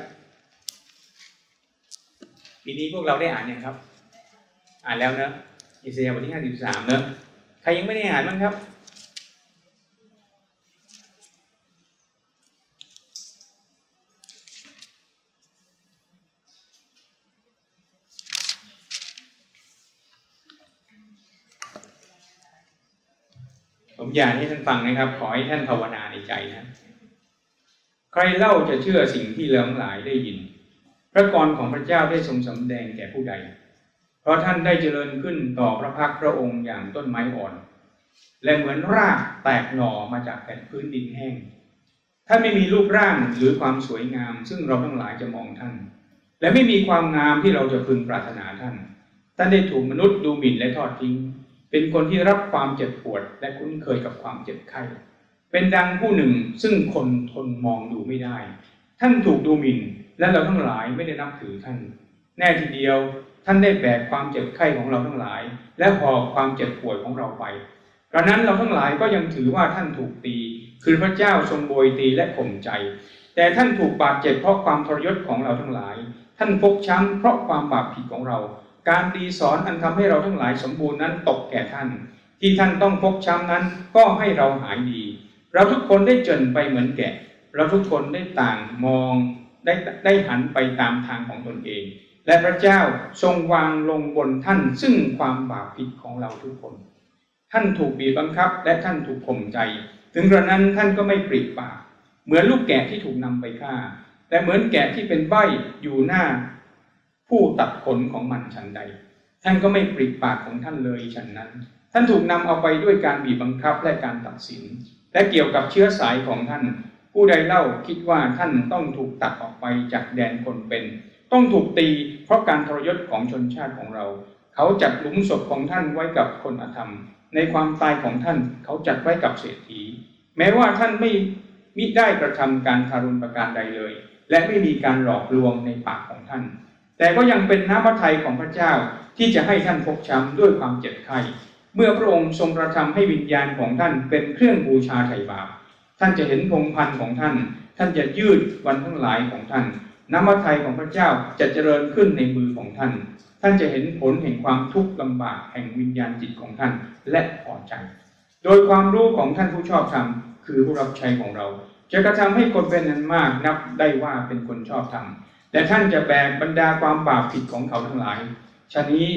Speaker 1: ปีนี้พวกเราได้อ่านยังครับ อ่านแล้วเนอะอิสยาห์บทที่ห้าสิบสามเนอะใครยังไม่ได้อ่านบ้างครับผมอยากให้ท่านฟังนะครับ ขอให้ท่านภาวนาในใจนะ ใครเล่าจะเชื่อสิ่งที่เหลืองหลายได้ยิน พระกรของพระเจ้าได้ทรงสำแดงแก่ผู้ใด เพราะท่านได้เจริญขึ้นต่อพระพักตร์พระองค์อย่างต้นไม้อ่อน และเหมือนรากแตกหน่อมาจากแผ่นพื้นดินแห้งท่านไม่มีรูปร่างหรือความสวยงาม ซึ่งเราทั้งหลายจะมองท่าน และไม่มีความงามที่เราจะพึงปรารถนาท่าน ท่านได้ถูกมนุษย์ดูหมิ่นและทอดทิ้ง เป็นคนที่รับความเจ็บปวดและคุ้นเคยกับความเจ็บไข้ เป็นดังผู้หนึ่งซึ่งคนทนมองดูไม่ได้ ท่านถูกดูหมิ่น และเราทั้งหลายไม่ได้นับถือท่าน แน่ทีเดียวท่านได้แบกความเจ็บไข้ของเราทั้งหลาย และหอบความเจ็บป่วยของเราไปกระนั้นเราทั้งหลายก็ยังถือว่าท่านถูกตี คือพระเจ้าทรงโบยตีและข่มใจ แต่ท่านถูกบาดเจ็บเพราะความทรยศของเราทั้งหลาย ท่านฟกช้ำเพราะความบาปผิดของเรา การตีสอนอันทำให้เราทั้งหลายสมบูรณ์นั้นตกแก่ท่าน ที่ท่านต้องฟกช้ำนั้นก็ให้เราหายดี เราทุกคนได้เจนไปเหมือนแกะ เราทุกคนได้ต่างมองได้ได้หันไปตามทางของตนเอง และพระเจ้าทรงวางลงบนท่านซึ่งความบาปผิดของเราทุกคน ท่านถูกบีบบังคับ และท่านถูกข่มใจ ถึงกระนั้นท่านก็ไม่ปริปาก เหมือนลูกแกะที่ถูกนำไปฆ่า แต่เหมือนแกะที่เป็นใบอยู่หน้า ผู้ตัดขนของมันฉันใด ท่านก็ไม่ปริปากของท่านเลยฉันนั้น ท่านถูกนำเอาไปด้วยการบีบบังคับและการตัดสิน และเกี่ยวกับเชื้อสายของท่าน ผู้ใดเล่าคิดว่าท่านต้องถูกตัดออกไปจากแดนคนเป็น ต้องถูกตีเพราะการทรยศของชนชาติของเรา เขาจัดหลุมศพของท่านไว้กับคนอธรรม ในความตายของท่านเขาจัดไว้กับเศรษฐี แม้ว่าท่านไม่มิได้กระทำการทารุณประการใดเลย และไม่มีการหลอกลวงในปากของท่าน แต่ก็ยังเป็นน้ำพระทัยของพระเจ้าที่จะให้ท่านฟกช้ำด้วยความเจ็บไข้ เมื่อพระองค์ทรงกระทำให้วิญญาณของท่านเป็นเครื่องบูชาไถ่บาปท่านจะเห็นพงพันธ์ของท่าน ท่านจะยืดวันทั้งหลายของท่านน้ำพระทัยของพระเจ้าจะเจริญขึ้นในมือของท่าน ท่านจะเห็นผลแห่งความทุกข์ลำบากแห่งวิญญาณจิตของท่านและพอใจ โดยความรู้ของท่านผู้ชอบธรรมคือผู้รับใช้ของเรา จะกระทำให้คนเป็นนั้นมากนับได้ว่าเป็นคนชอบธรรมและท่านจะแบกบรรดาความบาปผิดของเขาทั้งหลายชะนี้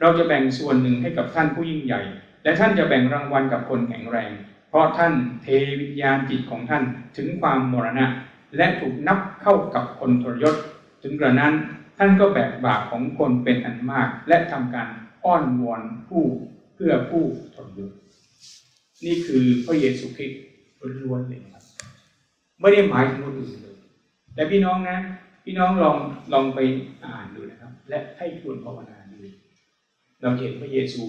Speaker 1: เราจะแบ่งส่วนหนึ่งให้กับท่านผู้ยิ่งใหญ่ และท่านจะแบ่งรางวัลกับคนแข็งแรง เพราะท่านเทวิญญาณจิตของท่านถึงความมรณะ และถูกนับเข้ากับคนทรยศ ถึงกระนั้นท่านก็แบกบาปของคนเป็นอันมาก และทำการอ้อนวอนผู้เพื่อผู้ทรยศนี่คือพระเยซูคริสต์ล้วนๆเลยครับไม่ได้หมายถึงคนอื่นเลยแต่พี่น้องนะ พี่น้องลองลองไปอ่านดูนะครับ และให้ควรภาวนา เราเห็นพระเยซู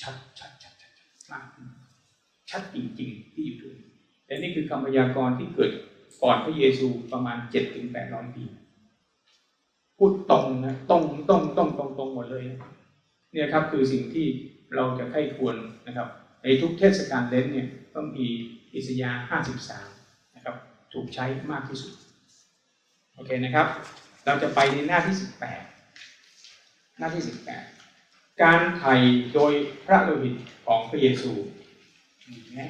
Speaker 1: ชัดชัดชัดชัดชัดมากชัดจริงๆ ที่อยู่ตรงนี้และนี่คือคำพยากรณ์ที่เกิดก่อนพระเยซูประมาณเจ็ดถึงแปดร้อยปี พูดตรงนะตรงตรงตรงตรงตรงหมดเลยเนี่ยครับคือสิ่งที่เราจะใคร่ควรนะครับ ในทุกเทศกาลเลนเนี่ยต้องมีอิสยาห์53 นะครับ ถูกใช้มากที่สุด โอเคนะครับ เราจะไปในหน้าที่ 18 หน้าที่ 18 การไถ่โดยพระโลหิตของพระเยซูมีไหม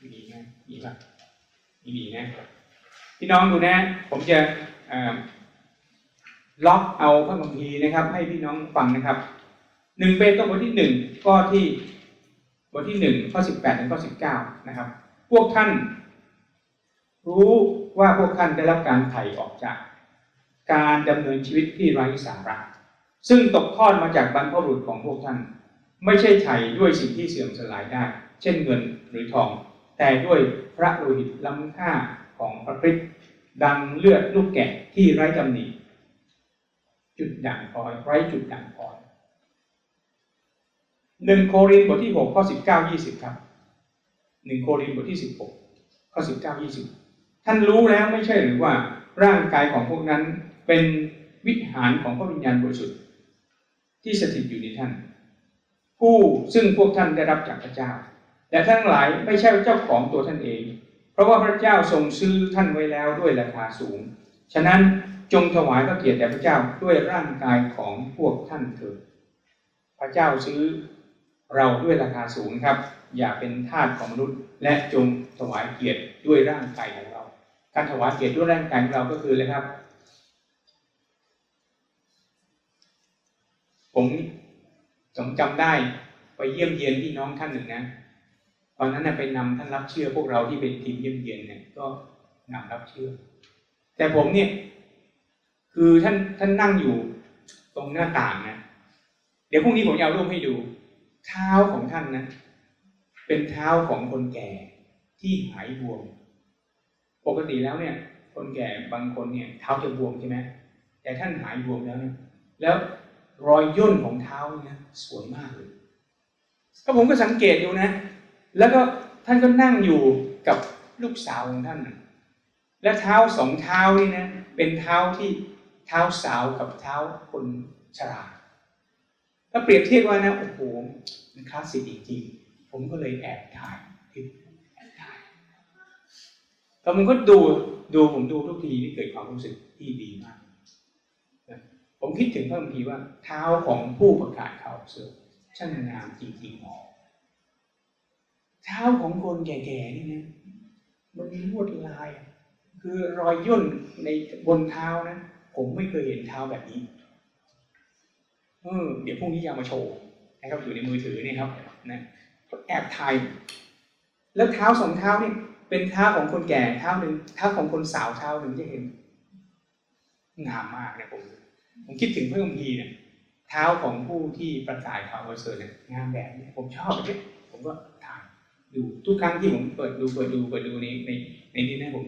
Speaker 1: มีไหมมีป่ะมีมีนะพี่น้องดูนะ ผมจะล็อกเอาพระคัมภีร์นะครับ ให้พี่น้องฟังนะครับหนึ่งเปโตรบทที่หนึ่งข้อที่บทที่หนึ่งข้อสิบแปดถึงข้อสิบเก้านะครับ พวกท่าน รู้ว่าพวกท่านได้รับการไถ่ออกจาก การดำเนินชีวิตที่ไร้สาระ ซึ่งตกทอดมาจากบรรพบุรุษของพวกท่าน ไม่ใช่ไถ่ด้วยสิ่งที่เสื่อมสลายได้ เช่นเงินหรือทอง แต่ด้วยพระโลหิตล้ำค่าของพระคริสต์ดังเลือดลูกแกะที่ไร้ตำหนิจุดด่างพร้อยไร้จุดด่างพร้อยหนึ่งโครินบทที่หกข้อสิบเก้ายี่สิบครับหนึ่งโครินบทที่สิบหกข้อสิบเก้ายี่สิบท่านรู้แล้วไม่ใช่หรือว่าร่างกายของพวกนั้นเป็นวิหารของพระวิญญาณบริสุทธิ์ ที่สถิตอยู่ในท่าน ผู้ซึ่งพวกท่านได้รับจากพระเจ้า แต่ท่านทั้งหลายไม่ใช่เจ้าของตัวท่านเอง เพราะว่าพระเจ้าทรงซื้อท่านไว้แล้วด้วยราคาสูง ฉะนั้นจงถวายพระเกียรติแด่พระเจ้าด้วยร่างกายของพวกท่านเถิดพระเจ้าซื้อเราด้วยราคาสูงครับ อย่าเป็นทาสของมนุษย์ และจงถวายเกียรติด้วยร่างกายของเรา การถวายเกียรติด้วยร่างกายของเราก็คือเลยครับ ผมผมจำได้ไปเยี่ยมเยียนพี่น้องท่านหนึ่งนะตอนนั้นนะไปนำท่านรับเชื่อพวกเราที่เป็นทีมเยี่ยมเยียนเนี่ยก็นำรับเชื่อ แต่ผมเนี่ย คือท่านท่านนั่งอยู่ตรงหน้าต่างนะเดี๋ยวพรุ่งนี้ผมจะเอารูปให้ดู เท้าของท่านนะเป็นเท้าของคนแก่ที่หายบวม ปกติแล้วเนี่ย คนแก่บางคนเนี่ย เท้าจะบวมใช่ไหมแต่ท่านหายบวมแล้วเนี่ยแล้ว รอยย่นของเท้าเนี่ยสวยมากเลยก็ผมก็สังเกตดูนะ แล้วก็ท่านก็นั่งอยู่กับลูกสาวของท่านนะและเท้าสองเท้านี่นะเป็นเท้าที่เท้าสาวกับเท้าคนชราถ้าเปรียบเทียบว่านะโอ้โหมันคลาสสิกจริงๆผมก็เลยแอบถ่ายคลิปแอบถ่ายแต่มันก็ดูดูผมดูทุกทีนี่เกิดความรู้สึกที่ดีมาก ผมคิดถึงพระคัมภีร์ว่าเท้าของผู้ประกาศข่าวเสือช่างงามจริงๆหมอเท้าของคนแก่ๆนี่นะมันมีลวดลาย คือรอยย่นในบนเท้านะ ผมไม่เคยเห็นเท้าแบบนี้เออเดี๋ยวพรุ่งนี้จะเอามาโชว์นะครับอยู่ในมือถือนี่ครับนะแอบถ่ายแล้วเท้าสองเท้านี่เป็นเท้าของคนแก่เท้าหนึ่งเท้าของคนสาวเท้าหนึ่งจะเห็นงามมากนะผม ผมคิดถึงพระคัมภีร์เนี่ยเท้าของผู้ที่ประกาศข่าวประเสริฐเนี่ยงามแบบนี้ผมชอบแบบนี้ผมก็ถ่ายดูทุกครั้งที่ผมเปิดดูเปิดดูเปิดดูในในในนี้นะผม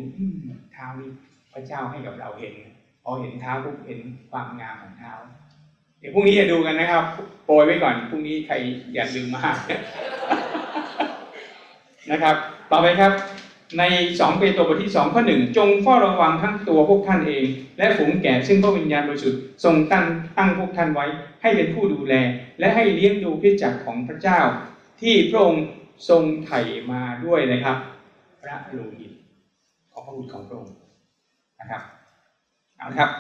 Speaker 1: เท้านี่พระเจ้าให้กับเราเห็นพอเห็นเท้าปุ๊บเห็นความงามของเท้า เดี๋ยวพรุ่งนี้จะดูกันนะครับโปรยไว้ก่อนพรุ่งนี้ใครอย่าลืมมากนะครับ ต่อไปครับ ใน2เปโตรบทที่2ข้อ1จงเฝ้าระวังทั้งตัวพวกท่านเอง และฝูงแก่ซึ่งพระวิญญาณบริสุทธิ์ทรงตั้งตั้งพวกท่านไว้ ให้เป็นผู้ดูแล และให้เลี้ยงดูพิจักรของพระเจ้า ที่พระองค์ทรงไถ่มาด้วยนะครับ พระโลหิตของพระบุตรของพระองค์นะครับเอาละครับ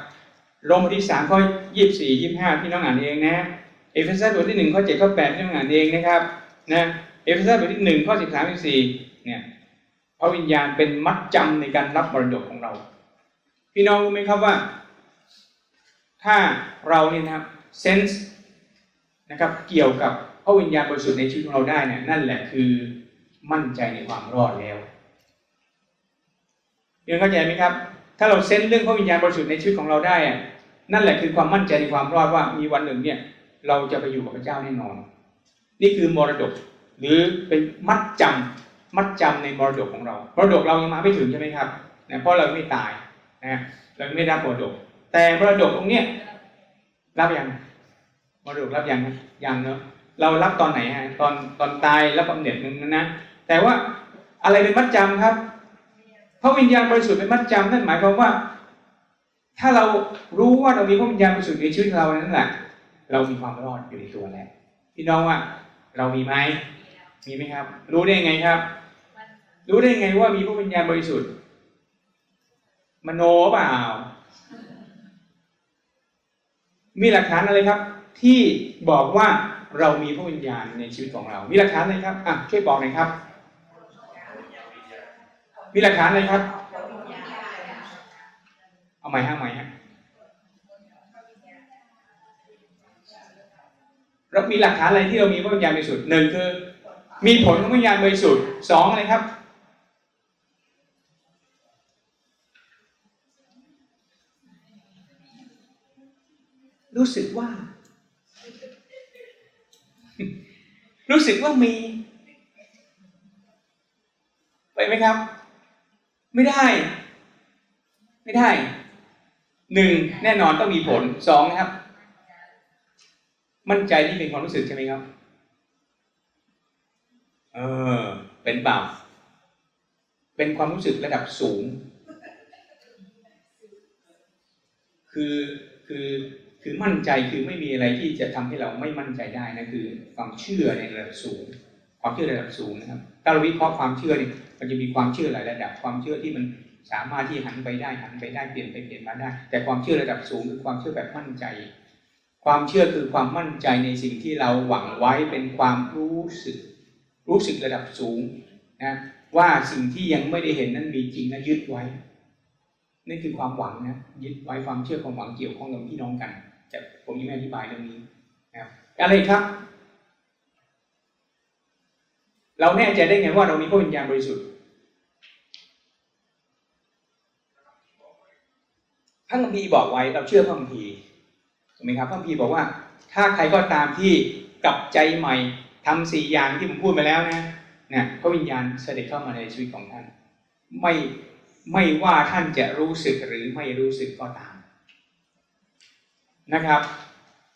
Speaker 1: โรมบทที่3ข้อ24 25พี่น้องอ่านเองนะเอเฟซัสบทที่1ข้อ7ข้อ8พี่น้องอ่านเองนะครับนะเอเฟซัสบทที่1ข้อ13 14เนี่ย พระวิญญาณเป็นมัดจำในการรับมรดกของเรา พี่น้องรู้ไหมครับว่า ถ้าเราเนี่ยนะครับเซนส์นะครับเกี่ยวกับพระวิญญาณบริสุทธิ์ในชีวิตของเราได้เนี่ยนั่นแหละคือมั่นใจในความรอดแล้วพี่น้องเข้าใจไหมครับ ถ้าเราเซนส์เรื่องพระวิญญาณบริสุทธิ์ในชีวิตของเราได้อะนั่นแหละคือความมั่นใจในความรอดว่ามีวันหนึ่งเนี่ยเราจะไปอยู่กับพระเจ้าแน่นอน นี่คือมรดกหรือเป็นมัดจำ มัดจำในมรดกของเรามรดกเรายังมาไม่ถึงใช่ไหมครับนะเพราะเราไม่ตายนะเราไม่ได้รับมรดก แต่มรดกตรงเนี้ยรับยังมรดกรับยังยังเนาะเรารับตอนไหนฮะตอนตอนตายรับบำเหน็จนึงนะแต่ว่าอะไรเป็นมัดจำครับพระวิญญาณบริสุทธิ์เป็นมัดจำนั่นหมายความว่า ถ้าเรารู้ว่าเรามีพระวิญญาณบริสุทธิ์ในชีวิตเรานั่นแหละเรามีความรอดอยู่ในตัวแล้วพี่น้องว่าเรามีไหมมีไหมครับ รู้ได้ไงครับ รู้ได้ไงว่ามีพระวิญญาณบริสุทธิ์ มโนเปล่า มีหลักฐานอะไรครับ ที่บอกว่าเรามีพระวิญญาณในชีวิตของเรา มีหลักฐานอะไรครับอะช่วยบอกหน่อยครับ มีหลักฐานอะไรครับ เอาใหม่ฮะเอาใหม่ฮะเรามีหลักฐานอะไรที่เรามีพระวิญญาณบริสุทธิ์หนึ่งคือ มีผลของวิญญาณบริสุทธิ์สองอะไรครับ รู้สึกว่า รู้สึกว่ามี ไปไหมครับ ไม่ได้ ไม่ได้หนึ่งแน่นอนต้องมีผลสองนะครับ มั่นใจที่เป็นความรู้สึกใช่ไหมครับ เออ เป็นเปล่า เป็นความรู้สึกระดับสูง คือคือ คือมั่นใจคือไม่มีอะไรที่จะทำให้เราไม่มั่นใจได้นะคือ ความเชื่อในระดับสูง ความเชื่อในระดับสูงนะครับถ้าเราวิเคราะห์ความเชื่อนี่มันจะมีความเชื่อหลายระดับความเชื่อที่มันสามารถที่หันไปได้หันไปได้เปลี่ยนไปเปลี่ยนมาได้ แต่ความเชื่อระดับสูงคือความเชื่อแบบมั่นใจ ความเชื่อคือความมั่นใจในสิ่งที่เราหวังไว้เป็นความรู้สึก รู้สึกระดับสูงนะว่าสิ่งที่ยังไม่ได้เห็นนั้นมีจริงนะยึดไว้นั่นคือความหวังนะยึดไว้ความเชื่อความหวังเกี่ยวข้องกับพี่น้องกัน ผมยังไม่อธิบายเรื่องนี้นะครับอะไรครับ เราแน่ใจได้ไงว่าเรามีพระวิญญาณบริสุทธิ์พระคัมภีร์บอกไว้เราเชื่อพระคัมภีร์ถูกไหมครับพระคัมภีร์บอกว่า ถ้าใครก็ตามที่กลับใจใหม่ทำสี่อย่างที่ผมพูดไปแล้วนะเนี่ยพระวิญญาณเสด็จเข้ามาในชีวิตของท่าน ไม่ไม่ว่าท่านจะรู้สึกหรือไม่รู้สึกก็ตาม นะครับ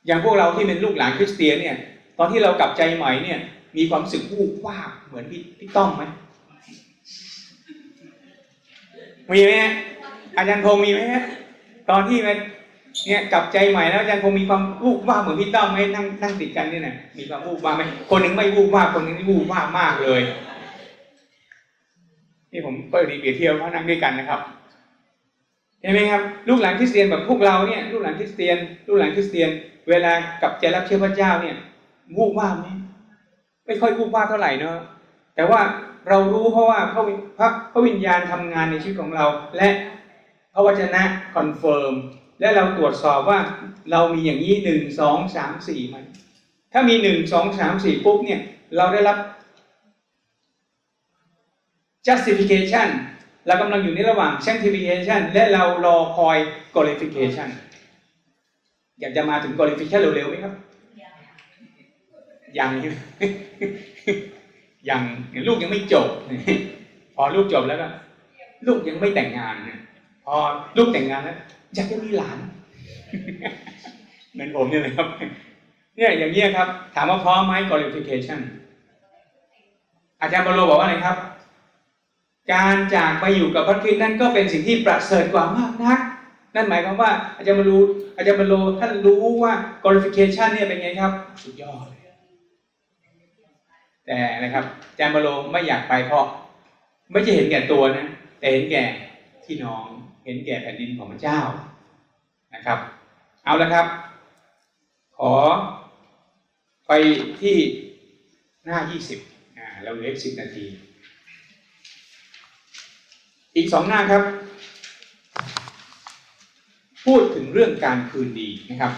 Speaker 1: อย่างพวกเราที่เป็นลูกหลานคริสเตียนเนี่ย ตอนที่เรากลับใจใหม่เนี่ย มีความสึกวูบวาบเหมือนพี่พี่ต้อมไหมมีไหมฮะอาจารย์พงศ์มีไหมฮะตอนที่มันเนี่ยกลับใจใหม่แล้วอาจารย์พงศ์มีความวูบวาบเหมือนพี่ต้อมไหมนั่งนั่งติดกันเนี่ยนะมีความวูบวาบไหมคนหนึ่งไม่วูบวาบคนหนึ่งวูบวาบมากเลยนี่ผมก็ดีเปรียบเทียบเพราะนั่งด้วยกันนะครับ เห็นไหมครับลูกหลานคริสเตียนแบบพวกเราเนี่ยลูกหลานคริสเตียน ลูกหลานคริสเตียน เวลากลับใจรับเชื่อพระเจ้าเนี่ยวูบวาบไหมไม่ค่อยวูบวาบเท่าไหร่เนอะแต่ว่าเรารู้เพราะว่าพระวิพระพระวิญญาณทำงานในชีวิตของเรา และพระวจนะ confirm และเราตรวจสอบว่าเรามีอย่างนี้หนึ่งสองสามสี่ไหมถ้ามีหนึ่งสองสามสี่ปุ๊บเนี่ยเราได้รับ justification เรากำลังอยู่ในระหว่าง sanctification และเรารอคอย glorification อยากจะมาถึง glorification เร็วๆไหมครับ ยังยังลูกยังไม่จบ พอลูกจบแล้วก็ลูกยังไม่แต่งงานพอลูกแต่งงานแล้วอยากจะมีหลานเหมือนผมเนี่ยนะครับ เนี่ยอย่างเงี้ยครับ ถามว่าพร้อมไหม glorification อาจารย์บรโลบอกว่าไงครับ การจากไปอยู่กับพระคริสต์นั่นก็เป็นสิ่งที่ประเสริฐกว่ามากนัก นั่นหมายความว่าอาจารย์บรรลุอาจารย์บรรลุท่านรู้ว่า glorification เนี่ยเป็นไงครับสุดยอดเลยแต่นะครับอาจารย์บรรลุไม่อยากไปเพราะ ไม่ใช่เห็นแก่ตัวนะ แต่เห็นแก่พี่น้องเห็นแก่แผ่นดินของพระเจ้านะครับ เอาละครับ ขอไปที่หน้า 20อ่าเราเหลือสิบนาที อีกสองหน้าครับ พูดถึงเรื่องการคืนดีนะครับ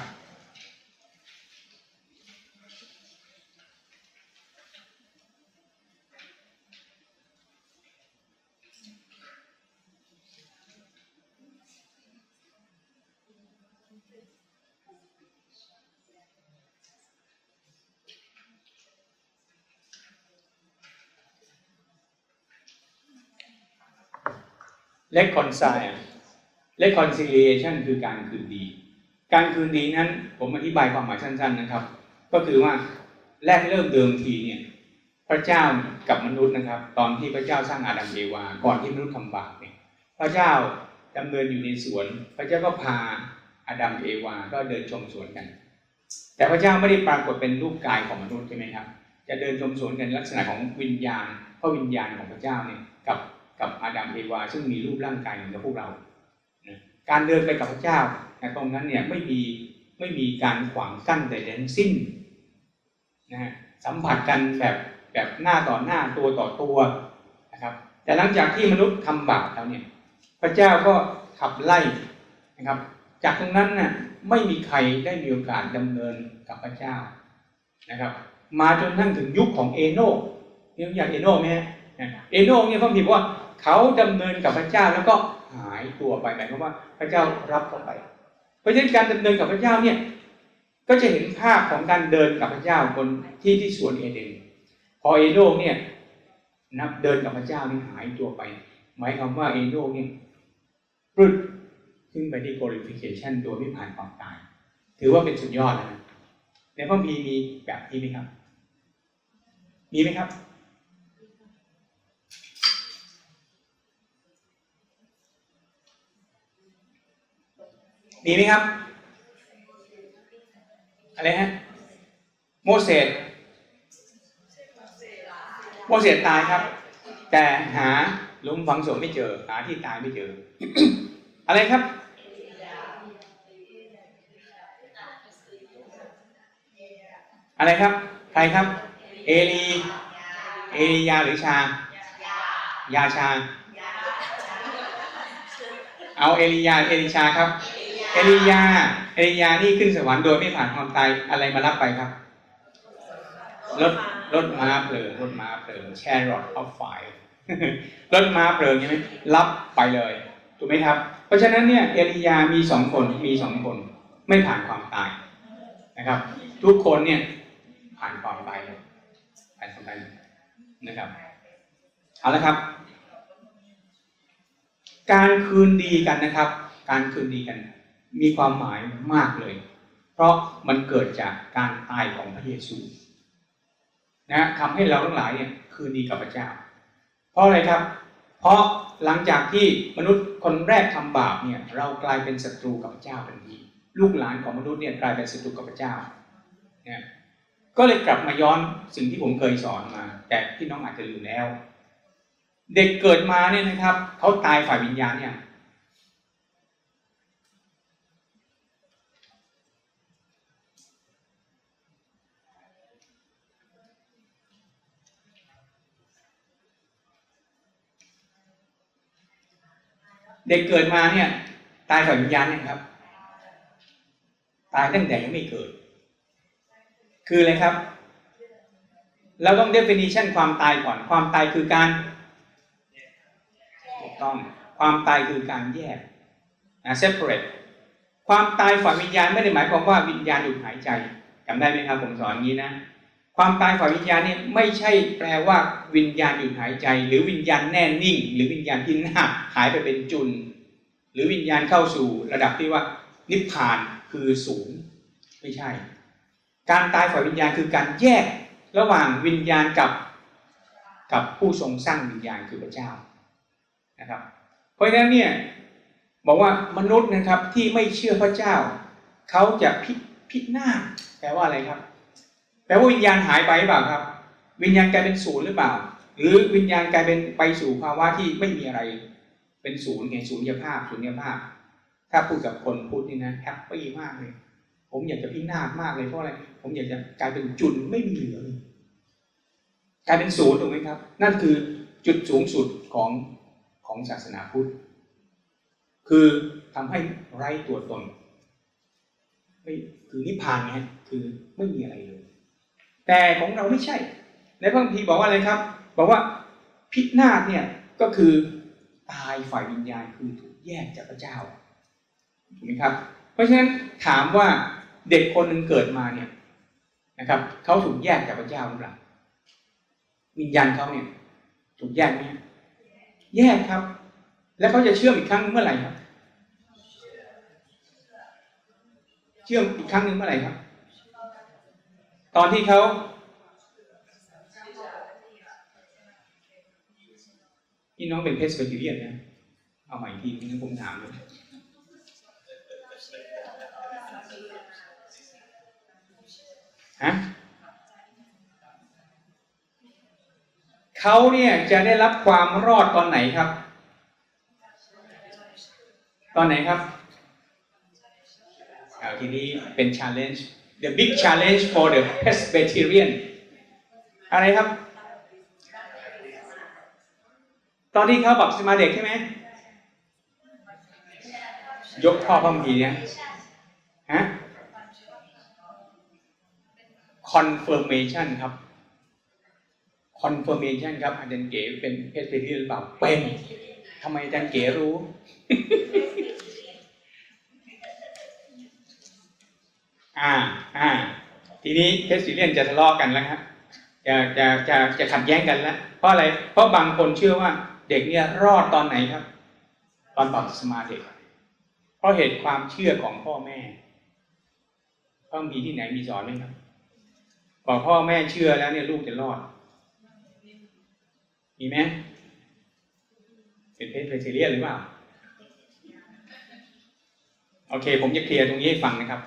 Speaker 1: reconcile reconciliation คือการคืนดี การคืนดีนั้นผมอธิบายความหมายสั้น ๆนะครับ ก็คือว่าแรกเริ่มเดิมทีเนี่ยพระเจ้ากับมนุษย์นะครับ ตอนที่พระเจ้าสร้างอาดัมเอวา ก่อนที่มนุษย์ทำบาปเนี่ยพระเจ้าดำเนินอยู่ในสวน พระเจ้าก็พาอาดัมเอวา ก็เดินชมสวนกัน แต่พระเจ้าไม่ได้ปรากฏเป็นรูปกายของมนุษย์ใช่ไหมครับ จะเดินชมสวนกันลักษณะของวิญญาณเพราะวิญญาณของพระเจ้าเนี่ยกับ กับอาดัมเอวา ซึ่งมีรูปร่างกายเหมือนกับพวกเรา การเดินไปกับพระเจ้านตรงนั้นเนี่ยไม่มีไม่มีการขวางกั้นใดๆทั้งสิ้นนะสัมผัสกันแบบแบบหน้าต่อหน้าตัวต่อตัวนะครับ แต่หลังจากที่มนุษย์ทำบาปแล้วเนี่ยพระเจ้าก็ขับไล่นะครับ จากตรงนั้นน่ะไม่มีใครได้มีโอกาสดำเนินกับพระเจ้านะครับ มาจนทั้งถึงยุคของเอโนกนี่รู้อยากเอโนกไหมฮะเอโนกเนี่ยเขาผิดว่า เขาดำเนินกับพระเจ้าแล้วก็หายตัวไปหมายความว่าพระเจ้ารับเขาไป เพราะฉะนั้นการดำเนินกับพระเจ้าเนี่ยก็จะเห็นภาพของการเดินกับพระเจ้าบนที่ที่สวนเอเดนพอเอโนกเนี่ยนับเดินกับพระเจ้านี่หายตัวไป หมายความว่าเอโนกเนี่ยปลุดขึ้นไปที่ glorification โดยไม่ผ่านความตาย ถือว่าเป็นสุดยอดแล้วนะในพระมีมีแบบนี้ไหมครับ มีไหมครับ มีไหมครับ อะไรฮะ โมเสส โมเสสตายครับ แต่หาลุมฝังศพไม่เจอ หาที่ตายไม่เจอ อะไรครับ อะไรครับ ใครครับ เอลี เอลียาหรือชา ยาชา เอาเอลียา เอลิชาครับ เอลียา เอลียานี่ขึ้นสวรรค์โดยไม่ผ่านความตายอะไรมารับไปครับ รถรถม้าเพลิงรถม้าเพลิง chariot of fire รถม้าเพลิงใช่ไหมรับไปเลยถูกไหมครับ เพราะฉะนั้นเนี่ยเอลียามีสองคนมีสองคนไม่ผ่านความตายนะครับ ทุกคนเนี่ยผ่านความตายเลยผ่านความตายนะครับเอาละครับ การคืนดีกันนะครับ การคืนดีกัน มีความหมายมากเลย เพราะมันเกิดจากการตายของพระเยซูนะทำให้เราทั้งหลายเนี่ยคืนดีกับพระเจ้า เพราะอะไรครับ เพราะหลังจากที่มนุษย์คนแรกทำบาปเนี่ยเรากลายเป็นศัตรูกับพระเจ้าทันทีลูกหลานของมนุษย์เนี่ยกลายเป็นศัตรูกับพระเจ้าเนี่ยก็เลยกลับมาย้อนสิ่งที่ผมเคยสอนมา แต่พี่น้องอาจจะลืมแล้ว เด็กเกิดมาเนี่ยนะครับเขาตายฝ่ายวิญญาณเนี่ย เด็กเกิดมาเนี่ย ตายฝ่ายวิญญาณเนี่ยครับ ตายตั้งแต่ยังไม่เกิด คืออะไรครับ เราต้อง definition ความตายก่อน ความตายคือการถูกต้องความตายคือการแยกนะ separate ความตายฝ่ายวิญญาณไม่ได้หมายความว่าวิญญาณหยุดหายใจจำได้ไหมครับผมสอนงี้นะ ความตายฝ่ายวิญญาณเนี่ยไม่ใช่แปลว่าวิญญาณหยุดหายใจ หรือวิญญาณแน่นิ่ง หรือวิญญาณที่หน้าหายไปเป็นจุน หรือวิญญาณเข้าสู่ระดับที่ว่า นิพพานคือศูนย์ไม่ใช่ การตายฝ่ายวิญญาณคือการแยกระหว่างวิญญาณกับกับผู้ทรงสร้างวิญญาณคือพระเจ้านะครับ เพราะฉะนั้นเนี่ยบอกว่ามนุษย์นะครับที่ไม่เชื่อพระเจ้า เขาจะพิพินาศแปลว่าอะไรครับ แปลว่าวิญญาณหายไปหรือเปล่าครับ วิญญาณกลายเป็นศูนย์หรือเปล่า หรือวิญญาณกลายเป็นไปสู่ภาวะที่ไม่มีอะไร เป็นศูนย์ไงศูนย์ยภาพศูนย์ยภาพ ถ้าพูดกับคนพูดนี่นะแฮปปี้มากเลย ผมอยากจะพินาศมากเลยเพราะอะไร ผมอยากจะกลายเป็นจุดไม่มีเหลือเลยกลายเป็นศูนย์ถูกไหมครับ นั่นคือจุดสูงสุดของของศาสนาพุทธ คือทำให้ไร้ตัวตนไม่คือนิพพานไงคือไม่มีอะไรเลย แต่ของเราไม่ใช่ ในพระคัมภีร์บอกว่าอะไรครับ บอกว่าพินาศเนี่ยก็คือตายฝ่ายวิญญาณคือถูกแยกจากพระเจ้าถูกไหมครับ เพราะฉะนั้นถามว่าเด็กคนหนึ่งเกิดมาเนี่ยนะครับเขาถูกแยกจากพระเจ้าหรือเปล่าวิญญาณเขาเนี่ยถูกแยกไหมแยกครับ แล้วเขาจะเชื่อมอีกครั้งเมื่อไหร่ครับ เชื่อมอีกครั้งหนึ่งเมื่อไหร่ครับ ตอนที่เขาพี่น้องเป็นเพสเปอร์เรียนนะ เอาใหม่อีกทีนึงผมถามเลยฮะเขาเนี่ยจะได้รับความรอดตอนไหนครับ ตอนไหนครับเอาทีนี้เป็น challenge the big challenge for the Presbyterian อะไรครับ ตอนที่เขาบัพติศมาเด็กใช่ไหมยกข้อพระมีเนี่ยฮะ confirmation ครับ confirmation ครับอาจารย์เก๋เป็นเพศเพศหรือเปล่าเป็นทำไมอาจารย์เก๋รู้ อ่าอ่า ทีนี้เพศซีเรียนจะทะเลาะกันแล้วครับจะจะจะจะขัดแย้งกันแล้วเพราะอะไร เพราะบางคนเชื่อว่าเด็กเนี่ยรอดตอนไหนครับ ตอนบัพติศมาเด็ก เพราะเหตุความเชื่อของพ่อแม่ต้องมีที่ไหนมีสอนไหมครับบอกพ่อแม่เชื่อแล้วเนี่ยลูกจะรอด มีไหมเป็นเพศเพศเรียนหรือเปล่า โอเค ผมจะเคลียร์ตรงนี้ให้ฟังนะครับ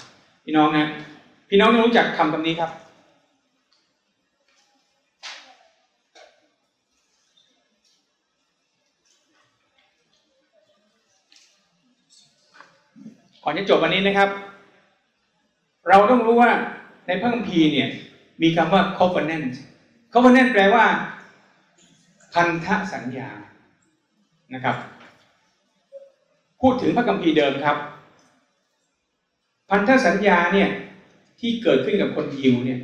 Speaker 1: พี่น้องนะ พี่น้องรู้จักคำคำนี้ครับ ก่อนจะจบวันนี้นะครับ เราต้องรู้ว่าในพระคัมภีร์เนี่ย มีคำว่า covenant covenant แปลว่า พันธสัญญานะครับ พูดถึงพระคัมภีร์เดิมครับ พันธสัญญาเนี่ยที่เกิดขึ้นกับคนยิวเนี่ย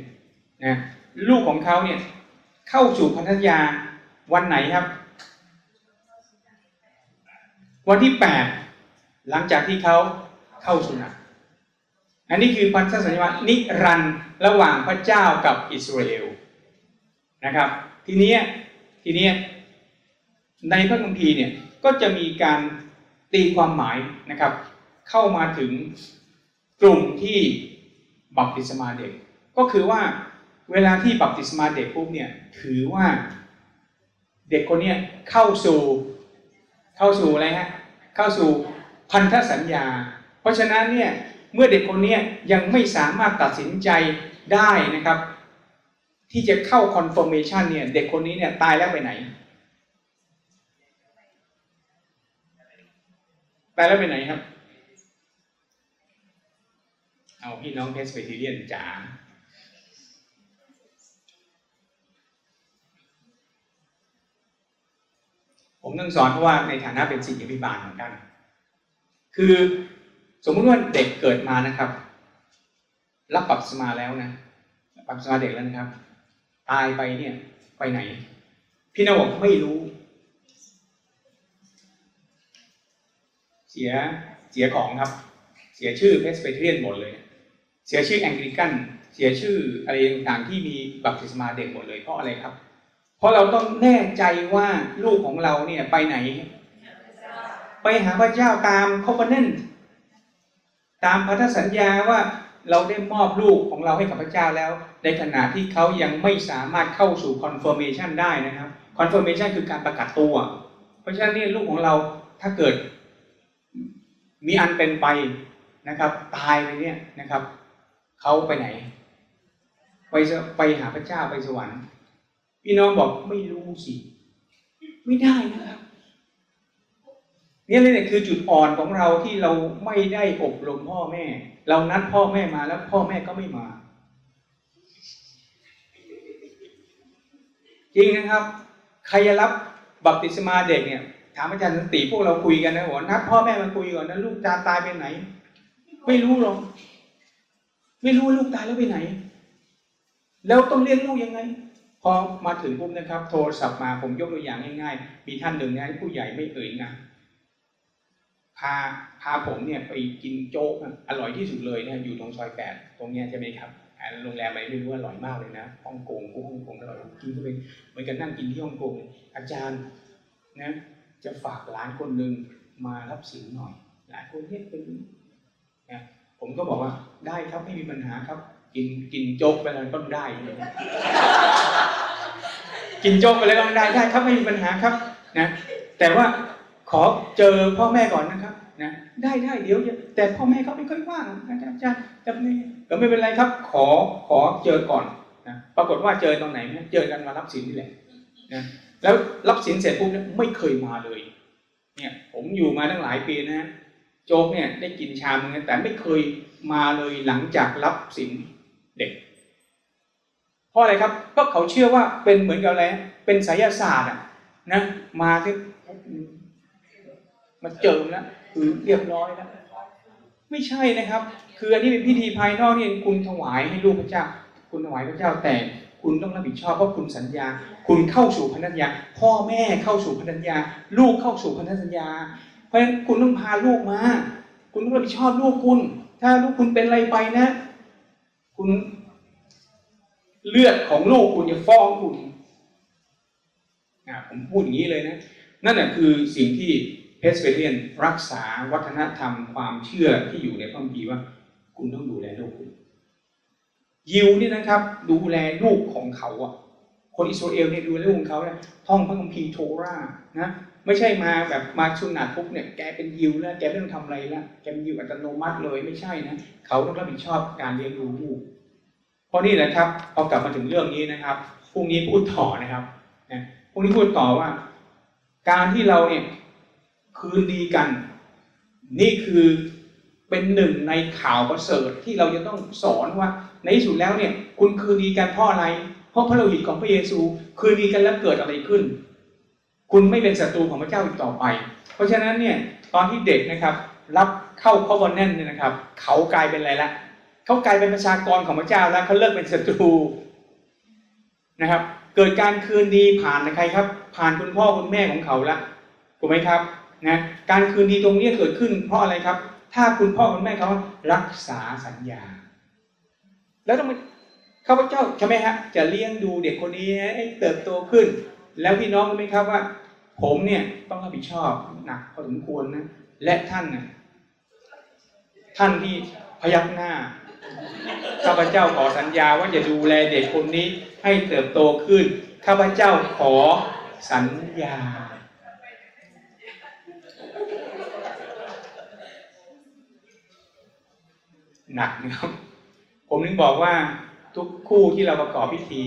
Speaker 1: นะลูกของเขาเนี่ยเข้าสู่พันธสัญญาวันไหนครับ วันที่แปดหลังจากที่เขาเข้าสุนัขอันนี้คือพันธสัญญานิรันด์ระหว่างพระเจ้ากับอิสราเอลนะครับ ทีนี้ทีนี้ในพระคัมภีร์เนี่ยก็จะมีการตีความหมายนะครับ เข้ามาถึง กลุ่มที่บัพติศมาเด็ก ก็คือว่าเวลาที่บัพติศมาเด็กปุ๊บเนี่ยถือว่าเด็กคนเนี้ยเข้าสู่เข้าสู่อะไรฮะเข้าสู่พันธสัญญา เพราะฉะนั้นเนี่ยเมื่อเด็กคนเนี้ยยังไม่สามารถตัดสินใจได้นะครับ ที่จะเข้า confirmation เนี่ยเด็กคนนี้เนี่ยตายแล้วไปไหนตายแล้วไปไหนครับ เอาพี่น้องเพสเปทีเรียนจ๋าผมต้องสอนเพราะว่าในฐานะเป็นศิษยาภิบาลเหมือนกัน คือสมมุติว่าเด็กเกิดมานะครับ รับบัพติศมาแล้วนะบัพติศมาเด็กแล้วนะครับ ตายไปเนี่ยไปไหน พี่น้องบอกไม่รู้ เสียเสียของครับ เสียชื่อ Presbyterian หมดเลย เสียชื่อ Anglican เสียชื่ออะไรต่างๆที่มีบัพติศมาเด็กหมดเลยเพราะอะไรครับ เพราะเราต้องแน่ใจว่าลูกของเราเนี่ยไปไหน ไปหาพระเจ้าตามคอฟเนนตามพันธสัญญาว่าเราได้มอบลูกของเราให้กับพระเจ้าแล้ว ในขณะที่เขายังไม่สามารถเข้าสู่ confirmation ได้นะครับ confirmation คือการประกาศตัว เพราะฉะนั้นเนี่ยลูกของเราถ้าเกิดมีอันเป็นไปนะครับ ตายไปเนี่ยนะครับ เขาไปไหน ไปไปหาพระเจ้าไปสวรรค์ พี่น้องบอกไม่รู้สิ ไม่ได้นะครับนี่เลยเนี่ยคือจุดอ่อนของเราที่เราไม่ได้อบรมพ่อแม่ เรานัดพ่อแม่มาแล้วพ่อแม่ก็ไม่มา จริงนะครับ ใครจะรับบัพติศมาเด็กเนี่ยถามอาจารย์สันติพวกเราคุยกันนะบอกนัดพ่อแม่มาคุยก่อนนะลูกตาตายไปไหน ไม่รู้หรอก ไม่รู้ว่าลูกตายแล้วไปไหน แล้วต้องเลี้ยงลูกยังไงพอมาถึงปุ๊บนะครับ โทรศัพท์มาผมยกตัวอย่างง่ายๆ มีท่านหนึ่งนะผู้ใหญ่ไม่เอ่ยนะพาพาผมเนี่ยไปกินโจ๊กอร่อยที่สุดเลยนะอยู่ตรงซอยแปดตรงเนี้ยใช่ไหมครับโรงแรมอะไรไม่รู้อร่อยมากเลยนะฮ่องกงพวกฮ่องกงอร่อยกินเข้าไปเหมือนกันนั่งกินที่ฮ่องกงอาจารย์นะจะฝากหลานคนหนึ่งมารับสินหน่อยหลานคนนี้เป็นนะ ผมก็บอกว่าได้ครับไม่มีปัญหาครับ กินกินโจ๊กไปแล้วก็ได้กินโจ๊กไปแล้วก็ได้ได้ครับไม่มีปัญหาครับนะแต่ว่าขอเจอพ่อแม่ก่อนนะครับนะได้ได้เดี๋ยวแต่พ่อแม่เขาไม่ค่อยว่างอาจารย์จะไม่ก็ไม่เป็นไรครับ ขอขอเจอก่อนนะปรากฏว่าเจอตอนไหนไหมเจอกันมารับสินนี่แหละนะแล้วรับสินเสร็จปุ๊บเนี่ยไม่เคยมาเลย เนี่ยผมอยู่มาตั้งหลายปีนะ โจ๊กเนี่ยได้กินชามนึงแต่ไม่เคยมาเลยหลังจากรับสินเด็กเพราะอะไรครับก็เขาเชื่อว่าเป็นเหมือนกับอะไรเป็นไสยศาสตร์อะนะมาที่มาเจิมแล้วคือเรียบร้อยแล้วไม่ใช่นะครับ คืออันนี้เป็นพิธีภายนอกนี่คุณถวายให้ลูกพระเจ้า คุณถวายพระเจ้าแต่คุณต้องรับผิดชอบเพราะคุณสัญญา คุณเข้าสู่พันธสัญญา พ่อแม่เข้าสู่พันธสัญญา ลูกเข้าสู่พันธสัญญา ราะฉะนั้นคุณต้องพาลูกมา คุณต้องรับผิดชอบลูกคุณ ถ้าลูกคุณเป็นอะไรไปนะ คุณเลือดของลูกคุณจะฟ้องคุณอ่าผมพูดอย่างนี้เลยนะ นั่นแหะคือสิ่งที่เพสเวเลียนรักษาวัฒนธรรมความเชื่อที่อยู่ในพระคัมภีร์ว่า คุณต้องดูแลลูกคุณ ยิวนี่นะครับ ดูแลลูกของเขาอะคนอิสราเอลเนี่ยดูแลลูกของเขาเนี่ยท่องพระคัมภีร์โทรานะ ไม่ใช่มาแบบมาชุนนาปุ๊บเนี่ยแกเป็นยิวแล้วแกไม่ต้องทำอะไรแล้วแกเป็นยิวอัตโนมัติเลยไม่ใช่นะเขาต้องรับผิดชอบการเลี้ยงดูลูกเพราะนี่แหละครับพอากลับมาถึงเรื่องนี้นะครับพรุ่งนี้พูดต่อนะครับนะพรุ่งนี้พูดต่อว่า การที่เราเนี่ยคืนดีกัน นี่คือเป็นหนึ่งในข่าวประเสริฐที่เราจะต้องสอนว่า ในที่สุดแล้วเนี่ย คุณคืนดีกันเพราะอะไร เพราะพระโลหิตของพระเยซู คืนดีกันแล้วเกิดอะไรขึ้น คุณไม่เป็นศัตรูของพระเจ้าอีกต่อไป เพราะฉะนั้นเนี่ยตอนที่เด็กนะครับรับเข้าคอวันแนนเนี่ยนะครับ เขากลายเป็นอะไรละเขากลายเป็นประชากรของพระเจ้าแล้วเขาเลิกเป็นศัตรูนะครับ เกิดการคืนดีผ่านใครครับ ผ่านคุณพ่อคุณแม่ของเขาละถูกไหมครับนะการคืนดีตรงนี้เกิดขึ้นเพราะอะไรครับ ถ้าคุณพ่อคุณแม่เขารักษาสัญญา แล้วต้องข้าพเจ้าใช่ไหมฮะจะเลี้ยงดูเด็กคนนี้ให้เติบโตขึ้น แล้วพี่น้องรู้ไหมครับว่า ผมเนี่ยต้องรับผิดชอบหนักพอสมควรนะ และท่านนะท่านที่พยักหน้าข้าพเจ้าขอสัญญาว่าจะดูแลเด็กคนนี้ให้เติบโตขึ้นข้าพเจ้าขอสัญญา หนักนะครับ ผมถึงบอกว่าทุกคู่ที่เราประกอบพิธี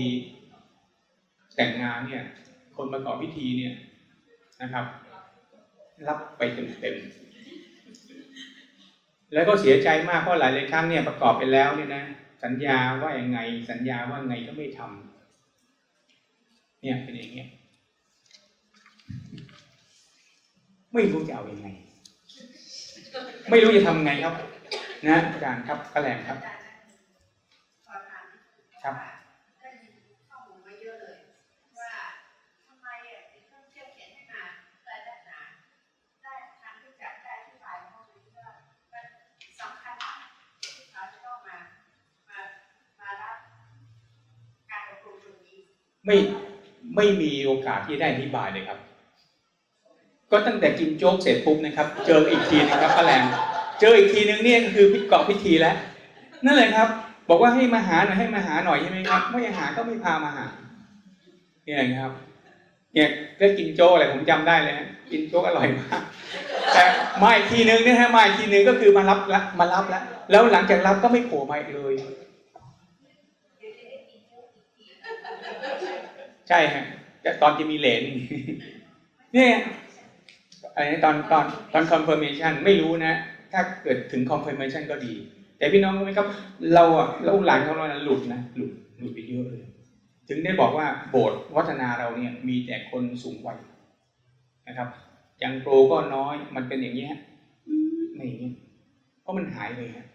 Speaker 1: แต่งงานเนี่ย คนประกอบพิธีเนี่ยนะครับ รับไปเต็มๆแล้วก็เสียใจมากเพราะหลายๆครั้งเนี่ยประกอบไปแล้วเนี่ยนะสัญญาว่าอย่างไง สัญญาว่าไงก็ไม่ทำเนี่ยเป็นอย่างเงี้ยไม่รู้จะเอาอยัางไง ไม่รู้จะทำไงครับ นะอาจารย์ครับกระแลมครับครับ
Speaker 6: ได้ยินข้อมูลมาเยอะเลย ว่าทำไมอะถึงต้องเชื่อเขียนให้มาแต่ได้หนาได้ทางที่จัดได้ที่ฝ่ายของเขาว่ามันสำคัญที่เขาจะต้องมา มามารับการอบรมตรงนี้
Speaker 1: ไม่ไม่มีโอกาสที่ได้อธิบายเลยครับ ก็ตั้งแต่กินโจ๊กเสร็จปุ๊บนะครับ เจออีกทีนึงครับป้าแรมเจออีกทีนึงเนี่ยก็คือพิกอบพิธีแล้ว นั่นเลยครับ บอกว่าให้มาหาหน่อยให้มาหาหน่อยใช่ไหมครับไม่หาก็ไม่พามาหาเนี่ยครับเนี่ยได้กินโจ๊กอะไรผมจำได้เลยกินโจ๊กอร่อยมากแต่มาอีกทีนึงเนี่ยฮะมาอีกทีนึงก็คือมารับละมารับแล้วแล้วหลังจากรับก็ไม่โผล่มาอีกเลย ใช่ฮะตอนที่มีเหรนเนี่ยอะไรนตอนตอนตอน confirmation ไม่รู้นะ ถ้าเกิดถึง confirmation ก็ดี แต่พี่น้องรู้ไหมครับ เราอะเราหลานของเรานะหลุดนะหลุดหลุดไปเยอะเลย ถึงได้บอกว่าโบสถ์วัฒนาเราเนี่ยมีแต่คนสูงวัยนะครับยังโปรก็น้อยมันเป็นอย่างนี้ฮะไม่อย่างนี้เพราะมันหายไปฮะ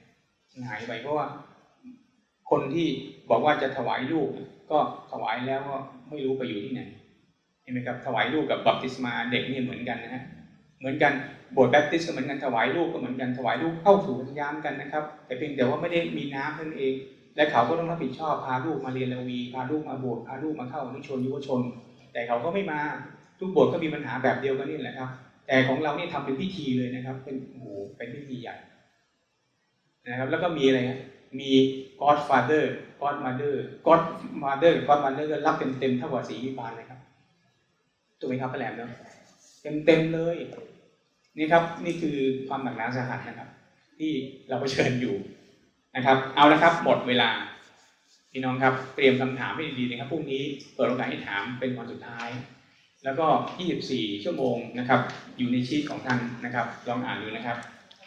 Speaker 1: หายไปเพราะว่า คนที่บอกว่าจะถวายลูกก็ถวายแล้วก็ ไม่รู้ไปอยู่ที่ไหนเห็นไหมครับถวายลูกกับบัพติศมาเด็กนี่เหมือนกันนะฮะเหมือนกันบสถ์แบปติสต์ก็เหมือนกันถวายลูกก็เหมือนกันถวายลูกเข้าสู่พันธยามกันนะครับ แต่เพียงแต่ว่าไม่ได้มีน้ำเท่านั้นเอง และเขาก็ต้องรับผิดชอบพาลูกมาเรียนลวีพาลูกมาบสถ์พาลูกมาเข้าอนุชนยุวชน แต่เขาก็ไม่มาทุกบสถ์ก็มีปัญหาแบบเดียวกันนี่แหละครับ แต่ของเรานี่ทำเป็นพิธีเลยนะครับ เป็นโอ้โหเป็นพิธีใหญ่นะครับ แล้วก็มีอะไรนะ มี Godfather Godmother Godmother Godmother ก็รับเต็มๆเท่ากับสีวิบาลเลยครับถูกไหมครับแหลมเนาะเต็มๆเลยนี่ครับนี่คือความหนักหนาสาหัสนะครับ ที่เราเผชิญอยู่นะครับ เอาละครับหมดเวลาพี่น้องครับเตรียมคำถามให้ดีๆนะครับพรุ่งนี้เปิดโอกาสให้ถามเป็นวันสุดท้าย แล้วก็ 24 ชั่วโมงนะครับ อยู่ในชีตของท่านนะครับ ลองอ่านดูนะครับ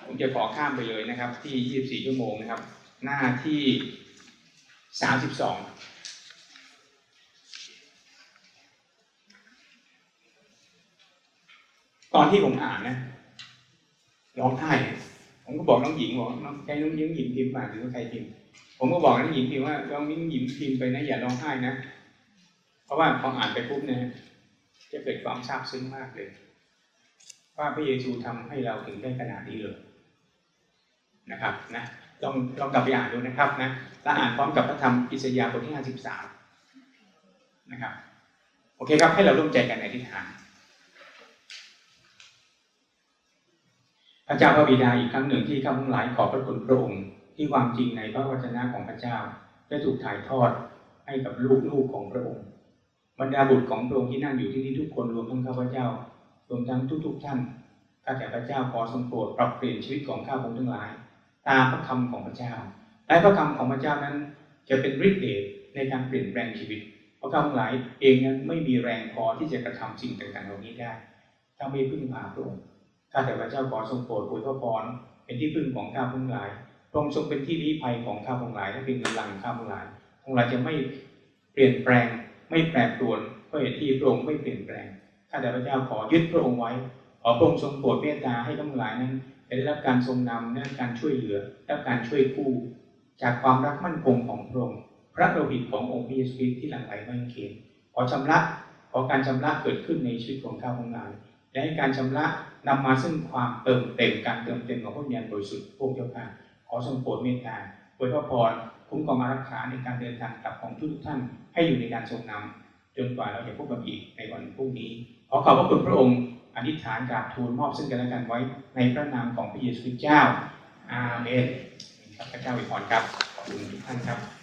Speaker 1: ผมจะขอข้ามไปเลยนะครับ ที่ 24 ชั่วโมงนะครับ หน้าที่32ตอนที่ผมอ่านนะร้องไห้ผมก็บอกน้องหญิงบอกน้องใครน้องหญิงหญิงพิมพ์มาหรือว่าใครพิมพ์ผมก็บอกน้องหญิงพิมพ์ว่าน้องหญิงหญิงพิมพ์ไปนะอย่าร้องไห้นะเพราะว่าพออ่านไปปุ๊บเนี่ยจะเกิดความซาบซึ้งมากเลย ว่าพระเยซูทำให้เราถึงได้ขนาดนี้เลยนะครับนะ ลองลองกลับไปอ่านดูนะครับนะและอ่านพร้อมกับพระธรรมอิสยาห์บทที่ 53 นะครับ โอเคครับให้เราร่วมใจกันอธิษฐานพระเจ้าพระบิดาอีกครั้งหนึ่งที่ข้าพงหลายขอบพระคุณพระองค์ที่ความจริงในพระวจนะของพระเจ้าได้ถูกถ่ายทอดให้กับลูกๆของพระองค์ บรรดาบุตรของพระองค์ที่นั่งอยู่ที่นี่ทุกคนรวมทั้งข้าพเจ้ารวมทั้งทุกๆท่านข้าแต่พระเจ้าขอทรงโปรดปรับเปลี่ยนชีวิตของข้าพงทั้งหลาย ตามพระคำของพระเจ้า และพระคำของพระเจ้านั้น จะเป็นฤทธิ์เดชในการเปลี่ยนแปลงชีวิตเพราะข้าพงหลายเองนั้นไม่มีแรงพอที่จะกระทำสิ่งต่างๆเหล่านี้ได้ ถ้าไม่พึ่งพาพระองค์ข้าแต่พระเจ้าขอทรงโปรดอวยพระพรเป็นที่พึ่งของข้าพงหลายพระองค์ทรงเป็นที่ลี้ภัยของข้าพงหลายและเป็นกำลังข้าพงหลายพงหลายจะไม่เปลี่ยนแปลงไม่แปรปรวนเพราะเหตุที่พระองค์ไม่เปลี่ยนแปลงข้าแต่พระเจ้าขอยึดพระองค์ไว้ขอพระองค์ทรงโปรดเมตตาให้ข้าพงหลายนั้น ได้รับการทรงนำได้รับการช่วยเหลือได้รับการช่วยกู้จากความรักมั่นคงของพระองค์พระโลหิตขององค์พระเยซูคริสต์ที่หลั่งไหลไม่เคียนขอชำระขอการชำระเกิดขึ้นในชีวิตของข้าพงหลาและให้การชำระนำมาซึ่งความเติมเต็มการเติมเต็มของพระวิญญาณบริสุทธิ์พวกเจ้าค่ะขอทรงโปรดเมตตาอวยพระพรคุ้มครองอารักขาในการเดินทางกลับของทุกท่านให้อยู่ในการทรงนำจนกว่าเราจะพบกันอีกในวันพรุ่งนี้ ขอขอบพระคุณพระองค์ อธิษฐานกราบทูลมอบซึ่งกันและกันไว้ในพระนามของพระเยซูคริสต์เจ้าอาเมนครับพระเจ้าอวยพรครับขอบคุณทุกท่านครับ